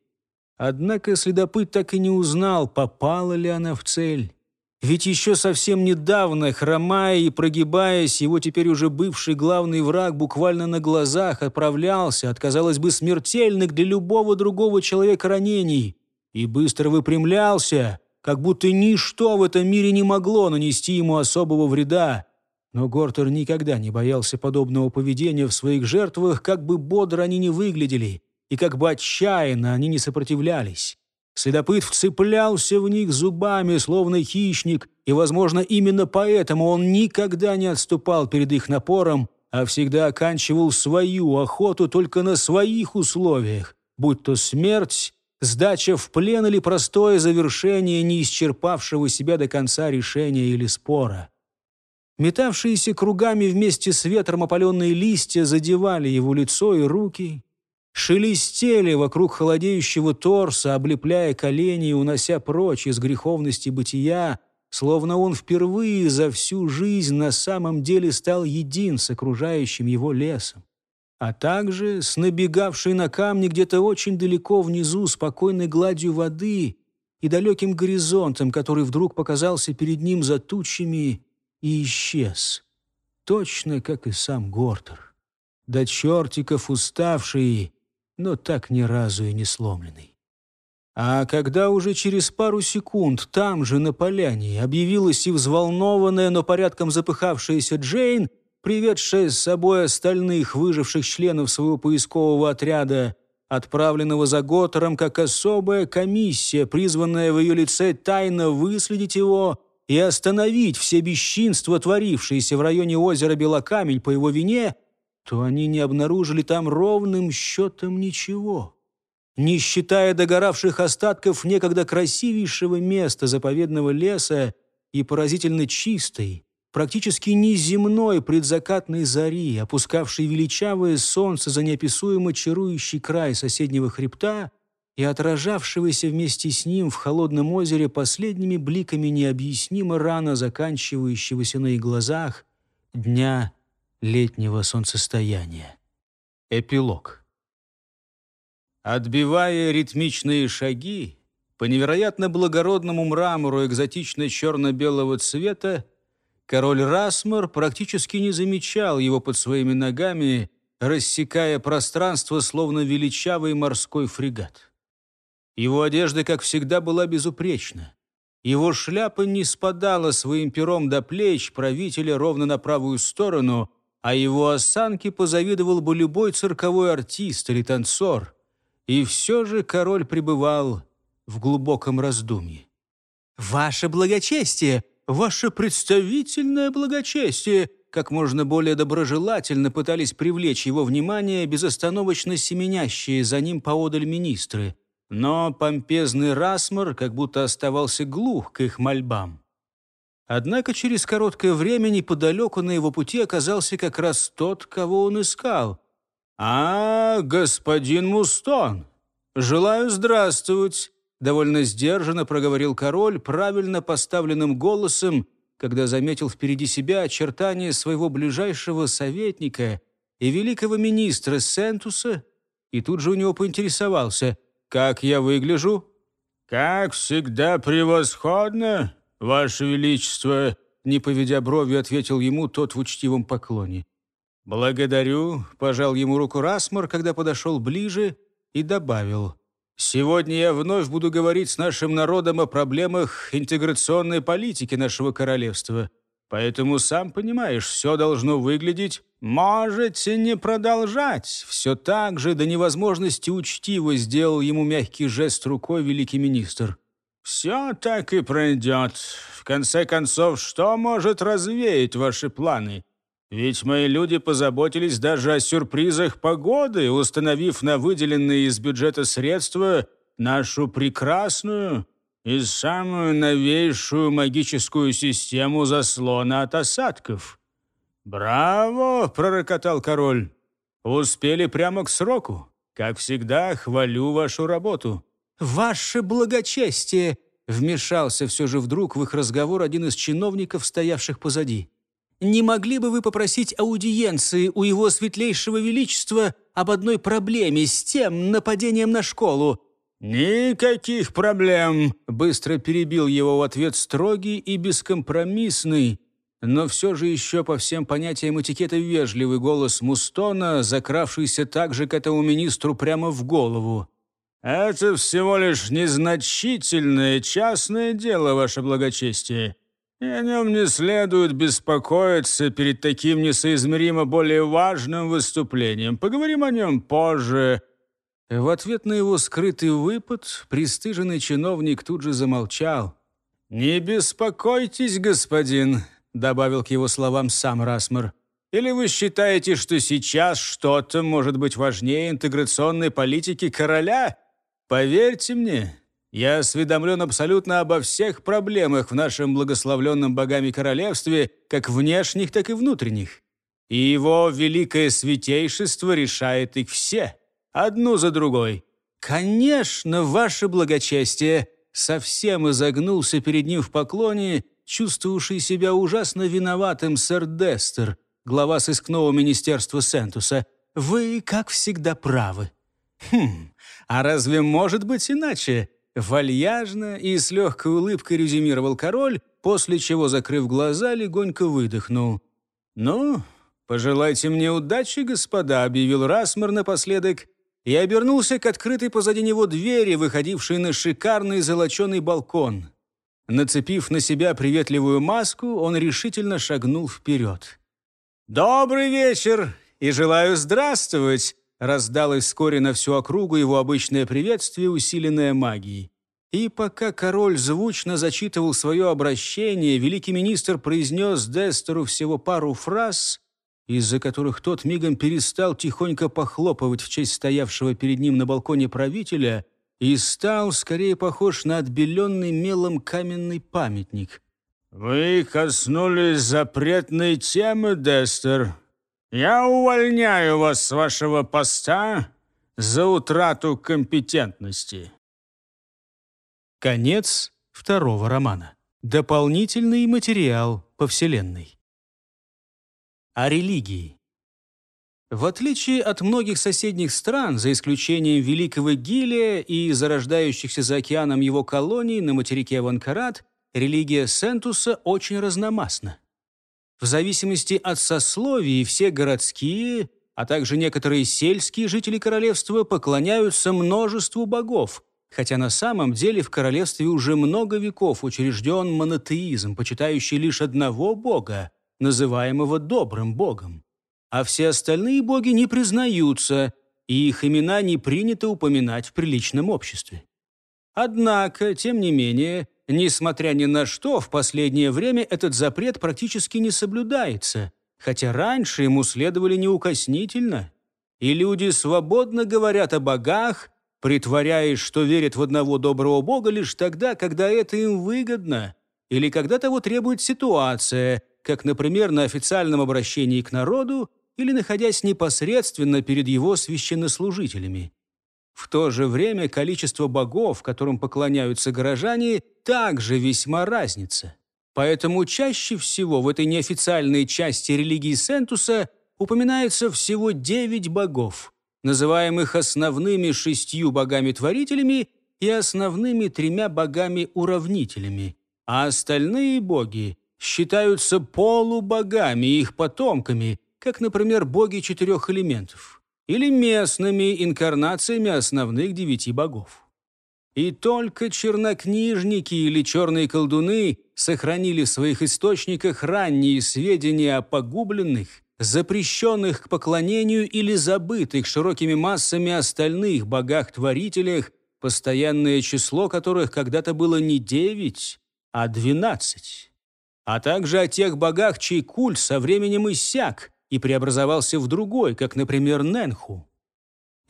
Однако следопыт так и не узнал, попала ли она в цель. Ведь еще совсем недавно, хромая и прогибаясь, его теперь уже бывший главный враг буквально на глазах отправлялся от, казалось бы, смертельных для любого другого человека ранений и быстро выпрямлялся, как будто ничто в этом мире не могло нанести ему особого вреда, но Гортер никогда не боялся подобного поведения в своих жертвах, как бы бодро они ни выглядели, и как бы отчаянно они не сопротивлялись. Следопыт вцеплялся в них зубами, словно хищник, и, возможно, именно поэтому он никогда не отступал перед их напором, а всегда оканчивал свою охоту только на своих условиях, будь то смерть, сдача в плен или простое завершение неисчерпавшего себя до конца решения или спора. Метавшиеся кругами вместе с ветром опаленные листья задевали его лицо и руки, шелестели вокруг холодеющего торса, облепляя колени и унося прочь из греховности бытия, словно он впервые за всю жизнь на самом деле стал един с окружающим его лесом. А также с набегавшей на камни где-то очень далеко внизу спокойной гладью воды и далеким горизонтом, который вдруг показался перед ним за тучами и исчез, точно как и сам Гортер, до чертиков уставший, но так ни разу и не сломленный. А когда уже через пару секунд там же, на поляне, объявилась и взволнованная, но порядком запыхавшаяся Джейн, приведшая с собой остальных выживших членов своего поискового отряда, отправленного за Готтером как особая комиссия, призванная в ее лице тайно выследить его, и остановить все бесчинства, творившиеся в районе озера Белокамень по его вине, то они не обнаружили там ровным счетом ничего, не считая догоравших остатков некогда красивейшего места заповедного леса и поразительно чистой, практически неземной предзакатной зари, опускавшей величавое солнце за неописуемо чарующий край соседнего хребта, и отражавшегося вместе с ним в холодном озере последними бликами необъяснимо рано заканчивающегося на их глазах дня летнего солнцестояния. Эпилог. Отбивая ритмичные шаги, по невероятно благородному мрамору экзотично-черно-белого цвета, король Расмар практически не замечал его под своими ногами, рассекая пространство, словно величавый морской фрегат. Его одежда, как всегда, была безупречна. Его шляпа не спадала своим пером до плеч правителя ровно на правую сторону, а его осанке позавидовал бы любой цирковой артист или танцор. И все же король пребывал в глубоком раздумье. «Ваше благочестие! Ваше представительное благочестие!» Как можно более доброжелательно пытались привлечь его внимание безостановочно семенящие за ним поодаль министры – но помпезный Расмор как будто оставался глух к их мольбам. Однако через короткое время неподалеку на его пути оказался как раз тот, кого он искал. «А, господин Мустон! Желаю здравствовать!» Довольно сдержанно проговорил король правильно поставленным голосом, когда заметил впереди себя очертания своего ближайшего советника и великого министра Сентуса, и тут же у него поинтересовался – «Как я выгляжу?» «Как всегда превосходно, Ваше Величество!» Не поведя брови, ответил ему тот в учтивом поклоне. «Благодарю», — пожал ему руку Расмар, когда подошел ближе, и добавил. «Сегодня я вновь буду говорить с нашим народом о проблемах интеграционной политики нашего королевства. Поэтому, сам понимаешь, все должно выглядеть... «Можете не продолжать!» Все так же до невозможности учтиво сделал ему мягкий жест рукой великий министр. «Все так и пройдет. В конце концов, что может развеять ваши планы? Ведь мои люди позаботились даже о сюрпризах погоды, установив на выделенные из бюджета средства нашу прекрасную, и самую новейшую магическую систему заслона от осадков. «Браво!» — пророкотал король. «Успели прямо к сроку. Как всегда, хвалю вашу работу». «Ваше благочестие!» — вмешался все же вдруг в их разговор один из чиновников, стоявших позади. «Не могли бы вы попросить аудиенции у его светлейшего величества об одной проблеме с тем нападением на школу? «Никаких проблем!» — быстро перебил его в ответ строгий и бескомпромиссный, но все же еще по всем понятиям этикета вежливый голос Мустона, закравшийся также к этому министру прямо в голову. «Это всего лишь незначительное частное дело, ваше благочестие, и о нем не следует беспокоиться перед таким несоизмеримо более важным выступлением. Поговорим о нем позже, в ответ на его скрытый выпад пристыженный чиновник тут же замолчал. «Не беспокойтесь, господин», — добавил к его словам сам Расмер. «Или вы считаете, что сейчас что-то может быть важнее интеграционной политики короля? Поверьте мне, я осведомлен абсолютно обо всех проблемах в нашем благословленном богами королевстве, как внешних, так и внутренних. И его великое святейшество решает их все одну за другой. «Конечно, ваше благочестие!» Совсем изогнулся перед ним в поклоне, чувствовавший себя ужасно виноватым сэр Дестер, глава сыскного министерства Сентуса. «Вы, как всегда, правы». «Хм, а разве может быть иначе?» Вальяжно и с легкой улыбкой резюмировал король, после чего, закрыв глаза, легонько выдохнул. «Ну, пожелайте мне удачи, господа», — объявил Расмер напоследок. И обернулся к открытой позади него двери, выходившей на шикарный золоченый балкон. Нацепив на себя приветливую маску, он решительно шагнул вперед. «Добрый вечер и желаю здравствовать!» раздалось вскоре на всю округу его обычное приветствие, усиленное магией. И пока король звучно зачитывал свое обращение, великий министр произнес Дестеру всего пару фраз, из-за которых тот мигом перестал тихонько похлопывать в честь стоявшего перед ним на балконе правителя и стал скорее похож на отбеленный мелом каменный памятник. «Вы коснулись запретной темы, Дестер. Я увольняю вас с вашего поста за утрату компетентности». Конец второго романа. Дополнительный материал по Вселенной о религии. В отличие от многих соседних стран, за исключением Великого Гилия и зарождающихся за океаном его колоний на материке Ванкарат, религия Сентуса очень разномастна. В зависимости от сословий все городские, а также некоторые сельские жители королевства поклоняются множеству богов, хотя на самом деле в королевстве уже много веков учрежден монотеизм, почитающий лишь одного бога называемого добрым богом. А все остальные боги не признаются, и их имена не принято упоминать в приличном обществе. Однако, тем не менее, несмотря ни на что, в последнее время этот запрет практически не соблюдается, хотя раньше ему следовали неукоснительно. И люди свободно говорят о богах, притворяясь, что верят в одного доброго бога лишь тогда, когда это им выгодно, или когда того требует ситуация, как, например, на официальном обращении к народу или находясь непосредственно перед его священнослужителями. В то же время количество богов, которым поклоняются горожане, также весьма разнится. Поэтому чаще всего в этой неофициальной части религии Сентуса упоминается всего девять богов, называемых основными шестью богами-творителями и основными тремя богами-уравнителями, а остальные боги считаются полубогами и их потомками, как, например, боги четырех элементов, или местными инкарнациями основных девяти богов. И только чернокнижники или черные колдуны сохранили в своих источниках ранние сведения о погубленных, запрещенных к поклонению или забытых широкими массами остальных богах-творителях, постоянное число которых когда-то было не девять, а двенадцать а также о тех богах, чей культ со временем иссяк и преобразовался в другой, как, например, Ненху.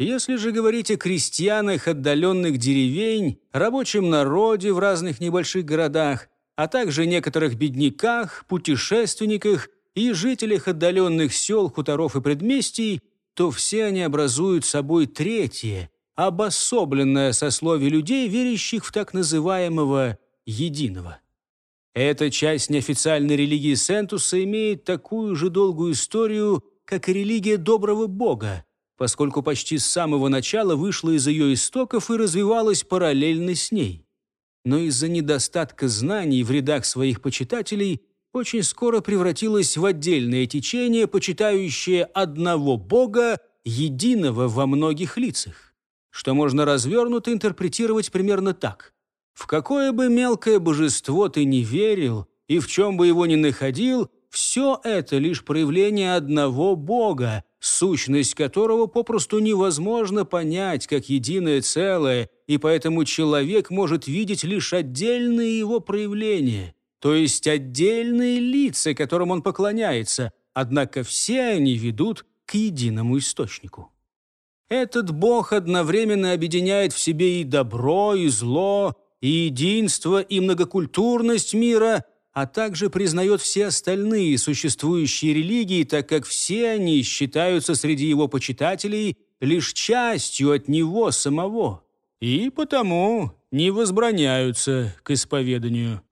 Если же говорить о крестьянах отдаленных деревень, рабочем народе в разных небольших городах, а также некоторых бедняках, путешественниках и жителях отдаленных сел, хуторов и предместий, то все они образуют собой третье, обособленное сословие людей, верящих в так называемого «единого». Эта часть неофициальной религии Сентуса имеет такую же долгую историю, как и религия доброго бога, поскольку почти с самого начала вышла из ее истоков и развивалась параллельно с ней. Но из-за недостатка знаний в рядах своих почитателей очень скоро превратилась в отдельное течение, почитающее одного бога, единого во многих лицах, что можно развернуто интерпретировать примерно так. В какое бы мелкое божество ты не верил и в чем бы его ни находил, все это лишь проявление одного Бога, сущность которого попросту невозможно понять как единое целое, и поэтому человек может видеть лишь отдельные его проявления, то есть отдельные лица, которым он поклоняется, однако все они ведут к единому источнику. Этот Бог одновременно объединяет в себе и добро, и зло, и единство, и многокультурность мира, а также признает все остальные существующие религии, так как все они считаются среди его почитателей лишь частью от него самого, и потому не возбраняются к исповеданию.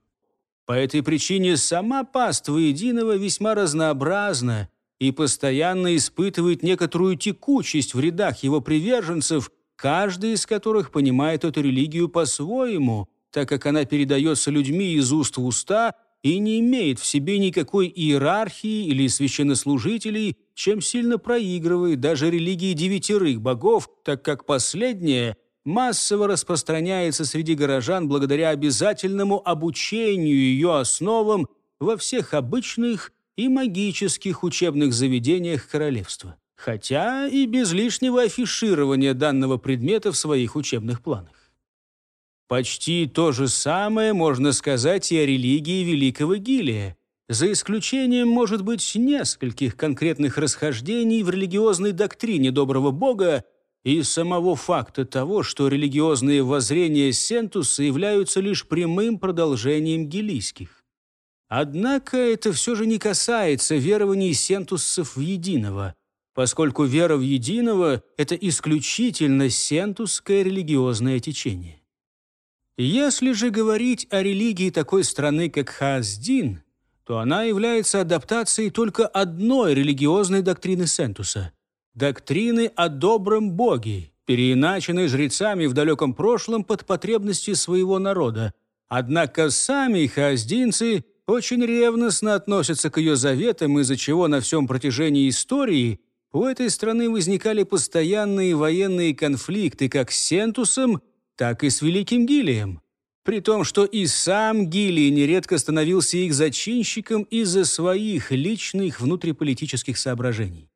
По этой причине сама паства единого весьма разнообразна и постоянно испытывает некоторую текучесть в рядах его приверженцев – каждый из которых понимает эту религию по-своему, так как она передается людьми из уст в уста и не имеет в себе никакой иерархии или священнослужителей, чем сильно проигрывает даже религии девятерых богов, так как последняя массово распространяется среди горожан благодаря обязательному обучению ее основам во всех обычных и магических учебных заведениях королевства хотя и без лишнего афиширования данного предмета в своих учебных планах. Почти то же самое можно сказать и о религии Великого Гилия, за исключением, может быть, нескольких конкретных расхождений в религиозной доктрине доброго бога и самого факта того, что религиозные воззрения Сентуса являются лишь прямым продолжением гилийских. Однако это все же не касается верований сентусцев в единого – поскольку вера в единого – это исключительно сентусское религиозное течение. Если же говорить о религии такой страны, как Хаздин, то она является адаптацией только одной религиозной доктрины Сентуса – доктрины о добром боге, переиначенной жрецами в далеком прошлом под потребности своего народа. Однако сами хаздинцы очень ревностно относятся к ее заветам, из-за чего на всем протяжении истории – у этой страны возникали постоянные военные конфликты как с Сентусом, так и с Великим Гилием. При том, что и сам Гилий нередко становился их зачинщиком из-за своих личных внутриполитических соображений.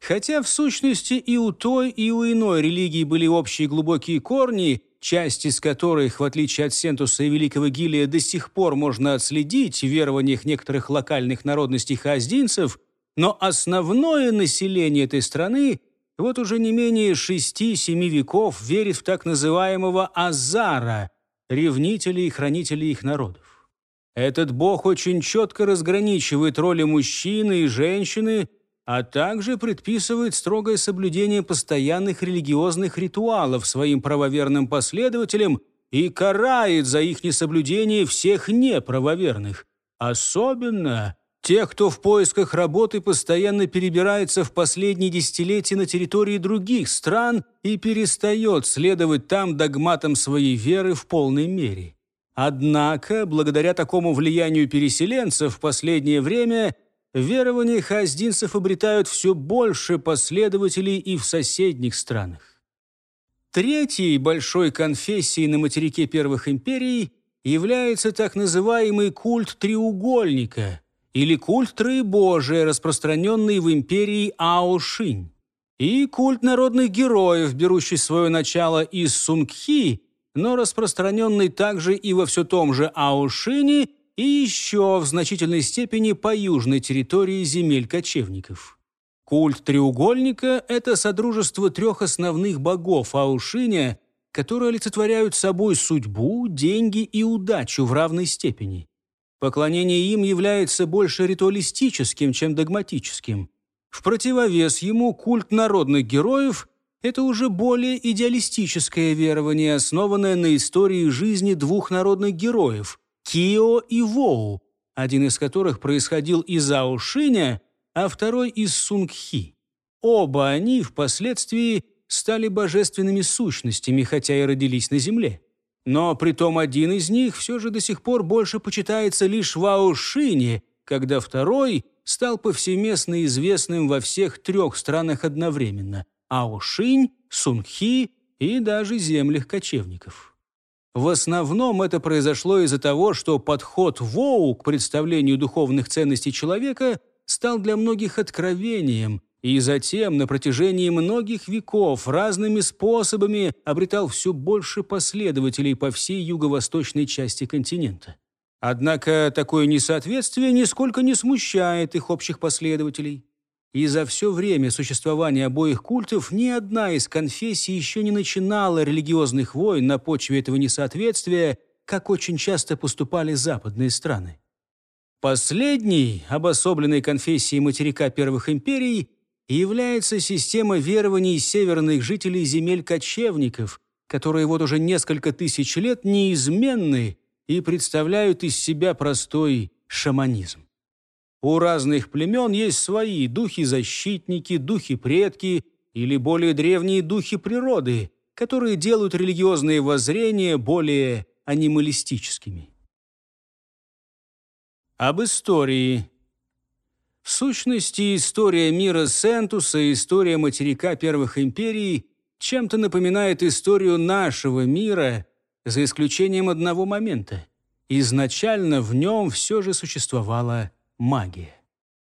Хотя в сущности и у той, и у иной религии были общие глубокие корни, часть из которых, в отличие от Сентуса и Великого Гилия, до сих пор можно отследить в верованиях некоторых локальных народностей хааздинцев – но основное население этой страны вот уже не менее шести-семи веков верит в так называемого Азара, ревнителей и хранителей их народов. Этот бог очень четко разграничивает роли мужчины и женщины, а также предписывает строгое соблюдение постоянных религиозных ритуалов своим правоверным последователям и карает за их несоблюдение всех неправоверных. Особенно те, кто в поисках работы постоянно перебирается в последние десятилетия на территории других стран и перестает следовать там догматам своей веры в полной мере. Однако, благодаря такому влиянию переселенцев в последнее время, верования хаздинцев обретают все больше последователей и в соседних странах. Третьей большой конфессией на материке первых империй является так называемый культ треугольника – или культ Троебожия, распространенный в империи Аошинь, и культ народных героев, берущий свое начало из Сунгхи, но распространенный также и во все том же Аушине и еще в значительной степени по южной территории земель кочевников. Культ треугольника – это содружество трех основных богов Аушиня, которые олицетворяют собой судьбу, деньги и удачу в равной степени. Поклонение им является больше ритуалистическим, чем догматическим. В противовес ему культ народных героев – это уже более идеалистическое верование, основанное на истории жизни двух народных героев – Кио и Воу, один из которых происходил из Аушиня, а второй из Сунгхи. Оба они впоследствии стали божественными сущностями, хотя и родились на земле. Но притом один из них все же до сих пор больше почитается лишь в Ваошине, когда второй стал повсеместно известным во всех трех странах одновременно – Аошинь, Сунхи и даже землях кочевников. В основном это произошло из-за того, что подход Воу к представлению духовных ценностей человека стал для многих откровением – и затем на протяжении многих веков разными способами обретал все больше последователей по всей юго-восточной части континента. Однако такое несоответствие нисколько не смущает их общих последователей. И за все время существования обоих культов ни одна из конфессий еще не начинала религиозных войн на почве этого несоответствия, как очень часто поступали западные страны. Последней обособленной конфессией материка первых империй является система верований северных жителей земель кочевников, которые вот уже несколько тысяч лет неизменны и представляют из себя простой шаманизм. У разных племен есть свои духи-защитники, духи-предки или более древние духи природы, которые делают религиозные воззрения более анималистическими. Об истории в сущности, история мира Сентуса и история материка Первых Империй чем-то напоминает историю нашего мира, за исключением одного момента. Изначально в нем все же существовала магия.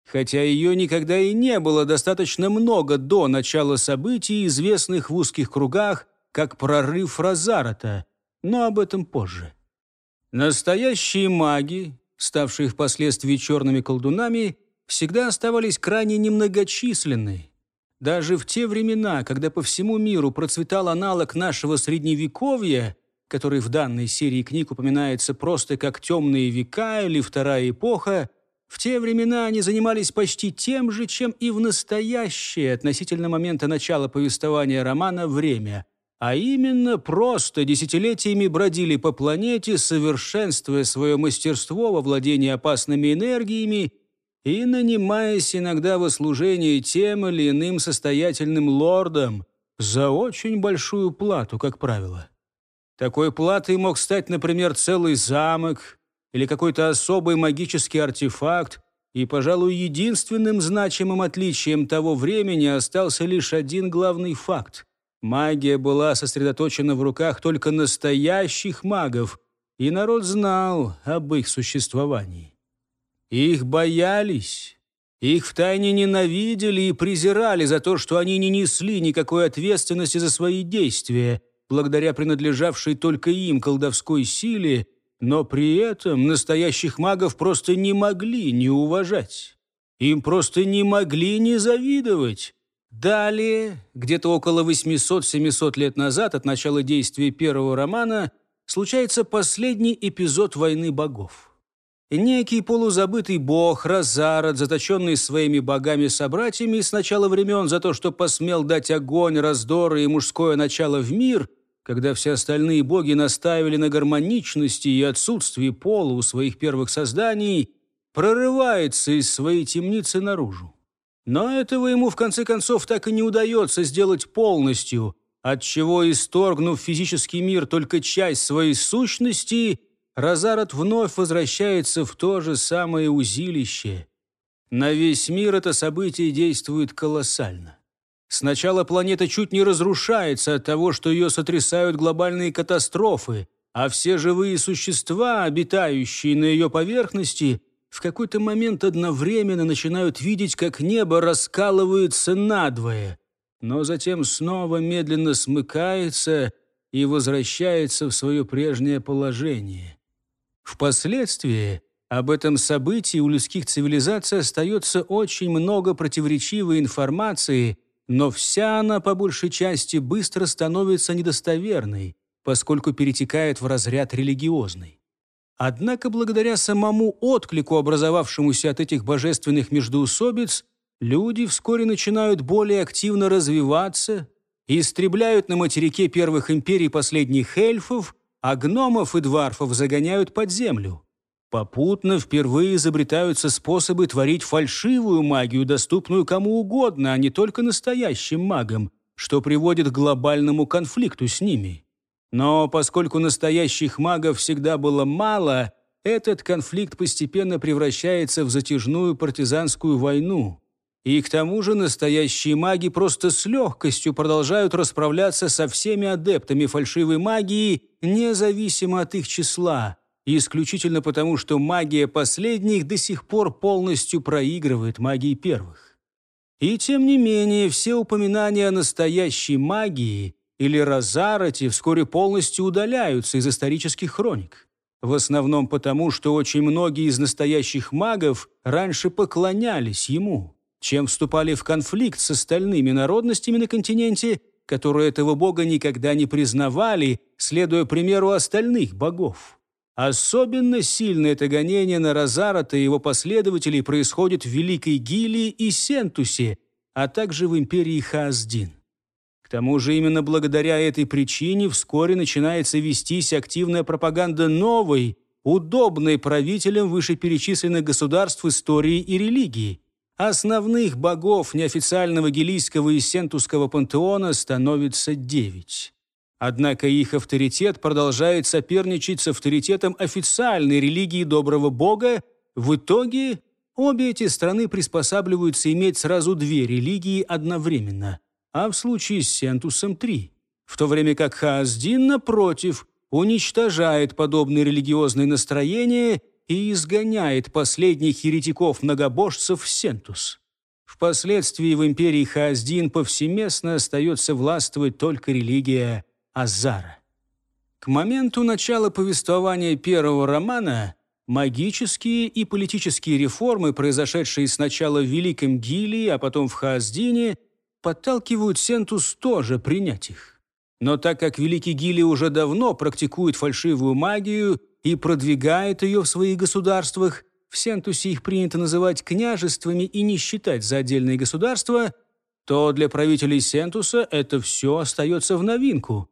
Хотя ее никогда и не было достаточно много до начала событий, известных в узких кругах как прорыв Розарата, но об этом позже. Настоящие маги, ставшие впоследствии черными колдунами – всегда оставались крайне немногочисленны. Даже в те времена, когда по всему миру процветал аналог нашего Средневековья, который в данной серии книг упоминается просто как «Темные века» или «Вторая эпоха», в те времена они занимались почти тем же, чем и в настоящее относительно момента начала повествования романа «Время». А именно, просто десятилетиями бродили по планете, совершенствуя свое мастерство во владении опасными энергиями и нанимаясь иногда во служение тем или иным состоятельным лордам за очень большую плату, как правило. Такой платой мог стать, например, целый замок или какой-то особый магический артефакт, и, пожалуй, единственным значимым отличием того времени остался лишь один главный факт. Магия была сосредоточена в руках только настоящих магов, и народ знал об их существовании. Их боялись, их втайне ненавидели и презирали за то, что они не несли никакой ответственности за свои действия, благодаря принадлежавшей только им колдовской силе, но при этом настоящих магов просто не могли не уважать. Им просто не могли не завидовать. Далее, где-то около 800-700 лет назад от начала действия первого романа, случается последний эпизод «Войны богов». Некий полузабытый бог, Розарат, заточенный своими богами-собратьями с начала времен за то, что посмел дать огонь, раздоры и мужское начало в мир, когда все остальные боги наставили на гармоничности и отсутствии пола у своих первых созданий, прорывается из своей темницы наружу. Но этого ему в конце концов так и не удается сделать полностью, отчего, исторгнув физический мир только часть своей сущности – Розарот вновь возвращается в то же самое узилище. На весь мир это событие действует колоссально. Сначала планета чуть не разрушается от того, что ее сотрясают глобальные катастрофы, а все живые существа, обитающие на ее поверхности, в какой-то момент одновременно начинают видеть, как небо раскалывается надвое, но затем снова медленно смыкается и возвращается в свое прежнее положение. Впоследствии об этом событии у людских цивилизаций остается очень много противоречивой информации, но вся она по большей части быстро становится недостоверной, поскольку перетекает в разряд религиозный. Однако благодаря самому отклику, образовавшемуся от этих божественных междоусобиц, люди вскоре начинают более активно развиваться, истребляют на материке первых империй последних эльфов – а гномов и дварфов загоняют под землю. Попутно впервые изобретаются способы творить фальшивую магию, доступную кому угодно, а не только настоящим магам, что приводит к глобальному конфликту с ними. Но поскольку настоящих магов всегда было мало, этот конфликт постепенно превращается в затяжную партизанскую войну. И к тому же настоящие маги просто с легкостью продолжают расправляться со всеми адептами фальшивой магии, независимо от их числа, исключительно потому, что магия последних до сих пор полностью проигрывает магии первых. И тем не менее, все упоминания о настоящей магии или Розарате вскоре полностью удаляются из исторических хроник. В основном потому, что очень многие из настоящих магов раньше поклонялись ему чем вступали в конфликт с остальными народностями на континенте, которые этого бога никогда не признавали, следуя примеру остальных богов. Особенно сильное это гонение на Розарата и его последователей происходит в Великой Гилии и Сентусе, а также в империи Хаздин. К тому же именно благодаря этой причине вскоре начинается вестись активная пропаганда новой, удобной правителям вышеперечисленных государств истории и религии – Основных богов неофициального гелийского и сентусского пантеона становится девять. Однако их авторитет продолжает соперничать с авторитетом официальной религии доброго бога. В итоге обе эти страны приспосабливаются иметь сразу две религии одновременно, а в случае с сентусом – три. В то время как Хаасдин, напротив, уничтожает подобные религиозные настроения – и изгоняет последних еретиков-многобожцев в Сентус. Впоследствии в империи Хааздин повсеместно остается властвовать только религия Азара. К моменту начала повествования первого романа магические и политические реформы, произошедшие сначала в Великом Гилии, а потом в Хааздине, подталкивают Сентус тоже принять их. Но так как Великий Гилий уже давно практикует фальшивую магию – и продвигает ее в своих государствах, в Сентусе их принято называть княжествами и не считать за отдельные государства, то для правителей Сентуса это все остается в новинку.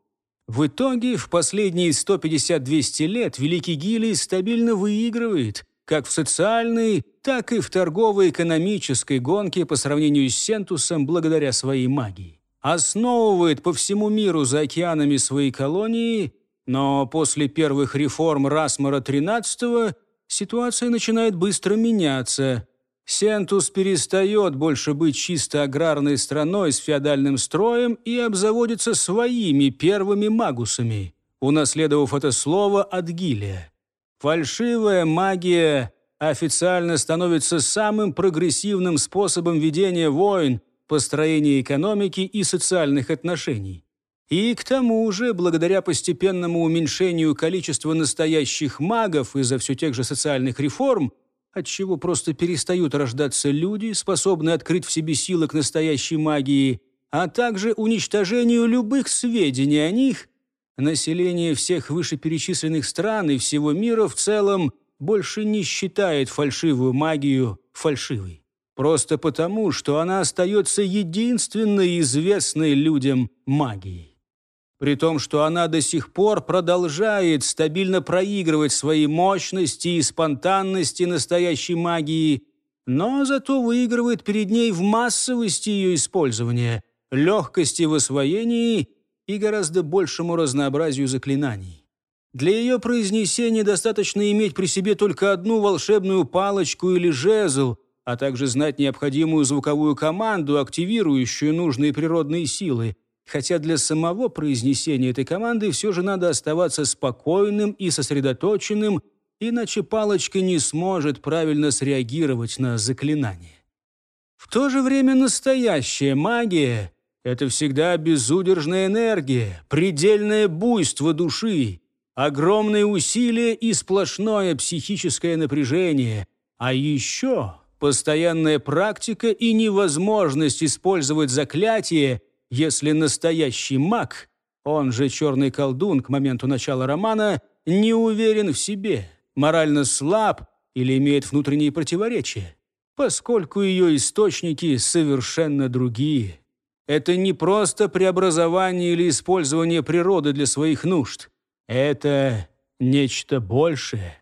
В итоге в последние 150-200 лет Великий Гилий стабильно выигрывает как в социальной, так и в торгово-экономической гонке по сравнению с Сентусом благодаря своей магии. Основывает по всему миру за океанами свои колонии – но после первых реформ Расмара XIII ситуация начинает быстро меняться. Сентус перестает больше быть чисто аграрной страной с феодальным строем и обзаводится своими первыми магусами, унаследовав это слово от Гилия. Фальшивая магия официально становится самым прогрессивным способом ведения войн, построения экономики и социальных отношений. И к тому же, благодаря постепенному уменьшению количества настоящих магов из-за все тех же социальных реформ, отчего просто перестают рождаться люди, способные открыть в себе силы к настоящей магии, а также уничтожению любых сведений о них, население всех вышеперечисленных стран и всего мира в целом больше не считает фальшивую магию фальшивой. Просто потому, что она остается единственной известной людям магией при том, что она до сих пор продолжает стабильно проигрывать свои мощности и спонтанности настоящей магии, но зато выигрывает перед ней в массовости ее использования, легкости в освоении и гораздо большему разнообразию заклинаний. Для ее произнесения достаточно иметь при себе только одну волшебную палочку или жезл, а также знать необходимую звуковую команду, активирующую нужные природные силы – хотя для самого произнесения этой команды все же надо оставаться спокойным и сосредоточенным, иначе палочка не сможет правильно среагировать на заклинание. В то же время настоящая магия — это всегда безудержная энергия, предельное буйство души, огромные усилия и сплошное психическое напряжение, а еще постоянная практика и невозможность использовать заклятие — если настоящий маг, он же черный колдун к моменту начала романа, не уверен в себе, морально слаб или имеет внутренние противоречия, поскольку ее источники совершенно другие. Это не просто преобразование или использование природы для своих нужд. Это нечто большее.